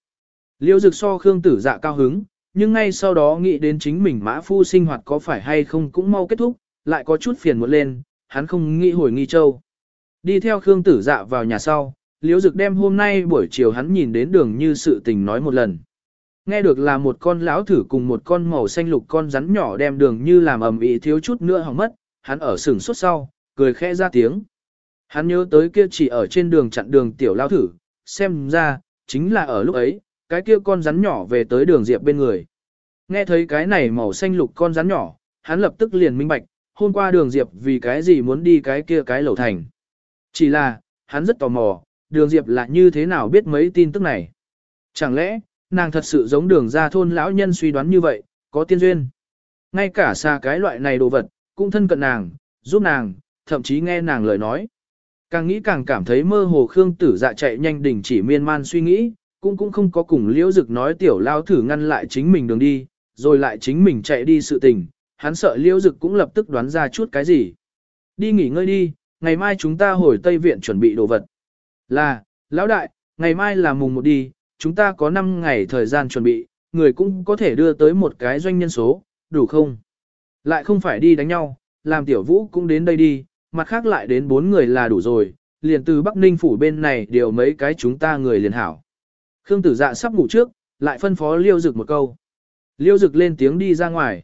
Liêu dực so Khương tử dạ cao hứng, nhưng ngay sau đó nghĩ đến chính mình mã phu sinh hoạt có phải hay không cũng mau kết thúc, lại có chút phiền muộn lên, hắn không nghĩ hồi nghi châu. Đi theo Khương tử dạ vào nhà sau, Liễu Dực đem hôm nay buổi chiều hắn nhìn đến đường như sự tình nói một lần. Nghe được là một con lão thử cùng một con màu xanh lục con rắn nhỏ đem đường như làm ầm ĩ thiếu chút nữa hỏng mất, hắn ở sừng suốt sau, cười khẽ ra tiếng. Hắn nhớ tới kia chỉ ở trên đường chặn đường tiểu lão thử, xem ra, chính là ở lúc ấy, cái kia con rắn nhỏ về tới đường diệp bên người. Nghe thấy cái này màu xanh lục con rắn nhỏ, hắn lập tức liền minh bạch, hôm qua đường diệp vì cái gì muốn đi cái kia cái lẩu thành. Chỉ là, hắn rất tò mò, đường diệp là như thế nào biết mấy tin tức này. Chẳng lẽ, nàng thật sự giống đường ra thôn lão nhân suy đoán như vậy, có tiên duyên. Ngay cả xa cái loại này đồ vật, cũng thân cận nàng, giúp nàng, thậm chí nghe nàng lời nói. Càng nghĩ càng cảm thấy mơ hồ Khương tử dạ chạy nhanh đỉnh chỉ miên man suy nghĩ, cũng cũng không có cùng liễu dực nói tiểu lao thử ngăn lại chính mình đường đi, rồi lại chính mình chạy đi sự tình, hắn sợ liễu dực cũng lập tức đoán ra chút cái gì. Đi nghỉ ngơi đi, ngày mai chúng ta hồi Tây Viện chuẩn bị đồ vật. Là, lão đại, ngày mai là mùng một đi, chúng ta có 5 ngày thời gian chuẩn bị, người cũng có thể đưa tới một cái doanh nhân số, đủ không? Lại không phải đi đánh nhau, làm tiểu vũ cũng đến đây đi, mặt khác lại đến 4 người là đủ rồi, liền từ Bắc Ninh phủ bên này điều mấy cái chúng ta người liền hảo. Khương tử dạ sắp ngủ trước, lại phân phó liêu dực một câu. Liêu dực lên tiếng đi ra ngoài.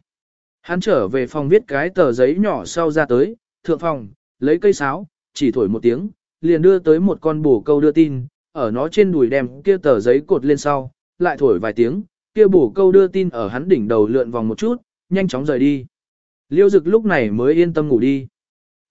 Hắn trở về phòng viết cái tờ giấy nhỏ sau ra tới, thượng phòng, lấy cây sáo, chỉ thổi một tiếng, liền đưa tới một con bổ câu đưa tin, ở nó trên đùi đem kia tờ giấy cột lên sau, lại thổi vài tiếng, kia bổ câu đưa tin ở hắn đỉnh đầu lượn vòng một chút, nhanh chóng rời đi. Liêu dực lúc này mới yên tâm ngủ đi.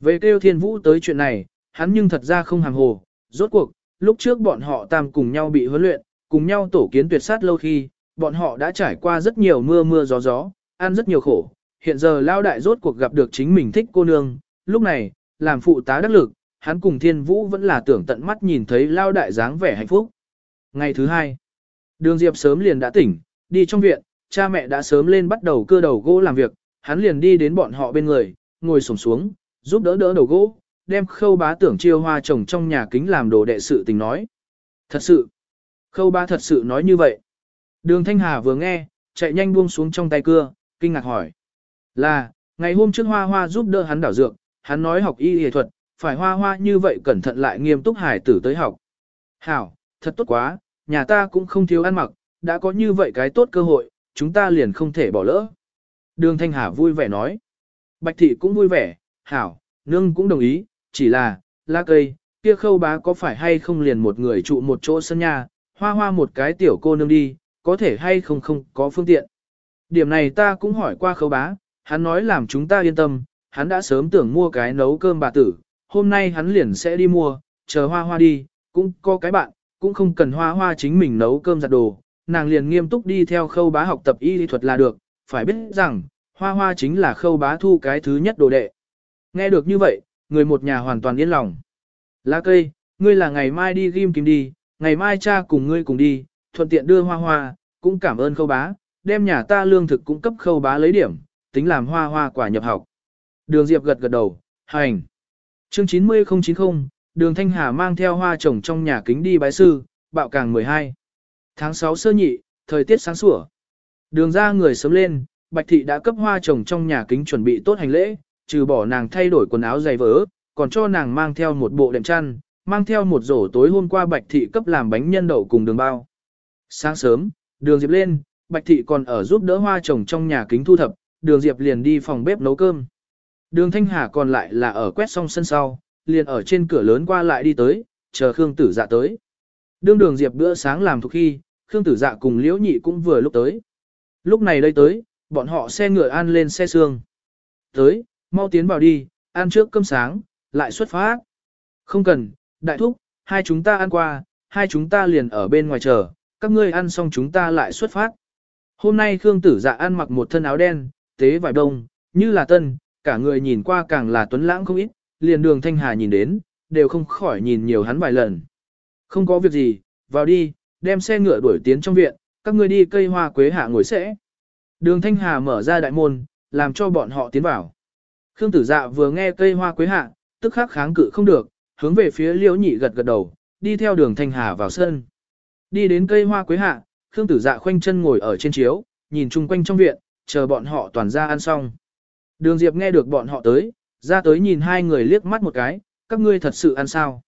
Về kêu thiên vũ tới chuyện này, hắn nhưng thật ra không hàng hồ, rốt cuộc, lúc trước bọn họ tam cùng nhau bị huấn luyện, cùng nhau tổ kiến tuyệt sát lâu khi, bọn họ đã trải qua rất nhiều mưa mưa gió gió, ăn rất nhiều khổ. Hiện giờ lao đại rốt cuộc gặp được chính mình thích cô nương, lúc này, làm phụ tá đắc lực, hắn cùng thiên vũ vẫn là tưởng tận mắt nhìn thấy lao đại dáng vẻ hạnh phúc. Ngày thứ hai, đường Diệp sớm liền đã tỉnh, đi trong viện, cha mẹ đã sớm lên bắt đầu cưa đầu gỗ làm việc, hắn liền đi đến bọn họ bên người, ngồi sổng xuống, giúp đỡ đỡ đầu gỗ, đem khâu bá tưởng chiêu hoa trồng trong nhà kính làm đồ đệ sự tình nói. Thật sự, khâu bá thật sự nói như vậy. Đường Thanh Hà vừa nghe, chạy nhanh buông xuống trong tay cưa, kinh ngạc hỏi. Là, ngày hôm trước hoa hoa giúp đỡ hắn đảo dược, hắn nói học y y thuật, phải hoa hoa như vậy cẩn thận lại nghiêm túc hải tử tới học. Hảo, thật tốt quá, nhà ta cũng không thiếu ăn mặc, đã có như vậy cái tốt cơ hội, chúng ta liền không thể bỏ lỡ. Đường Thanh Hà vui vẻ nói. Bạch thị cũng vui vẻ, hảo, nương cũng đồng ý, chỉ là, la cây, kia khâu bá có phải hay không liền một người trụ một chỗ sân nhà, hoa hoa một cái tiểu cô nương đi, có thể hay không không có phương tiện. Điểm này ta cũng hỏi qua khâu bá, hắn nói làm chúng ta yên tâm, hắn đã sớm tưởng mua cái nấu cơm bà tử, hôm nay hắn liền sẽ đi mua, chờ hoa hoa đi, cũng có cái bạn, cũng không cần hoa hoa chính mình nấu cơm giặt đồ, nàng liền nghiêm túc đi theo khâu bá học tập y lý thuật là được, phải biết rằng, hoa hoa chính là khâu bá thu cái thứ nhất đồ đệ. Nghe được như vậy, người một nhà hoàn toàn yên lòng. Lá cây, ngươi là ngày mai đi ghim kim đi, ngày mai cha cùng ngươi cùng đi, thuận tiện đưa hoa hoa, cũng cảm ơn khâu bá, đem nhà ta lương thực cung cấp khâu bá lấy điểm, tính làm hoa hoa quả nhập học. Đường Diệp gật gật đầu, hành. Chương 90090, đường Thanh Hà mang theo hoa trồng trong nhà kính đi bái sư, bạo càng 12. Tháng 6 sơ nhị, thời tiết sáng sủa. Đường ra người sớm lên, Bạch Thị đã cấp hoa trồng trong nhà kính chuẩn bị tốt hành lễ, trừ bỏ nàng thay đổi quần áo dày vỡ, còn cho nàng mang theo một bộ đệm chăn, mang theo một rổ tối hôm qua Bạch Thị cấp làm bánh nhân đậu cùng đường bao. Sáng sớm, đường Diệp lên, Bạch Thị còn ở giúp đỡ hoa trồng trong nhà kính thu thập, đường Diệp liền đi phòng bếp nấu cơm. Đường Thanh Hà còn lại là ở quét xong sân sau, liền ở trên cửa lớn qua lại đi tới, chờ Khương Tử Dạ tới. Đường đường Diệp bữa sáng làm thuộc khi, Khương Tử Dạ cùng Liễu Nhị cũng vừa lúc tới. Lúc này đây tới, bọn họ xe ngựa an lên xe xương. Tới, mau tiến vào đi, ăn trước cơm sáng, lại xuất phát. Không cần, đại thúc, hai chúng ta ăn qua, hai chúng ta liền ở bên ngoài chờ, các ngươi ăn xong chúng ta lại xuất phát. Hôm nay Khương Tử Dạ ăn mặc một thân áo đen, tế vải đông, như là tân, cả người nhìn qua càng là tuấn lãng không ít, liền đường Thanh Hà nhìn đến, đều không khỏi nhìn nhiều hắn vài lần. Không có việc gì, vào đi, đem xe ngựa đuổi tiến trong viện, các ngươi đi cây hoa quế hạ ngồi sẽ. Đường Thanh Hà mở ra đại môn, làm cho bọn họ tiến vào. Khương Tử Dạ vừa nghe cây hoa quế hạ, tức khắc kháng cự không được, hướng về phía Liễu Nhị gật gật đầu, đi theo đường Thanh Hà vào sân. Đi đến cây hoa quế hạ, Khương Tử Dạ khoanh chân ngồi ở trên chiếu, nhìn chung quanh trong viện, chờ bọn họ toàn ra ăn xong. Đường Diệp nghe được bọn họ tới, ra tới nhìn hai người liếc mắt một cái, các ngươi thật sự ăn sao?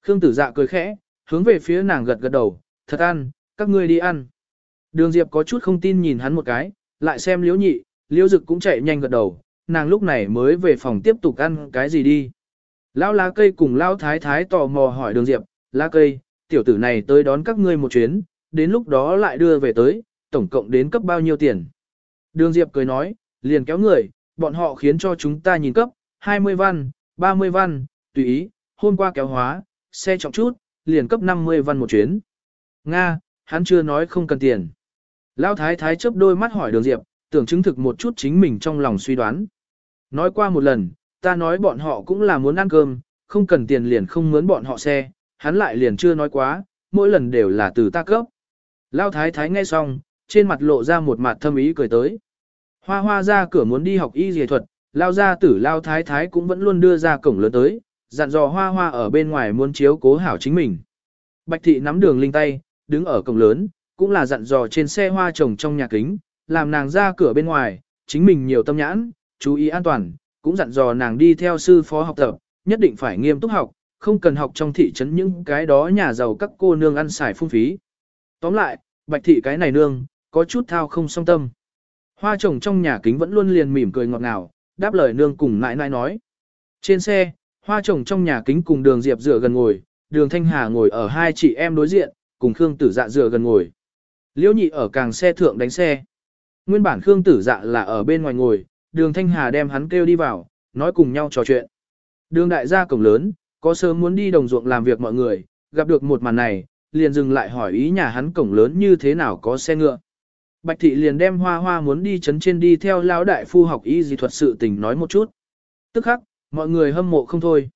Khương Tử Dạ cười khẽ, hướng về phía nàng gật gật đầu, thật ăn, các ngươi đi ăn. Đường Diệp có chút không tin nhìn hắn một cái, lại xem Liễu Nhị, Liễu Dực cũng chạy nhanh gật đầu, nàng lúc này mới về phòng tiếp tục ăn cái gì đi. Lão lá cây cùng lão thái thái tò mò hỏi Đường Diệp, lá cây, tiểu tử này tới đón các ngươi một chuyến, đến lúc đó lại đưa về tới, tổng cộng đến cấp bao nhiêu tiền. Đường Diệp cười nói, liền kéo người, bọn họ khiến cho chúng ta nhìn cấp, 20 văn, 30 văn, tùy ý, hôm qua kéo hóa, xe trọng chút, liền cấp 50 văn một chuyến. Nga, hắn chưa nói không cần tiền. Lão thái thái chớp đôi mắt hỏi đường Diệp, tưởng chứng thực một chút chính mình trong lòng suy đoán. Nói qua một lần, ta nói bọn họ cũng là muốn ăn cơm, không cần tiền liền không mướn bọn họ xe, hắn lại liền chưa nói quá, mỗi lần đều là từ ta cấp. Lão thái thái nghe xong, trên mặt lộ ra một mặt thâm ý cười tới. Hoa hoa ra cửa muốn đi học y dề thuật, lao ra tử lao thái thái cũng vẫn luôn đưa ra cổng lớn tới, dặn dò hoa hoa ở bên ngoài muốn chiếu cố hảo chính mình. Bạch thị nắm đường linh tay, đứng ở cổng lớn, cũng là dặn dò trên xe hoa trồng trong nhà kính, làm nàng ra cửa bên ngoài, chính mình nhiều tâm nhãn, chú ý an toàn, cũng dặn dò nàng đi theo sư phó học tập, nhất định phải nghiêm túc học, không cần học trong thị trấn những cái đó nhà giàu các cô nương ăn xài phung phí. Tóm lại, bạch thị cái này nương, có chút thao không song tâm. Hoa chồng trong nhà kính vẫn luôn liền mỉm cười ngọt ngào, đáp lời nương cùng nãi nãi nói. Trên xe, hoa chồng trong nhà kính cùng đường Diệp rửa gần ngồi, đường Thanh Hà ngồi ở hai chị em đối diện, cùng Khương Tử Dạ rửa gần ngồi. Liễu nhị ở càng xe thượng đánh xe. Nguyên bản Khương Tử Dạ là ở bên ngoài ngồi, đường Thanh Hà đem hắn kêu đi vào, nói cùng nhau trò chuyện. Đường đại gia cổng lớn, có sớm muốn đi đồng ruộng làm việc mọi người, gặp được một màn này, liền dừng lại hỏi ý nhà hắn cổng lớn như thế nào có xe ngựa. Bạch thị liền đem hoa hoa muốn đi chấn trên đi theo lão đại phu học y dị thuật sự tình nói một chút. Tức khắc, mọi người hâm mộ không thôi.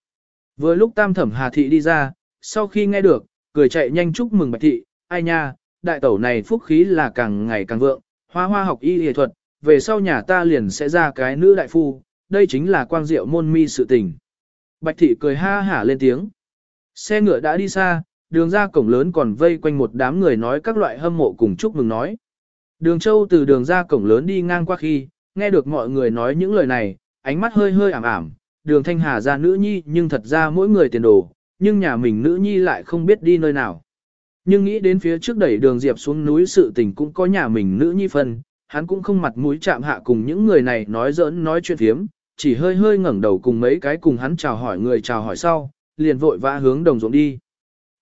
Vừa lúc tam thẩm hà thị đi ra, sau khi nghe được, cười chạy nhanh chúc mừng bạch thị, ai nha, đại tẩu này phúc khí là càng ngày càng vượng, hoa hoa học y y thuật, về sau nhà ta liền sẽ ra cái nữ đại phu, đây chính là quang diệu môn mi sự tình. Bạch thị cười ha hả lên tiếng. Xe ngựa đã đi xa, đường ra cổng lớn còn vây quanh một đám người nói các loại hâm mộ cùng chúc mừng nói. Đường châu từ đường ra cổng lớn đi ngang qua khi, nghe được mọi người nói những lời này, ánh mắt hơi hơi ảm ảm, đường thanh hà ra nữ nhi nhưng thật ra mỗi người tiền đồ, nhưng nhà mình nữ nhi lại không biết đi nơi nào. Nhưng nghĩ đến phía trước đẩy đường Diệp xuống núi sự tình cũng có nhà mình nữ nhi phân, hắn cũng không mặt mũi chạm hạ cùng những người này nói giỡn nói chuyện phiếm, chỉ hơi hơi ngẩng đầu cùng mấy cái cùng hắn chào hỏi người chào hỏi sau, liền vội vã hướng đồng ruộng đi.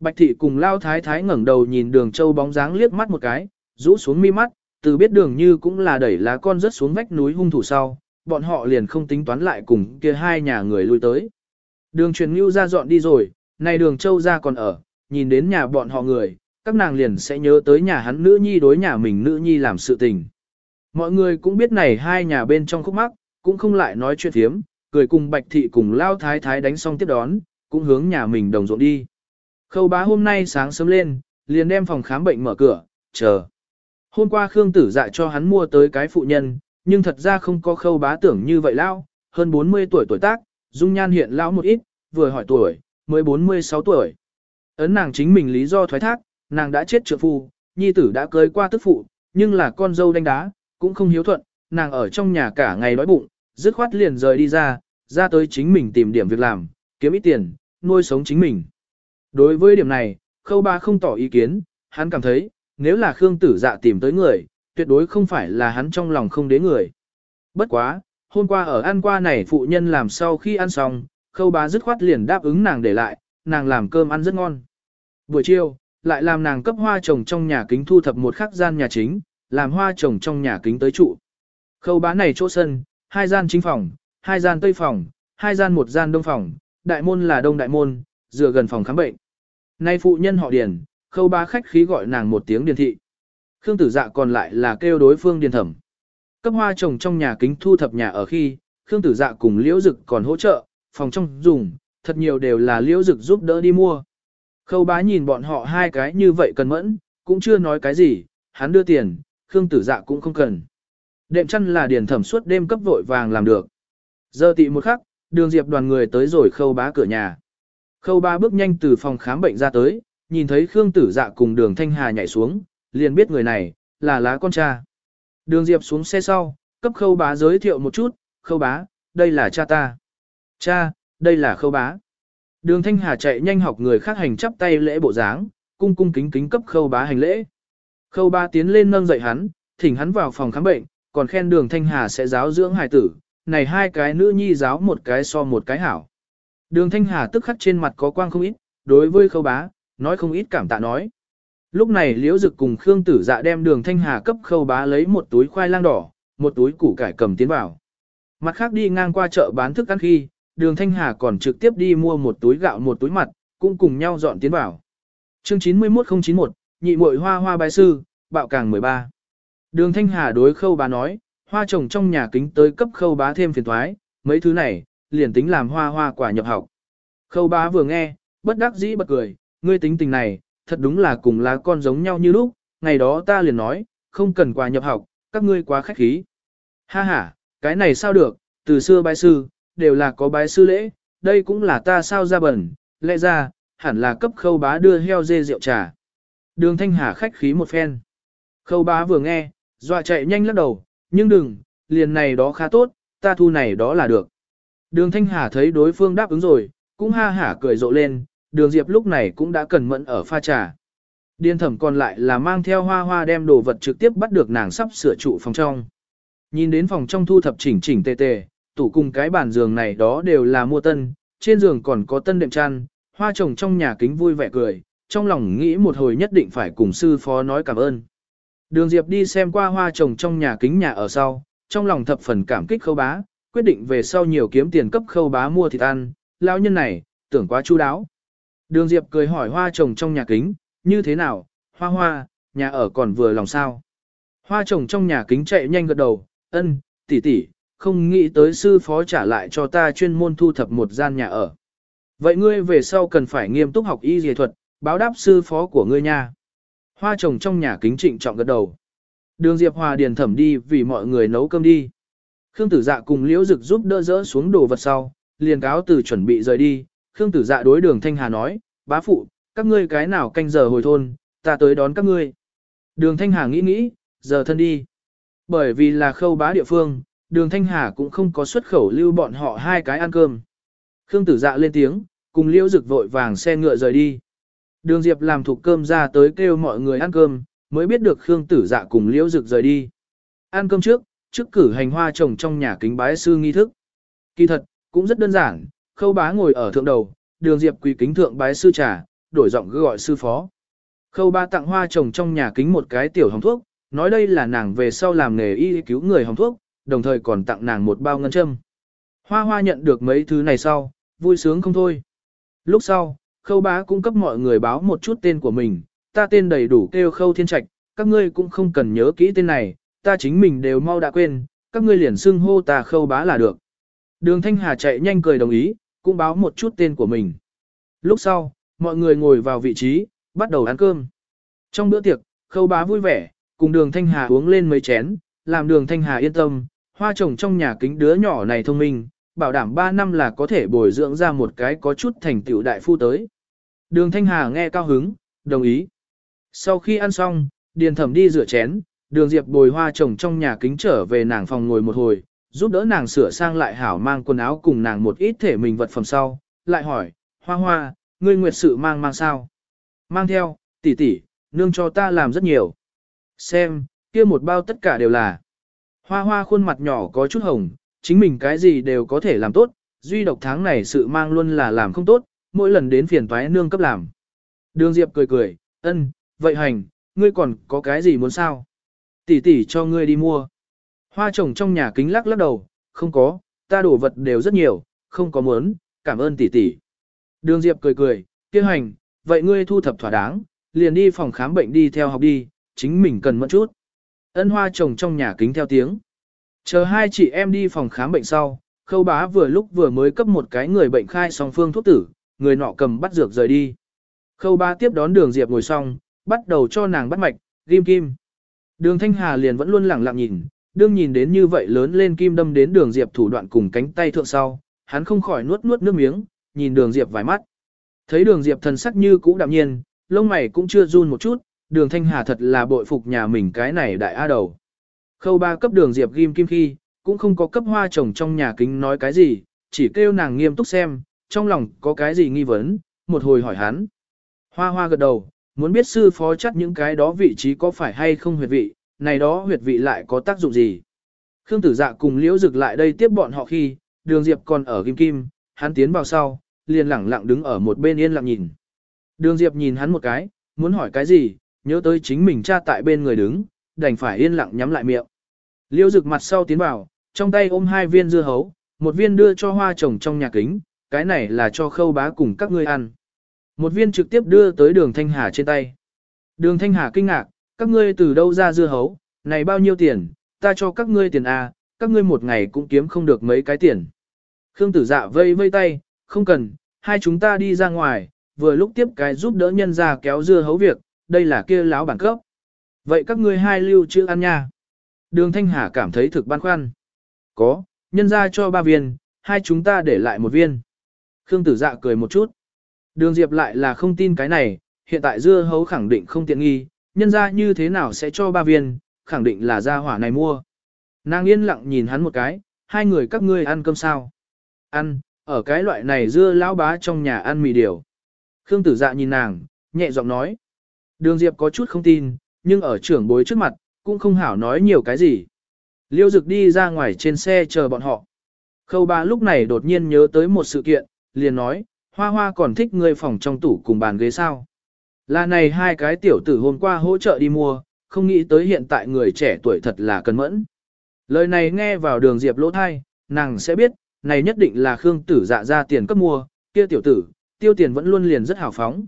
Bạch thị cùng lao thái thái ngẩng đầu nhìn đường châu bóng dáng liếc mắt một cái, rũ xuống mi mắt, từ biết đường như cũng là đẩy lá con rớt xuống vách núi hung thủ sau, bọn họ liền không tính toán lại cùng kia hai nhà người lui tới. Đường truyền ngưu ra dọn đi rồi, này đường châu ra còn ở, nhìn đến nhà bọn họ người, các nàng liền sẽ nhớ tới nhà hắn nữ nhi đối nhà mình nữ nhi làm sự tình. Mọi người cũng biết này hai nhà bên trong khúc mắc, cũng không lại nói chuyện thiếm, cười cùng bạch thị cùng lao thái thái đánh xong tiếp đón, cũng hướng nhà mình đồng ruộng đi. Khâu bá hôm nay sáng sớm lên, liền đem phòng khám bệnh mở cửa, chờ. Hôm qua Khương tử dạ cho hắn mua tới cái phụ nhân, nhưng thật ra không có khâu bá tưởng như vậy lao, hơn 40 tuổi tuổi tác, dung nhan hiện lão một ít, vừa hỏi tuổi, mới 46 tuổi. Ấn nàng chính mình lý do thoái thác, nàng đã chết trượng phu, nhi tử đã cưới qua tức phụ, nhưng là con dâu đánh đá, cũng không hiếu thuận, nàng ở trong nhà cả ngày đói bụng, dứt khoát liền rời đi ra, ra tới chính mình tìm điểm việc làm, kiếm ít tiền, nuôi sống chính mình. Đối với điểm này, khâu ba không tỏ ý kiến, hắn cảm thấy, nếu là Khương tử dạ tìm tới người, tuyệt đối không phải là hắn trong lòng không đế người. Bất quá, hôm qua ở ăn qua này phụ nhân làm sau khi ăn xong, khâu bá dứt khoát liền đáp ứng nàng để lại, nàng làm cơm ăn rất ngon. Buổi chiều, lại làm nàng cấp hoa trồng trong nhà kính thu thập một khắc gian nhà chính, làm hoa trồng trong nhà kính tới trụ. Khâu bá này chỗ sân, hai gian chính phòng, hai gian tây phòng, hai gian một gian đông phòng, đại môn là đông đại môn, dựa gần phòng khám bệnh. Nay phụ nhân họ Điền, khâu ba khách khí gọi nàng một tiếng điền thị. Khương tử dạ còn lại là kêu đối phương điền thẩm. Cấp hoa trồng trong nhà kính thu thập nhà ở khi, Khương tử dạ cùng liễu dực còn hỗ trợ, phòng trong dùng, thật nhiều đều là liễu dực giúp đỡ đi mua. Khâu bá nhìn bọn họ hai cái như vậy cần mẫn, cũng chưa nói cái gì, hắn đưa tiền, Khương tử dạ cũng không cần. Đệm chăn là điền thẩm suốt đêm cấp vội vàng làm được. Giờ tị một khắc, đường diệp đoàn người tới rồi khâu bá cửa nhà. Khâu bá bước nhanh từ phòng khám bệnh ra tới, nhìn thấy Khương tử dạ cùng đường thanh hà nhảy xuống, liền biết người này, là lá con cha. Đường diệp xuống xe sau, cấp khâu bá giới thiệu một chút, khâu bá, đây là cha ta. Cha, đây là khâu bá. Đường thanh hà chạy nhanh học người khác hành chắp tay lễ bộ dáng, cung cung kính kính cấp khâu bá hành lễ. Khâu bá tiến lên nâng dậy hắn, thỉnh hắn vào phòng khám bệnh, còn khen đường thanh hà sẽ giáo dưỡng hài tử, này hai cái nữ nhi giáo một cái so một cái hảo. Đường thanh hà tức khắc trên mặt có quang không ít, đối với khâu bá, nói không ít cảm tạ nói. Lúc này liễu dực cùng Khương tử dạ đem đường thanh hà cấp khâu bá lấy một túi khoai lang đỏ, một túi củ cải cầm tiến vào. Mặt khác đi ngang qua chợ bán thức ăn khi, đường thanh hà còn trực tiếp đi mua một túi gạo một túi mặt, cũng cùng nhau dọn tiến vào. Chương 91091, nhị muội hoa hoa bài sư, bạo càng 13. Đường thanh hà đối khâu bá nói, hoa trồng trong nhà kính tới cấp khâu bá thêm phiền thoái, mấy thứ này, liền tính làm hoa hoa quả nhập học. Khâu bá vừa nghe, bất đắc dĩ bật cười, ngươi tính tình này, thật đúng là cùng lá con giống nhau như lúc, ngày đó ta liền nói, không cần quà nhập học, các ngươi quá khách khí. Ha ha, cái này sao được, từ xưa bái sư, đều là có bái sư lễ, đây cũng là ta sao ra bẩn, lẽ ra, hẳn là cấp khâu bá đưa heo dê rượu trà. Đường thanh hà khách khí một phen. Khâu bá vừa nghe, dọa chạy nhanh lắc đầu, nhưng đừng, liền này đó khá tốt, ta thu này đó là được. Đường thanh hà thấy đối phương đáp ứng rồi, cũng ha hả cười rộ lên, đường diệp lúc này cũng đã cần mẫn ở pha trà. Điên thẩm còn lại là mang theo hoa hoa đem đồ vật trực tiếp bắt được nàng sắp sửa trụ phòng trong. Nhìn đến phòng trong thu thập chỉnh chỉnh tề tề, tủ cùng cái bàn giường này đó đều là mua tân, trên giường còn có tân đệm chăn, hoa trồng trong nhà kính vui vẻ cười, trong lòng nghĩ một hồi nhất định phải cùng sư phó nói cảm ơn. Đường Diệp đi xem qua hoa trồng trong nhà kính nhà ở sau, trong lòng thập phần cảm kích khâu bá, quyết định về sau nhiều kiếm tiền cấp khâu bá mua thịt ăn, lão nhân này, tưởng quá chu đáo. Đường Diệp cười hỏi hoa trồng trong nhà kính, như thế nào, hoa hoa, nhà ở còn vừa lòng sao. Hoa trồng trong nhà kính chạy nhanh gật đầu, ân, tỷ tỷ, không nghĩ tới sư phó trả lại cho ta chuyên môn thu thập một gian nhà ở. Vậy ngươi về sau cần phải nghiêm túc học y dề thuật, báo đáp sư phó của ngươi nha. Hoa trồng trong nhà kính trịnh trọng gật đầu. Đường Diệp Hòa điền thẩm đi vì mọi người nấu cơm đi. Khương tử dạ cùng liễu dực giúp đỡ dỡ xuống đồ vật sau, liền cáo từ chuẩn bị rời đi. Khương tử dạ đối đường Thanh Hà nói, bá phụ, các ngươi cái nào canh giờ hồi thôn, ta tới đón các ngươi. Đường Thanh Hà nghĩ nghĩ, giờ thân đi. Bởi vì là khâu bá địa phương, đường Thanh Hà cũng không có xuất khẩu lưu bọn họ hai cái ăn cơm. Khương tử dạ lên tiếng, cùng liễu dực vội vàng xe ngựa rời đi. Đường Diệp làm thuộc cơm ra tới kêu mọi người ăn cơm, mới biết được Khương tử dạ cùng liễu dực rời đi. Ăn cơm trước, trước cử hành hoa trồng trong nhà kính bái sư nghi thức. Kỳ thật, cũng rất đơn giản, khâu bá ngồi ở thượng đầu, đường Diệp quỳ kính thượng bái sư trà, đổi giọng gọi sư phó. Khâu bá tặng hoa trồng trong nhà kính một cái tiểu hồng thuốc, nói đây là nàng về sau làm nghề y cứu người hồng thuốc, đồng thời còn tặng nàng một bao ngân châm. Hoa hoa nhận được mấy thứ này sau, vui sướng không thôi. Lúc sau, khâu bá cung cấp mọi người báo một chút tên của mình, ta tên đầy đủ kêu khâu thiên trạch, các ngươi cũng không cần nhớ kỹ tên này, ta chính mình đều mau đã quên, các ngươi liền xưng hô ta khâu bá là được. Đường Thanh Hà chạy nhanh cười đồng ý, cũng báo một chút tên của mình. Lúc sau, mọi người ngồi vào vị trí, bắt đầu ăn cơm. Trong bữa tiệc, khâu bá vui vẻ, cùng đường Thanh Hà uống lên mấy chén, làm đường Thanh Hà yên tâm, hoa trồng trong nhà kính đứa nhỏ này thông minh, bảo đảm 3 năm là có thể bồi dưỡng ra một cái có chút thành tựu đại phu tới. Đường Thanh Hà nghe cao hứng, đồng ý. Sau khi ăn xong, Điền Thẩm đi rửa chén, Đường Diệp bồi hoa trồng trong nhà kính trở về nàng phòng ngồi một hồi, giúp đỡ nàng sửa sang lại hảo mang quần áo cùng nàng một ít thể mình vật phẩm sau, lại hỏi, hoa hoa, ngươi nguyệt sự mang mang sao? Mang theo, tỷ tỷ, nương cho ta làm rất nhiều. Xem, kia một bao tất cả đều là. Hoa hoa khuôn mặt nhỏ có chút hồng, chính mình cái gì đều có thể làm tốt, duy độc tháng này sự mang luôn là làm không tốt, mỗi lần đến phiền toái nương cấp làm. Đường Diệp cười cười, ân, vậy hành, ngươi còn có cái gì muốn sao? Tỷ tỷ cho ngươi đi mua. Hoa trồng trong nhà kính lắc lắc đầu, không có, ta đổ vật đều rất nhiều, không có muốn, cảm ơn tỷ tỷ. Đường Diệp cười cười, kêu hành, vậy ngươi thu thập thỏa đáng, liền đi phòng khám bệnh đi theo học đi, chính mình cần mẫn chút. Ân hoa chồng trong nhà kính theo tiếng. Chờ hai chị em đi phòng khám bệnh sau, khâu bá vừa lúc vừa mới cấp một cái người bệnh khai song phương thuốc tử, người nọ cầm bắt dược rời đi. Khâu bá tiếp đón đường Diệp ngồi xong, bắt đầu cho nàng bắt mạch, ghim kim. Đường Thanh Hà liền vẫn luôn lẳng lặng nhìn, đương nhìn đến như vậy lớn lên kim đâm đến đường Diệp thủ đoạn cùng cánh tay thượng sau, hắn không khỏi nuốt nuốt nước miếng, nhìn đường Diệp vài mắt. Thấy đường Diệp thần sắc như cũ đạm nhiên, lông mày cũng chưa run một chút, đường Thanh Hà thật là bội phục nhà mình cái này đại a đầu. Khâu ba cấp đường Diệp ghim kim khi, cũng không có cấp hoa chồng trong nhà kính nói cái gì, chỉ kêu nàng nghiêm túc xem, trong lòng có cái gì nghi vấn, một hồi hỏi hắn. Hoa hoa gật đầu, muốn biết sư phó chắc những cái đó vị trí có phải hay không huyệt vị, này đó huyệt vị lại có tác dụng gì. Khương tử dạ cùng liễu dực lại đây tiếp bọn họ khi, đường diệp còn ở kim kim, hắn tiến vào sau, liền lẳng lặng đứng ở một bên yên lặng nhìn. Đường diệp nhìn hắn một cái, muốn hỏi cái gì, nhớ tới chính mình cha tại bên người đứng, đành phải yên lặng nhắm lại miệng. Liễu dực mặt sau tiến vào, trong tay ôm hai viên dưa hấu, một viên đưa cho hoa trồng trong nhà kính, cái này là cho khâu bá cùng các ngươi ăn. Một viên trực tiếp đưa tới đường Thanh Hà trên tay. Đường Thanh Hà kinh ngạc, các ngươi từ đâu ra dưa hấu, này bao nhiêu tiền, ta cho các ngươi tiền à, các ngươi một ngày cũng kiếm không được mấy cái tiền. Khương tử dạ vây vây tay, không cần, hai chúng ta đi ra ngoài, vừa lúc tiếp cái giúp đỡ nhân ra kéo dưa hấu việc, đây là kia láo bản cấp. Vậy các ngươi hai lưu chữ ăn nha. Đường Thanh Hà cảm thấy thực băn khoăn. Có, nhân ra cho ba viên, hai chúng ta để lại một viên. Khương tử dạ cười một chút. Đường Diệp lại là không tin cái này, hiện tại dưa hấu khẳng định không tiện nghi, nhân ra như thế nào sẽ cho ba viên, khẳng định là gia hỏa này mua. Nàng yên lặng nhìn hắn một cái, hai người các ngươi ăn cơm sao? Ăn, ở cái loại này dưa lão bá trong nhà ăn mì điều. Khương tử dạ nhìn nàng, nhẹ giọng nói. Đường Diệp có chút không tin, nhưng ở trưởng bối trước mặt, cũng không hảo nói nhiều cái gì. Liêu dực đi ra ngoài trên xe chờ bọn họ. Khâu ba lúc này đột nhiên nhớ tới một sự kiện, liền nói, hoa hoa còn thích ngươi phòng trong tủ cùng bàn ghế sao. Là này hai cái tiểu tử hôm qua hỗ trợ đi mua, không nghĩ tới hiện tại người trẻ tuổi thật là cẩn mẫn. Lời này nghe vào đường diệp lỗ thai, nàng sẽ biết, này nhất định là Khương tử dạ ra tiền cấp mua, kia tiểu tử, tiêu tiền vẫn luôn liền rất hào phóng.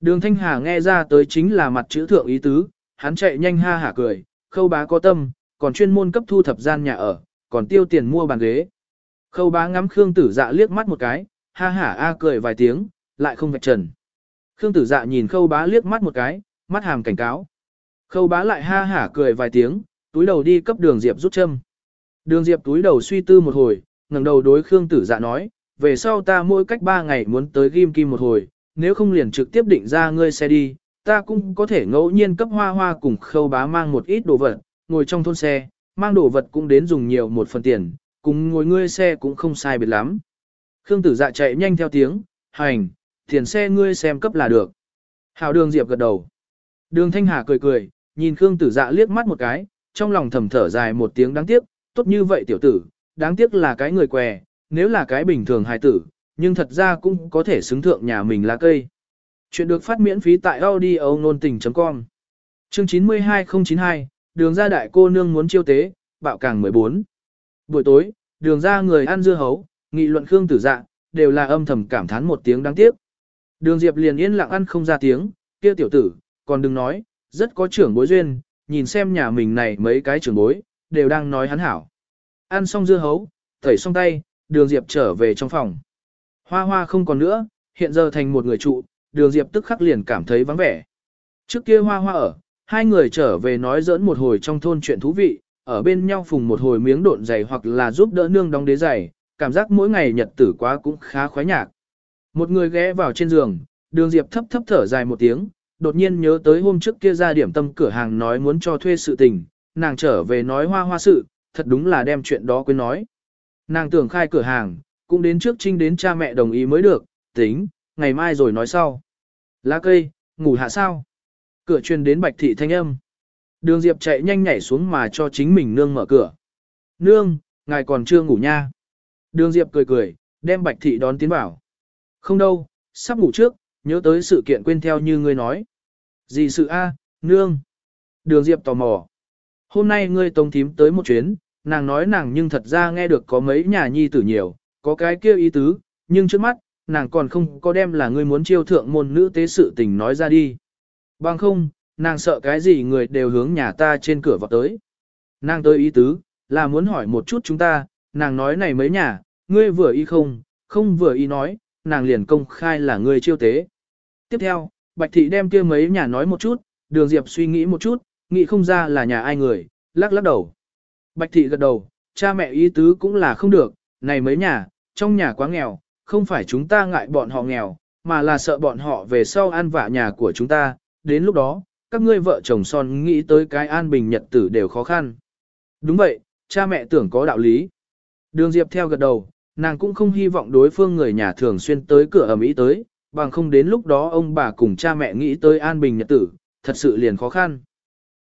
Đường Thanh Hà nghe ra tới chính là mặt chữ thượng ý tứ, hắn chạy nhanh ha hả cười, khâu bá có tâm, còn chuyên môn cấp thu thập gian nhà ở, còn tiêu tiền mua bàn ghế. Khâu bá ngắm Khương tử dạ liếc mắt một cái, ha hả a cười vài tiếng, lại không vạch trần. Khương tử dạ nhìn khâu bá liếc mắt một cái, mắt hàm cảnh cáo. Khâu bá lại ha hả cười vài tiếng, túi đầu đi cấp đường diệp rút châm. Đường diệp túi đầu suy tư một hồi, ngẩng đầu đối Khương tử dạ nói, về sau ta mỗi cách ba ngày muốn tới ghim kim một hồi, nếu không liền trực tiếp định ra ngươi xe đi, ta cũng có thể ngẫu nhiên cấp hoa hoa cùng khâu bá mang một ít đồ vật, ngồi trong thôn xe, mang đồ vật cũng đến dùng nhiều một phần tiền, cùng ngồi ngươi xe cũng không sai biệt lắm. Khương tử dạ chạy nhanh theo tiếng, hành, tiền xe ngươi xem cấp là được. Hào đường Diệp gật đầu. Đường Thanh Hà cười cười, nhìn Khương tử dạ liếc mắt một cái, trong lòng thầm thở dài một tiếng đáng tiếc, tốt như vậy tiểu tử, đáng tiếc là cái người què, nếu là cái bình thường hài tử, nhưng thật ra cũng có thể xứng thượng nhà mình là cây. Chuyện được phát miễn phí tại audio nôn tình.com Chương 92092, đường ra đại cô nương muốn chiêu tế, bạo càng 14. Buổi tối, đường ra người ăn dưa hấu, nghị luận Khương tử dạ, đều là âm thầm cảm thán một tiếng đáng tiếc. Đường Diệp liền yên lặng ăn không ra tiếng, kia tiểu tử, còn đừng nói, rất có trưởng bối duyên, nhìn xem nhà mình này mấy cái trưởng bối, đều đang nói hắn hảo. Ăn xong dưa hấu, thẩy xong tay, đường Diệp trở về trong phòng. Hoa hoa không còn nữa, hiện giờ thành một người trụ, đường Diệp tức khắc liền cảm thấy vắng vẻ. Trước kia hoa hoa ở, hai người trở về nói giỡn một hồi trong thôn chuyện thú vị, ở bên nhau phùng một hồi miếng độn giày hoặc là giúp đỡ nương đóng đế giày, cảm giác mỗi ngày nhật tử quá cũng khá khoái nhạc. Một người ghé vào trên giường, đường Diệp thấp thấp thở dài một tiếng, đột nhiên nhớ tới hôm trước kia ra điểm tâm cửa hàng nói muốn cho thuê sự tình, nàng trở về nói hoa hoa sự, thật đúng là đem chuyện đó quên nói. Nàng tưởng khai cửa hàng, cũng đến trước trinh đến cha mẹ đồng ý mới được, tính, ngày mai rồi nói sau. Lá cây, ngủ hạ sao? Cửa truyền đến bạch thị thanh âm. Đường Diệp chạy nhanh nhảy xuống mà cho chính mình nương mở cửa. Nương, ngài còn chưa ngủ nha. Đường Diệp cười cười, đem bạch thị đón tiến vào. Không đâu, sắp ngủ trước, nhớ tới sự kiện quên theo như ngươi nói. Gì sự a, nương? Đường Diệp tò mò. Hôm nay ngươi tông thím tới một chuyến, nàng nói nàng nhưng thật ra nghe được có mấy nhà nhi tử nhiều, có cái kia ý tứ, nhưng trước mắt, nàng còn không có đem là ngươi muốn chiêu thượng môn nữ tế sự tình nói ra đi. Bằng không, nàng sợ cái gì người đều hướng nhà ta trên cửa vào tới. Nàng tới ý tứ, là muốn hỏi một chút chúng ta, nàng nói này mấy nhà, ngươi vừa ý không, không vừa ý nói, nàng liền công khai là người chiêu tế. Tiếp theo, Bạch Thị đem kia mấy nhà nói một chút, đường Diệp suy nghĩ một chút, nghĩ không ra là nhà ai người, lắc lắc đầu. Bạch Thị gật đầu, cha mẹ ý tứ cũng là không được, này mấy nhà, trong nhà quá nghèo, không phải chúng ta ngại bọn họ nghèo, mà là sợ bọn họ về sau ăn vạ nhà của chúng ta, đến lúc đó, các ngươi vợ chồng son nghĩ tới cái an bình nhật tử đều khó khăn. Đúng vậy, cha mẹ tưởng có đạo lý. Đường Diệp theo gật đầu, nàng cũng không hy vọng đối phương người nhà thường xuyên tới cửa ở Mỹ tới, bằng không đến lúc đó ông bà cùng cha mẹ nghĩ tới an bình nhật tử, thật sự liền khó khăn.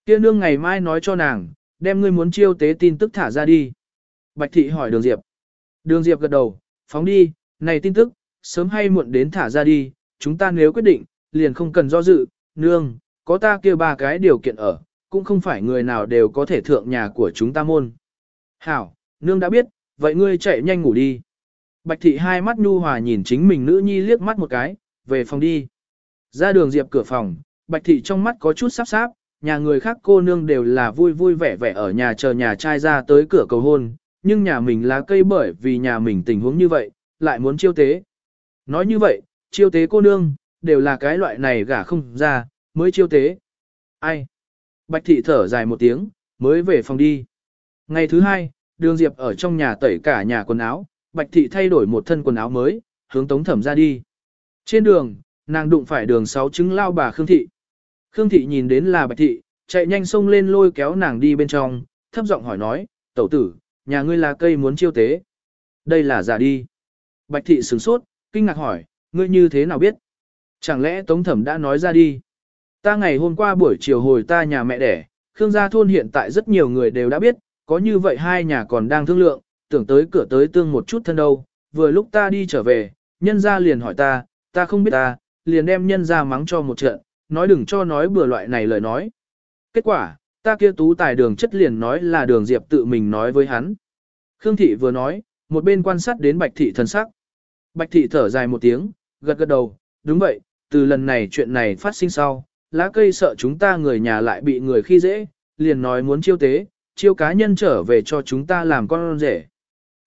Kia nương ngày mai nói cho nàng, đem ngươi muốn chiêu tế tin tức thả ra đi. Bạch thị hỏi đường Diệp. Đường Diệp gật đầu, phóng đi, này tin tức, sớm hay muộn đến thả ra đi, chúng ta nếu quyết định, liền không cần do dự, nương, có ta kia ba cái điều kiện ở, cũng không phải người nào đều có thể thượng nhà của chúng ta môn. Hảo, nương đã biết, vậy ngươi chạy nhanh ngủ đi. Bạch thị hai mắt nhu hòa nhìn chính mình nữ nhi liếc mắt một cái, về phòng đi. Ra đường Diệp cửa phòng, Bạch thị trong mắt có chút sắp sáp, nhà người khác cô nương đều là vui vui vẻ vẻ ở nhà chờ nhà trai ra tới cửa cầu hôn, nhưng nhà mình lá cây bởi vì nhà mình tình huống như vậy, lại muốn chiêu tế. Nói như vậy, chiêu tế cô nương, đều là cái loại này gả không ra, mới chiêu tế. Ai? Bạch thị thở dài một tiếng, mới về phòng đi. Ngày thứ hai, đường Diệp ở trong nhà tẩy cả nhà quần áo, Bạch thị thay đổi một thân quần áo mới, hướng tống thẩm ra đi. Trên đường, nàng đụng phải đường sáu trứng lao bà Khương thị. Khương thị nhìn đến là Bạch thị, chạy nhanh xông lên lôi kéo nàng đi bên trong, thấp giọng hỏi nói, tẩu tử, nhà ngươi là cây muốn chiêu tế. Đây là giả đi. Bạch thị sửng sốt, kinh ngạc hỏi, ngươi như thế nào biết? Chẳng lẽ Tống Thẩm đã nói ra đi? Ta ngày hôm qua buổi chiều hồi ta nhà mẹ đẻ, Khương gia thôn hiện tại rất nhiều người đều đã biết, có như vậy hai nhà còn đang thương lượng, tưởng tới cửa tới tương một chút thân đâu. Vừa lúc ta đi trở về, nhân gia liền hỏi ta, ta không biết ta, liền đem nhân gia mắng cho một trận, nói đừng cho nói bừa loại này lời nói. Kết quả, ta kia tú tài đường chất liền nói là đường diệp tự mình nói với hắn. Khương thị vừa nói, một bên quan sát đến bạch thị thần sắc. Bạch thị thở dài một tiếng, gật gật đầu, đúng vậy, từ lần này chuyện này phát sinh sau, lá cây sợ chúng ta người nhà lại bị người khi dễ, liền nói muốn chiêu tế, chiêu cá nhân trở về cho chúng ta làm con rể.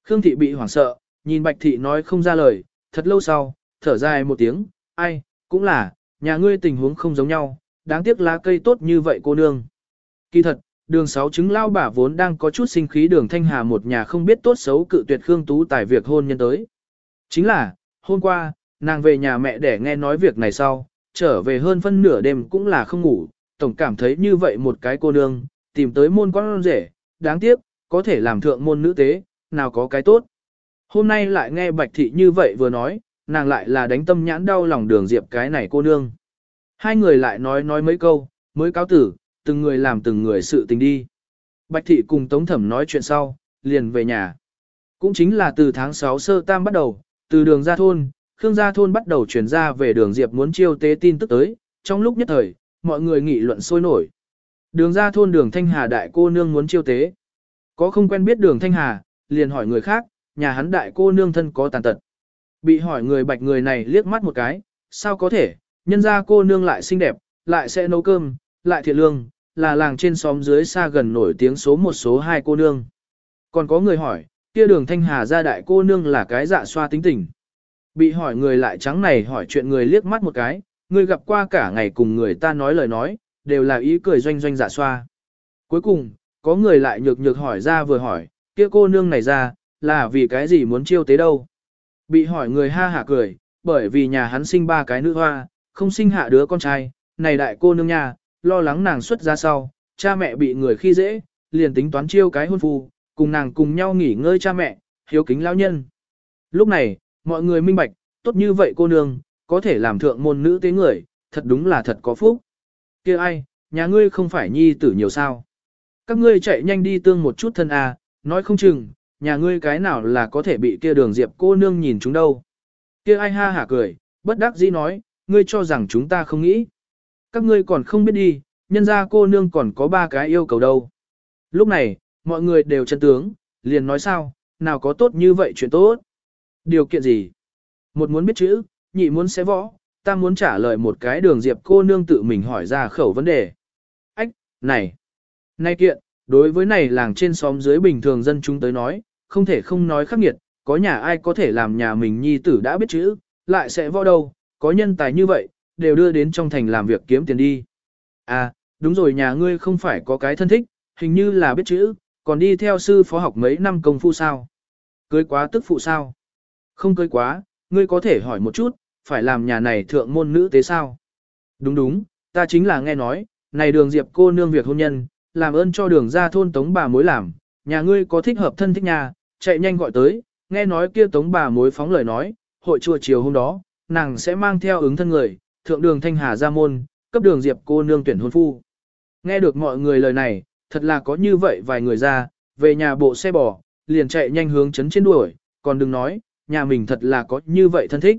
Khương thị bị hoảng sợ, nhìn bạch thị nói không ra lời, thật lâu sau, thở dài một tiếng, ai, cũng là, nhà ngươi tình huống không giống nhau, đáng tiếc lá cây tốt như vậy cô nương. Kỳ thật, đường sáu chứng lao bà vốn đang có chút sinh khí đường thanh hà một nhà không biết tốt xấu cự tuyệt Khương Tú tài việc hôn nhân tới. Chính là, hôm qua, nàng về nhà mẹ để nghe nói việc này sau, trở về hơn phân nửa đêm cũng là không ngủ, tổng cảm thấy như vậy một cái cô nương, tìm tới môn con rể, đáng tiếc, có thể làm thượng môn nữ tế, nào có cái tốt. Hôm nay lại nghe Bạch Thị như vậy vừa nói, nàng lại là đánh tâm nhãn đau lòng đường diệp cái này cô nương. Hai người lại nói nói mấy câu, mới cáo tử, từng người làm từng người sự tình đi. Bạch Thị cùng Tống Thẩm nói chuyện sau, liền về nhà. Cũng chính là từ tháng 6 sơ tam bắt đầu, từ đường ra thôn, Khương gia thôn bắt đầu truyền ra về đường Diệp muốn chiêu tế tin tức tới, trong lúc nhất thời, mọi người nghị luận sôi nổi. Đường ra thôn đường Thanh Hà đại cô nương muốn chiêu tế. Có không quen biết đường Thanh Hà, liền hỏi người khác, nhà hắn đại cô nương thân có tàn tật. Bị hỏi người bạch người này liếc mắt một cái, sao có thể, nhân ra cô nương lại xinh đẹp, lại sẽ nấu cơm, lại thiện lương, là làng trên xóm dưới xa gần nổi tiếng số một số hai cô nương. Còn có người hỏi, kia đường Thanh Hà ra đại cô nương là cái dạ xoa tính tình. Bị hỏi người lại trắng này hỏi chuyện người liếc mắt một cái, người gặp qua cả ngày cùng người ta nói lời nói, đều là ý cười doanh doanh dạ xoa. Cuối cùng, có người lại nhược nhược hỏi ra vừa hỏi, kia cô nương này ra, là vì cái gì muốn chiêu tế đâu. Bị hỏi người ha hả cười, bởi vì nhà hắn sinh ba cái nữ hoa, không sinh hạ đứa con trai, này đại cô nương nhà, lo lắng nàng xuất ra sau, cha mẹ bị người khi dễ, liền tính toán chiêu cái hôn phu, cùng nàng cùng nhau nghỉ ngơi cha mẹ, hiếu kính lão nhân. Lúc này, mọi người minh bạch, tốt như vậy cô nương, có thể làm thượng môn nữ tế người, thật đúng là thật có phúc kia ai, nhà ngươi không phải nhi tử nhiều sao. Các ngươi chạy nhanh đi tương một chút thân à, nói không chừng, nhà ngươi cái nào là có thể bị kia đường diệp cô nương nhìn chúng đâu. kia ai ha hả cười, bất đắc dĩ nói, ngươi cho rằng chúng ta không nghĩ. Các ngươi còn không biết đi, nhân ra cô nương còn có ba cái yêu cầu đâu. Lúc này, mọi người đều chân tướng, liền nói sao, nào có tốt như vậy chuyện tốt. Điều kiện gì? Một muốn biết chữ, nhị muốn sẽ võ, ta muốn trả lời một cái đường diệp cô nương tự mình hỏi ra khẩu vấn đề. Ách, này, này kiện, đối với này làng trên xóm dưới bình thường dân chúng tới nói, không thể không nói khắc nghiệt, có nhà ai có thể làm nhà mình nhi tử đã biết chữ, lại sẽ võ đâu, có nhân tài như vậy, đều đưa đến trong thành làm việc kiếm tiền đi. À, đúng rồi nhà ngươi không phải có cái thân thích, hình như là biết chữ, còn đi theo sư phó học mấy năm công phu sao. Cưới quá tức phụ sao? Không cưới quá, ngươi có thể hỏi một chút, phải làm nhà này thượng môn nữ tế sao? Đúng đúng, ta chính là nghe nói, này đường diệp cô nương việc hôn nhân, làm ơn cho đường ra thôn tống bà mối làm, nhà ngươi có thích hợp thân thích nhà, chạy nhanh gọi tới, nghe nói kia tống bà mối phóng lời nói, hội chùa chiều hôm đó, nàng sẽ mang theo ứng thân người, thượng đường thanh hà ra môn, cấp đường diệp cô nương tuyển hôn phu. Nghe được mọi người lời này, thật là có như vậy vài người ra, về nhà bộ xe bò, liền chạy nhanh hướng chấn trên đuổi, còn đừng nói, nhà mình thật là có như vậy thân thích.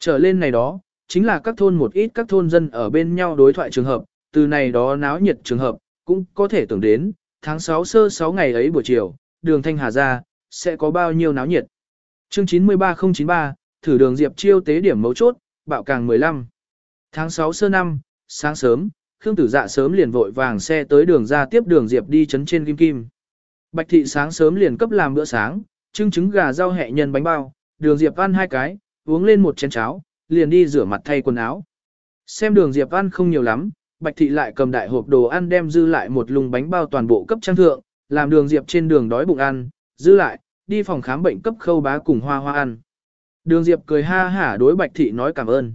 Trở lên này đó, chính là các thôn một ít các thôn dân ở bên nhau đối thoại trường hợp, từ này đó náo nhiệt trường hợp, cũng có thể tưởng đến, tháng 6 sơ 6 ngày ấy buổi chiều, đường Thanh Hà ra, sẽ có bao nhiêu náo nhiệt. Chương 93093, thử đường Diệp chiêu tế điểm mấu chốt, bạo càng 15. Tháng 6 sơ năm, sáng sớm, Khương Tử Dạ sớm liền vội vàng xe tới đường ra tiếp đường Diệp đi chấn trên kim kim. Bạch thị sáng sớm liền cấp làm bữa sáng, trưng trứng gà rau hẹ nhân bánh bao, đường Diệp ăn hai cái, uống lên một chén cháo, liền đi rửa mặt thay quần áo. Xem đường Diệp ăn không nhiều lắm, Bạch thị lại cầm đại hộp đồ ăn đem dư lại một lùng bánh bao toàn bộ cấp trang thượng, làm đường Diệp trên đường đói bụng ăn, dư lại, đi phòng khám bệnh cấp khâu bá cùng hoa hoa ăn. Đường Diệp cười ha hả đối Bạch thị nói cảm ơn.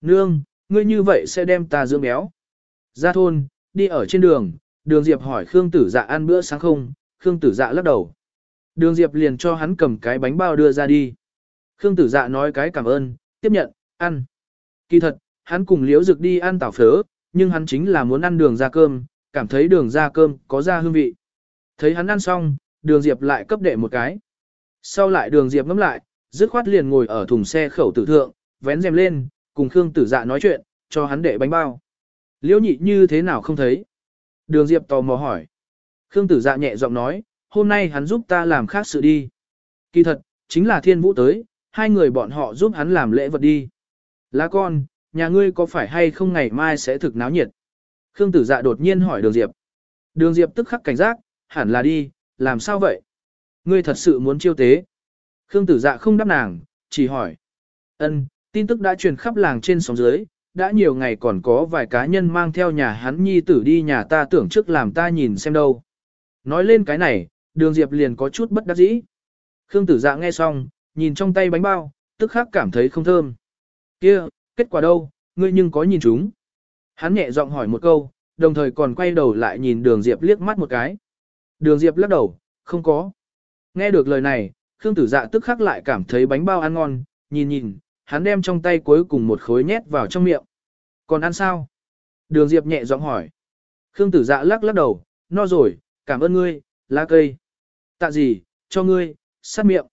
Nương, ngươi như vậy sẽ đem ta dưỡng béo. Ra thôn, đi ở trên đường, đường Diệp hỏi Khương Tử Dạ ăn bữa sáng không, Khương Tử Dạ lắc đầu. Đường Diệp liền cho hắn cầm cái bánh bao đưa ra đi. Khương Tử Dạ nói cái cảm ơn, tiếp nhận, ăn. Kỳ thật, hắn cùng Liễu Dực đi ăn tảo phớ, nhưng hắn chính là muốn ăn đường ra cơm, cảm thấy đường ra cơm có ra hương vị. Thấy hắn ăn xong, đường Diệp lại cấp đệ một cái. Sau lại đường Diệp ngắm lại, dứt khoát liền ngồi ở thùng xe khẩu tử thượng, vén rèm lên, cùng Khương Tử Dạ nói chuyện, cho hắn đệ bánh bao. Liễu nhị như thế nào không thấy? Đường Diệp tò mò hỏi. Khương Tử Dạ nhẹ giọng nói, hôm nay hắn giúp ta làm khác sự đi. Kỳ thật, chính là thiên vũ tới, hai người bọn họ giúp hắn làm lễ vật đi. Lá con, nhà ngươi có phải hay không ngày mai sẽ thực náo nhiệt? Khương Tử Dạ đột nhiên hỏi Đường Diệp. Đường Diệp tức khắc cảnh giác, hẳn là đi, làm sao vậy? Ngươi thật sự muốn chiêu tế? Khương Tử Dạ không đáp nàng, chỉ hỏi. Ân, tin tức đã truyền khắp làng trên sóng dưới, đã nhiều ngày còn có vài cá nhân mang theo nhà hắn nhi tử đi nhà ta tưởng trước làm ta nhìn xem đâu. Nói lên cái này, đường Diệp liền có chút bất đắc dĩ. Khương Tử Dạ nghe xong, nhìn trong tay bánh bao, tức khắc cảm thấy không thơm. Kia, kết quả đâu, ngươi nhưng có nhìn chúng. Hắn nhẹ giọng hỏi một câu, đồng thời còn quay đầu lại nhìn đường Diệp liếc mắt một cái. Đường Diệp lắc đầu, không có. Nghe được lời này, Khương Tử Dạ tức khắc lại cảm thấy bánh bao ăn ngon, nhìn nhìn, hắn đem trong tay cuối cùng một khối nhét vào trong miệng. Còn ăn sao? Đường Diệp nhẹ giọng hỏi. Khương Tử Dạ lắc lắc đầu, no rồi, cảm ơn ngươi, lá cây. Tạ gì, cho ngươi, sát miệng.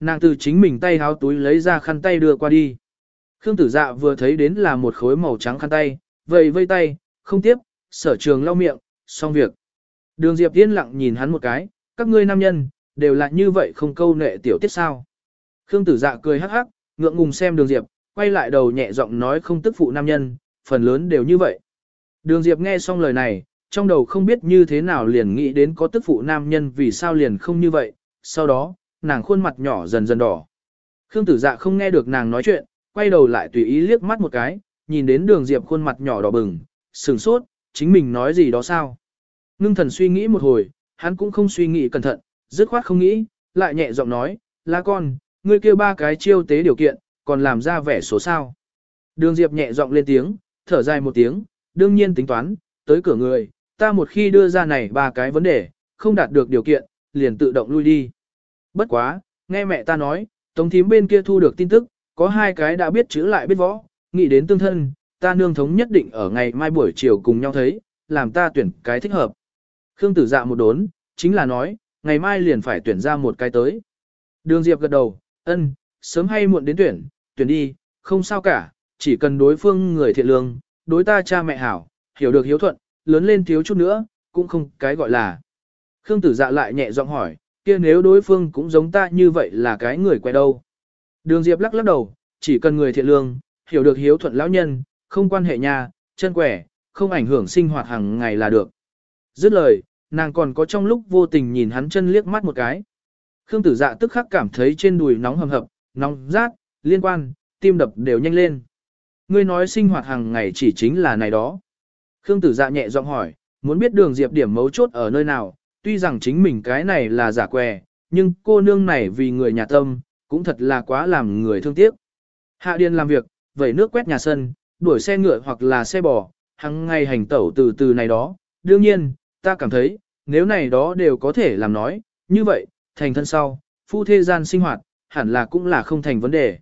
Nàng từ chính mình tay háo túi lấy ra khăn tay đưa qua đi. Khương tử dạ vừa thấy đến là một khối màu trắng khăn tay, vậy vây tay, không tiếp, sở trường lau miệng, xong việc. Đường Diệp yên lặng nhìn hắn một cái, các ngươi nam nhân, đều là như vậy không câu nệ tiểu tiết sao. Khương tử dạ cười hắc hắc, ngượng ngùng xem đường Diệp, quay lại đầu nhẹ giọng nói không tức phụ nam nhân, phần lớn đều như vậy. Đường Diệp nghe xong lời này, trong đầu không biết như thế nào liền nghĩ đến có tức phụ nam nhân vì sao liền không như vậy, sau đó, nàng khuôn mặt nhỏ dần dần đỏ. Khương tử dạ không nghe được nàng nói chuyện, quay đầu lại tùy ý liếc mắt một cái, nhìn đến đường diệp khuôn mặt nhỏ đỏ bừng, sừng sốt, chính mình nói gì đó sao. Ngưng thần suy nghĩ một hồi, hắn cũng không suy nghĩ cẩn thận, dứt khoát không nghĩ, lại nhẹ giọng nói, là con, ngươi kêu ba cái chiêu tế điều kiện, còn làm ra vẻ số sao. Đường diệp nhẹ giọng lên tiếng, thở dài một tiếng, đương nhiên tính toán, tới cửa người, ta một khi đưa ra này ba cái vấn đề, không đạt được điều kiện, liền tự động lui đi. Bất quá, nghe mẹ ta nói, tống thím bên kia thu được tin tức, có hai cái đã biết chữ lại biết võ, nghĩ đến tương thân, ta nương thống nhất định ở ngày mai buổi chiều cùng nhau thấy, làm ta tuyển cái thích hợp. Khương tử dạ một đốn, chính là nói, ngày mai liền phải tuyển ra một cái tới. Đường Diệp gật đầu, ân, sớm hay muộn đến tuyển, tuyển đi, không sao cả, chỉ cần đối phương người thiện lương, đối ta cha mẹ hảo, hiểu được hiếu thuận, lớn lên thiếu chút nữa, cũng không cái gọi là. Khương tử dạ lại nhẹ giọng hỏi, kia nếu đối phương cũng giống ta như vậy là cái người quay đâu. Đường Diệp lắc lắc đầu, chỉ cần người thiện lương, hiểu được hiếu thuận lão nhân, không quan hệ nhà, chân quẻ, không ảnh hưởng sinh hoạt hàng ngày là được. Dứt lời, nàng còn có trong lúc vô tình nhìn hắn chân liếc mắt một cái. Khương tử dạ tức khắc cảm thấy trên đùi nóng hầm hập, nóng rát, liên quan, tim đập đều nhanh lên. Ngươi nói sinh hoạt hàng ngày chỉ chính là này đó. Khương tử dạ nhẹ giọng hỏi, muốn biết đường diệp điểm mấu chốt ở nơi nào, tuy rằng chính mình cái này là giả què, nhưng cô nương này vì người nhà tâm, cũng thật là quá làm người thương tiếc. Hạ điền làm việc, vẩy nước quét nhà sân, đuổi xe ngựa hoặc là xe bò, hàng ngày hành tẩu từ từ này đó. Đương nhiên, ta cảm thấy, nếu này đó đều có thể làm nói, như vậy, thành thân sau, phu thê gian sinh hoạt, hẳn là cũng là không thành vấn đề.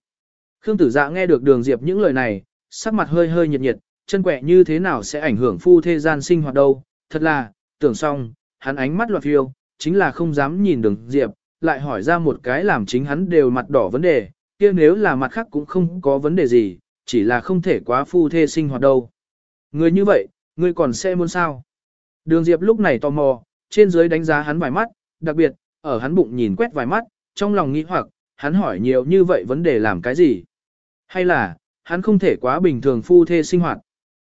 Khương tử dạ nghe được đường diệp những lời này, sắc mặt hơi hơi nhiệt nhiệt, chân quẹ như thế nào sẽ ảnh hưởng phu thê gian sinh hoạt đâu, thật là, tưởng xong, hắn ánh mắt loạt phiêu, chính là không dám nhìn đường diệp, lại hỏi ra một cái làm chính hắn đều mặt đỏ vấn đề, kia nếu là mặt khác cũng không có vấn đề gì, chỉ là không thể quá phu thê sinh hoạt đâu. Người như vậy, người còn sẽ muốn sao? Đường Diệp lúc này tò mò, trên dưới đánh giá hắn vài mắt, đặc biệt, ở hắn bụng nhìn quét vài mắt, trong lòng nghĩ hoặc, hắn hỏi nhiều như vậy vấn đề làm cái gì? Hay là, hắn không thể quá bình thường phu thê sinh hoạt?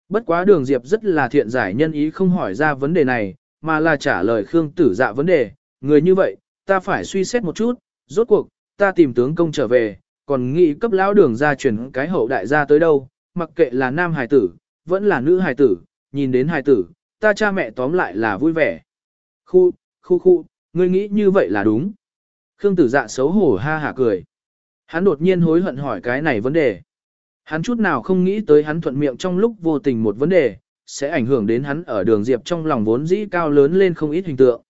Bất quá đường Diệp rất là thiện giải nhân ý không hỏi ra vấn đề này, mà là trả lời Khương tử dạ vấn đề, người như vậy, ta phải suy xét một chút, rốt cuộc, ta tìm tướng công trở về, còn nghĩ cấp lão đường ra truyền cái hậu đại gia tới đâu, mặc kệ là nam hài tử, vẫn là nữ hài tử, nhìn đến hài tử, ta cha mẹ tóm lại là vui vẻ. Khu, khu khu, ngươi nghĩ như vậy là đúng. Khương tử dạ xấu hổ ha hả cười. Hắn đột nhiên hối hận hỏi cái này vấn đề. Hắn chút nào không nghĩ tới hắn thuận miệng trong lúc vô tình một vấn đề, sẽ ảnh hưởng đến hắn ở đường Diệp trong lòng vốn dĩ cao lớn lên không ít hình tượng.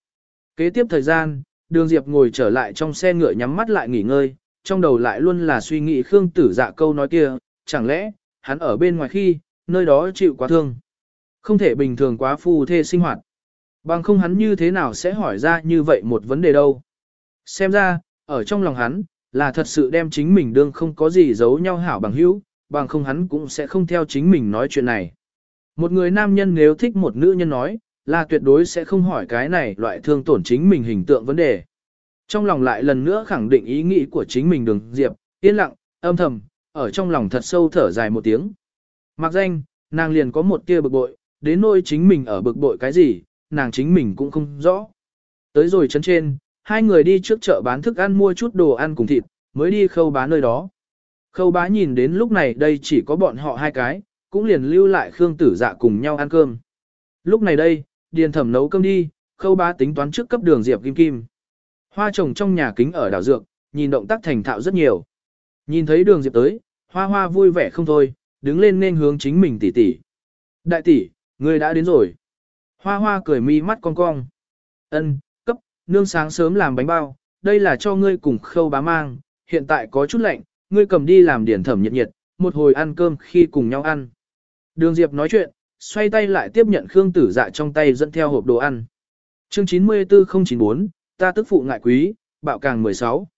Kế tiếp thời gian, đường Diệp ngồi trở lại trong xe ngựa nhắm mắt lại nghỉ ngơi, trong đầu lại luôn là suy nghĩ Khương tử dạ câu nói kia, chẳng lẽ, hắn ở bên ngoài khi, nơi đó chịu quá thương. Không thể bình thường quá phù thê sinh hoạt. Bằng không hắn như thế nào sẽ hỏi ra như vậy một vấn đề đâu. Xem ra, ở trong lòng hắn, là thật sự đem chính mình đương không có gì giấu nhau hảo bằng hữu, bằng không hắn cũng sẽ không theo chính mình nói chuyện này. Một người nam nhân nếu thích một nữ nhân nói, là tuyệt đối sẽ không hỏi cái này loại thương tổn chính mình hình tượng vấn đề. Trong lòng lại lần nữa khẳng định ý nghĩ của chính mình đường diệp, yên lặng, âm thầm, ở trong lòng thật sâu thở dài một tiếng. Mặc danh, nàng liền có một tia bực bội, đến nỗi chính mình ở bực bội cái gì, nàng chính mình cũng không rõ. Tới rồi chân trên, hai người đi trước chợ bán thức ăn mua chút đồ ăn cùng thịt, mới đi khâu bá nơi đó. Khâu bá nhìn đến lúc này đây chỉ có bọn họ hai cái, cũng liền lưu lại Khương tử dạ cùng nhau ăn cơm. Lúc này đây, điền thẩm nấu cơm đi, khâu bá tính toán trước cấp đường diệp kim kim. Hoa trồng trong nhà kính ở đảo dược, nhìn động tác thành thạo rất nhiều. Nhìn thấy đường diệp tới, hoa hoa vui vẻ không thôi, đứng lên nên hướng chính mình tỷ tỷ. Đại tỷ, người đã đến rồi. Hoa hoa cười mi mắt cong cong. Ân, cấp, nương sáng sớm làm bánh bao, đây là cho ngươi cùng khâu bá mang, hiện tại có chút lạnh, ngươi cầm đi làm điền thẩm nhiệt nhiệt, một hồi ăn cơm khi cùng nhau ăn. Đường Diệp nói chuyện, xoay tay lại tiếp nhận Khương Tử Dạ trong tay dẫn theo hộp đồ ăn. Chương 94094, ta tức phụ ngại quý, bạo càng 16.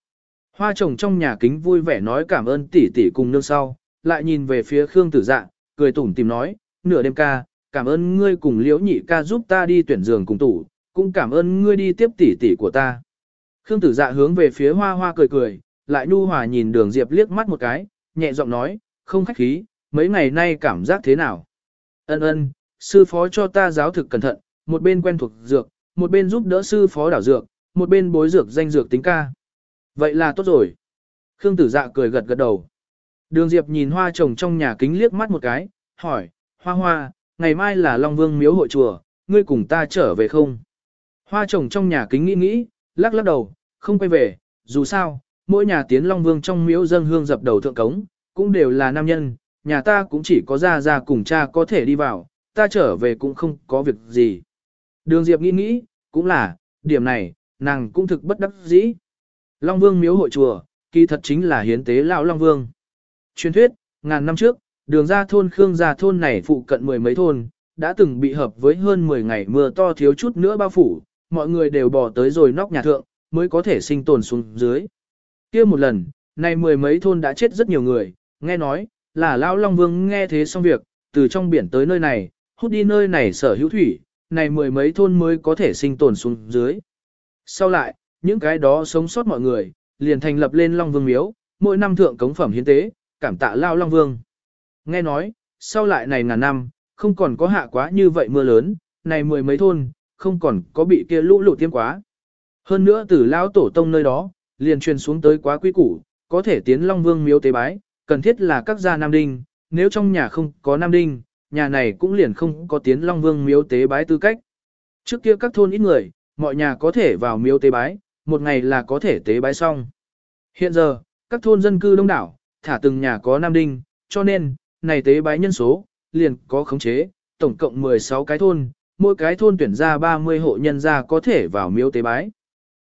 Hoa trồng trong nhà kính vui vẻ nói cảm ơn tỷ tỷ cùng nương sau, lại nhìn về phía Khương Tử Dạ, cười tủm tìm nói, nửa đêm ca, cảm ơn ngươi cùng liễu nhị ca giúp ta đi tuyển giường cùng tủ, cũng cảm ơn ngươi đi tiếp tỷ tỷ của ta. Khương Tử Dạ hướng về phía Hoa Hoa cười cười, lại nhu hòa nhìn Đường Diệp liếc mắt một cái, nhẹ giọng nói, không khách khí, mấy ngày nay cảm giác thế nào? Ân ân, sư phó cho ta giáo thực cẩn thận, một bên quen thuộc dược, một bên giúp đỡ sư phó đảo dược, một bên bối dược danh dược tính ca. Vậy là tốt rồi. Khương tử dạ cười gật gật đầu. Đường Diệp nhìn hoa trồng trong nhà kính liếc mắt một cái, hỏi, hoa hoa, ngày mai là Long Vương miếu hội chùa, ngươi cùng ta trở về không? Hoa trồng trong nhà kính nghĩ nghĩ, lắc lắc đầu, không quay về, dù sao, mỗi nhà tiến Long Vương trong miếu dâng hương dập đầu thượng cống, cũng đều là nam nhân, nhà ta cũng chỉ có ra ra cùng cha có thể đi vào, ta trở về cũng không có việc gì. Đường Diệp nghĩ nghĩ, cũng là, điểm này, nàng cũng thực bất đắc dĩ. Long Vương miếu hội chùa, kỳ thật chính là hiến tế lão Long Vương. Truyền thuyết, ngàn năm trước, đường ra thôn Khương gia thôn này phụ cận mười mấy thôn, đã từng bị hợp với hơn 10 ngày mưa to thiếu chút nữa bao phủ, mọi người đều bỏ tới rồi nóc nhà thượng, mới có thể sinh tồn xuống dưới. kia một lần, này mười mấy thôn đã chết rất nhiều người, nghe nói, là Lão Long Vương nghe thế xong việc, từ trong biển tới nơi này, hút đi nơi này sở hữu thủy, này mười mấy thôn mới có thể sinh tồn xuống dưới. Sau lại, những cái đó sống sót mọi người, liền thành lập lên Long Vương Miếu, mỗi năm thượng cống phẩm hiến tế, cảm tạ lao Long Vương. Nghe nói, sau lại này ngàn năm, không còn có hạ quá như vậy mưa lớn, này mười mấy thôn, không còn có bị kia lũ lụt tiêm quá. Hơn nữa từ lao tổ tông nơi đó, liền truyền xuống tới quá quý củ, có thể tiến Long Vương miếu tế bái, cần thiết là các gia Nam Đinh, nếu trong nhà không có Nam Đinh, nhà này cũng liền không có tiến Long Vương miếu tế bái tư cách. Trước kia các thôn ít người, mọi nhà có thể vào miếu tế bái, một ngày là có thể tế bái xong. Hiện giờ, các thôn dân cư đông đảo, thả từng nhà có Nam Đinh, cho nên, này tế bái nhân số, liền có khống chế, tổng cộng 16 cái thôn, mỗi cái thôn tuyển ra 30 hộ nhân gia có thể vào miếu tế bái.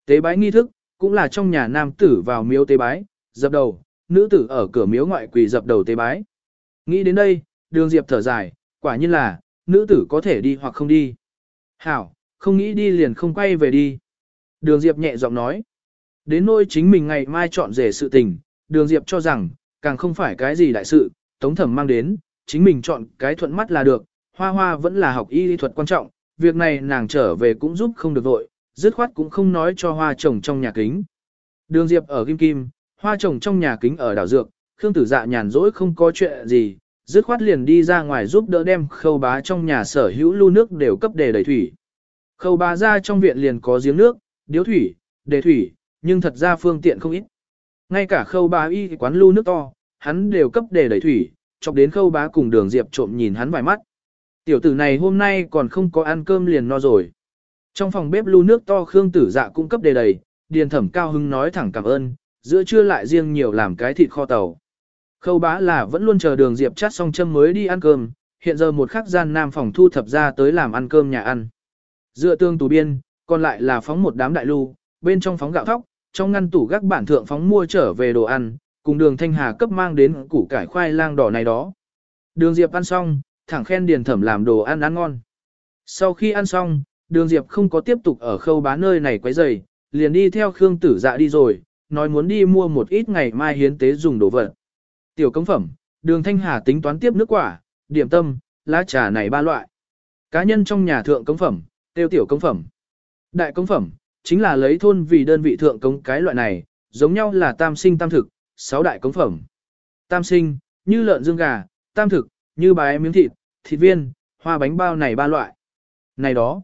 Tế bái nghi thức, cũng là trong nhà nam tử vào miếu tế bái, dập đầu, nữ tử ở cửa miếu ngoại quỳ dập đầu tế bái. Nghĩ đến đây, đường diệp thở dài, quả nhiên là, nữ tử có thể đi hoặc không đi. Hảo, không nghĩ đi liền không quay về đi. Đường diệp nhẹ giọng nói. Đến nỗi chính mình ngày mai chọn rể sự tình, đường diệp cho rằng, càng không phải cái gì đại sự, tống thẩm mang đến, chính mình chọn cái thuận mắt là được, hoa hoa vẫn là học y lý thuật quan trọng, việc này nàng trở về cũng giúp không được vội, dứt khoát cũng không nói cho hoa chồng trong nhà kính. Đường Diệp ở Kim Kim, hoa trồng trong nhà kính ở đảo Dược, Khương Tử Dạ nhàn rỗi không có chuyện gì, dứt khoát liền đi ra ngoài giúp đỡ đem khâu bá trong nhà sở hữu lưu nước đều cấp đề đầy thủy. Khâu bá ra trong viện liền có giếng nước, điếu thủy, đề thủy, nhưng thật ra phương tiện không ít. Ngay cả khâu bá y quán lưu nước to, hắn đều cấp đề đầy thủy, chọc đến khâu bá cùng đường Diệp trộm nhìn hắn vài mắt. Tiểu tử này hôm nay còn không có ăn cơm liền no rồi. Trong phòng bếp lưu nước to Khương Tử Dạ cung cấp đề đầy, Điền Thẩm cao hứng nói thẳng cảm ơn, giữa trưa lại riêng nhiều làm cái thịt kho tàu. Khâu bá là vẫn luôn chờ đường Diệp chát xong châm mới đi ăn cơm, hiện giờ một khắc gian nam phòng thu thập ra tới làm ăn cơm nhà ăn. Dựa tương tủ biên, còn lại là phóng một đám đại lưu, bên trong phóng gạo thóc, trong ngăn tủ gác bản thượng phóng mua trở về đồ ăn, cùng đường thanh hà cấp mang đến củ cải khoai lang đỏ này đó. Đường Diệp ăn xong, thẳng khen Điền Thẩm làm đồ ăn ăn ngon. Sau khi ăn xong, đường Diệp không có tiếp tục ở khâu bá nơi này quấy rầy, liền đi theo Khương Tử Dạ đi rồi, nói muốn đi mua một ít ngày mai hiến tế dùng đồ vật. Tiểu công phẩm, đường Thanh Hà tính toán tiếp nước quả, điểm tâm, lá trà này ba loại. Cá nhân trong nhà thượng công phẩm, tiêu tiểu công phẩm. Đại công phẩm, chính là lấy thôn vì đơn vị thượng công cái loại này, giống nhau là tam sinh tam thực, sáu đại công phẩm. Tam sinh, như lợn dương gà, tam thực, như bái miếng thịt, thịt viên, hoa bánh bao này ba loại. Này đó,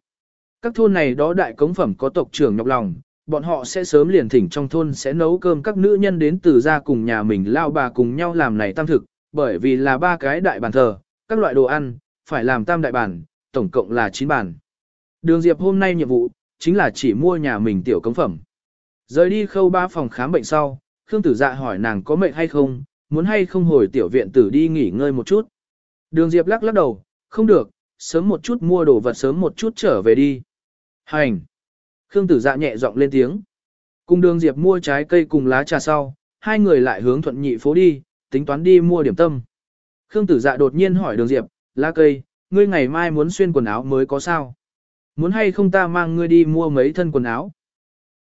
các thôn này đó đại cống phẩm có tộc trưởng nhọc lòng, bọn họ sẽ sớm liền thỉnh trong thôn sẽ nấu cơm các nữ nhân đến từ ra cùng nhà mình lao bà cùng nhau làm này tam thực, bởi vì là ba cái đại bàn thờ, các loại đồ ăn, phải làm tam đại bàn, tổng cộng là 9 bàn. Đường Diệp hôm nay nhiệm vụ, chính là chỉ mua nhà mình tiểu cống phẩm. Rời đi khâu ba phòng khám bệnh sau, Khương Tử Dạ hỏi nàng có mệnh hay không, muốn hay không hồi tiểu viện tử đi nghỉ ngơi một chút. Đường Diệp lắc lắc đầu, không được, sớm một chút mua đồ vật sớm một chút trở về đi. Hành! Khương tử dạ nhẹ giọng lên tiếng. Cùng đường Diệp mua trái cây cùng lá trà sau, hai người lại hướng thuận nhị phố đi, tính toán đi mua điểm tâm. Khương tử dạ đột nhiên hỏi đường Diệp, lá cây, ngươi ngày mai muốn xuyên quần áo mới có sao? Muốn hay không ta mang ngươi đi mua mấy thân quần áo?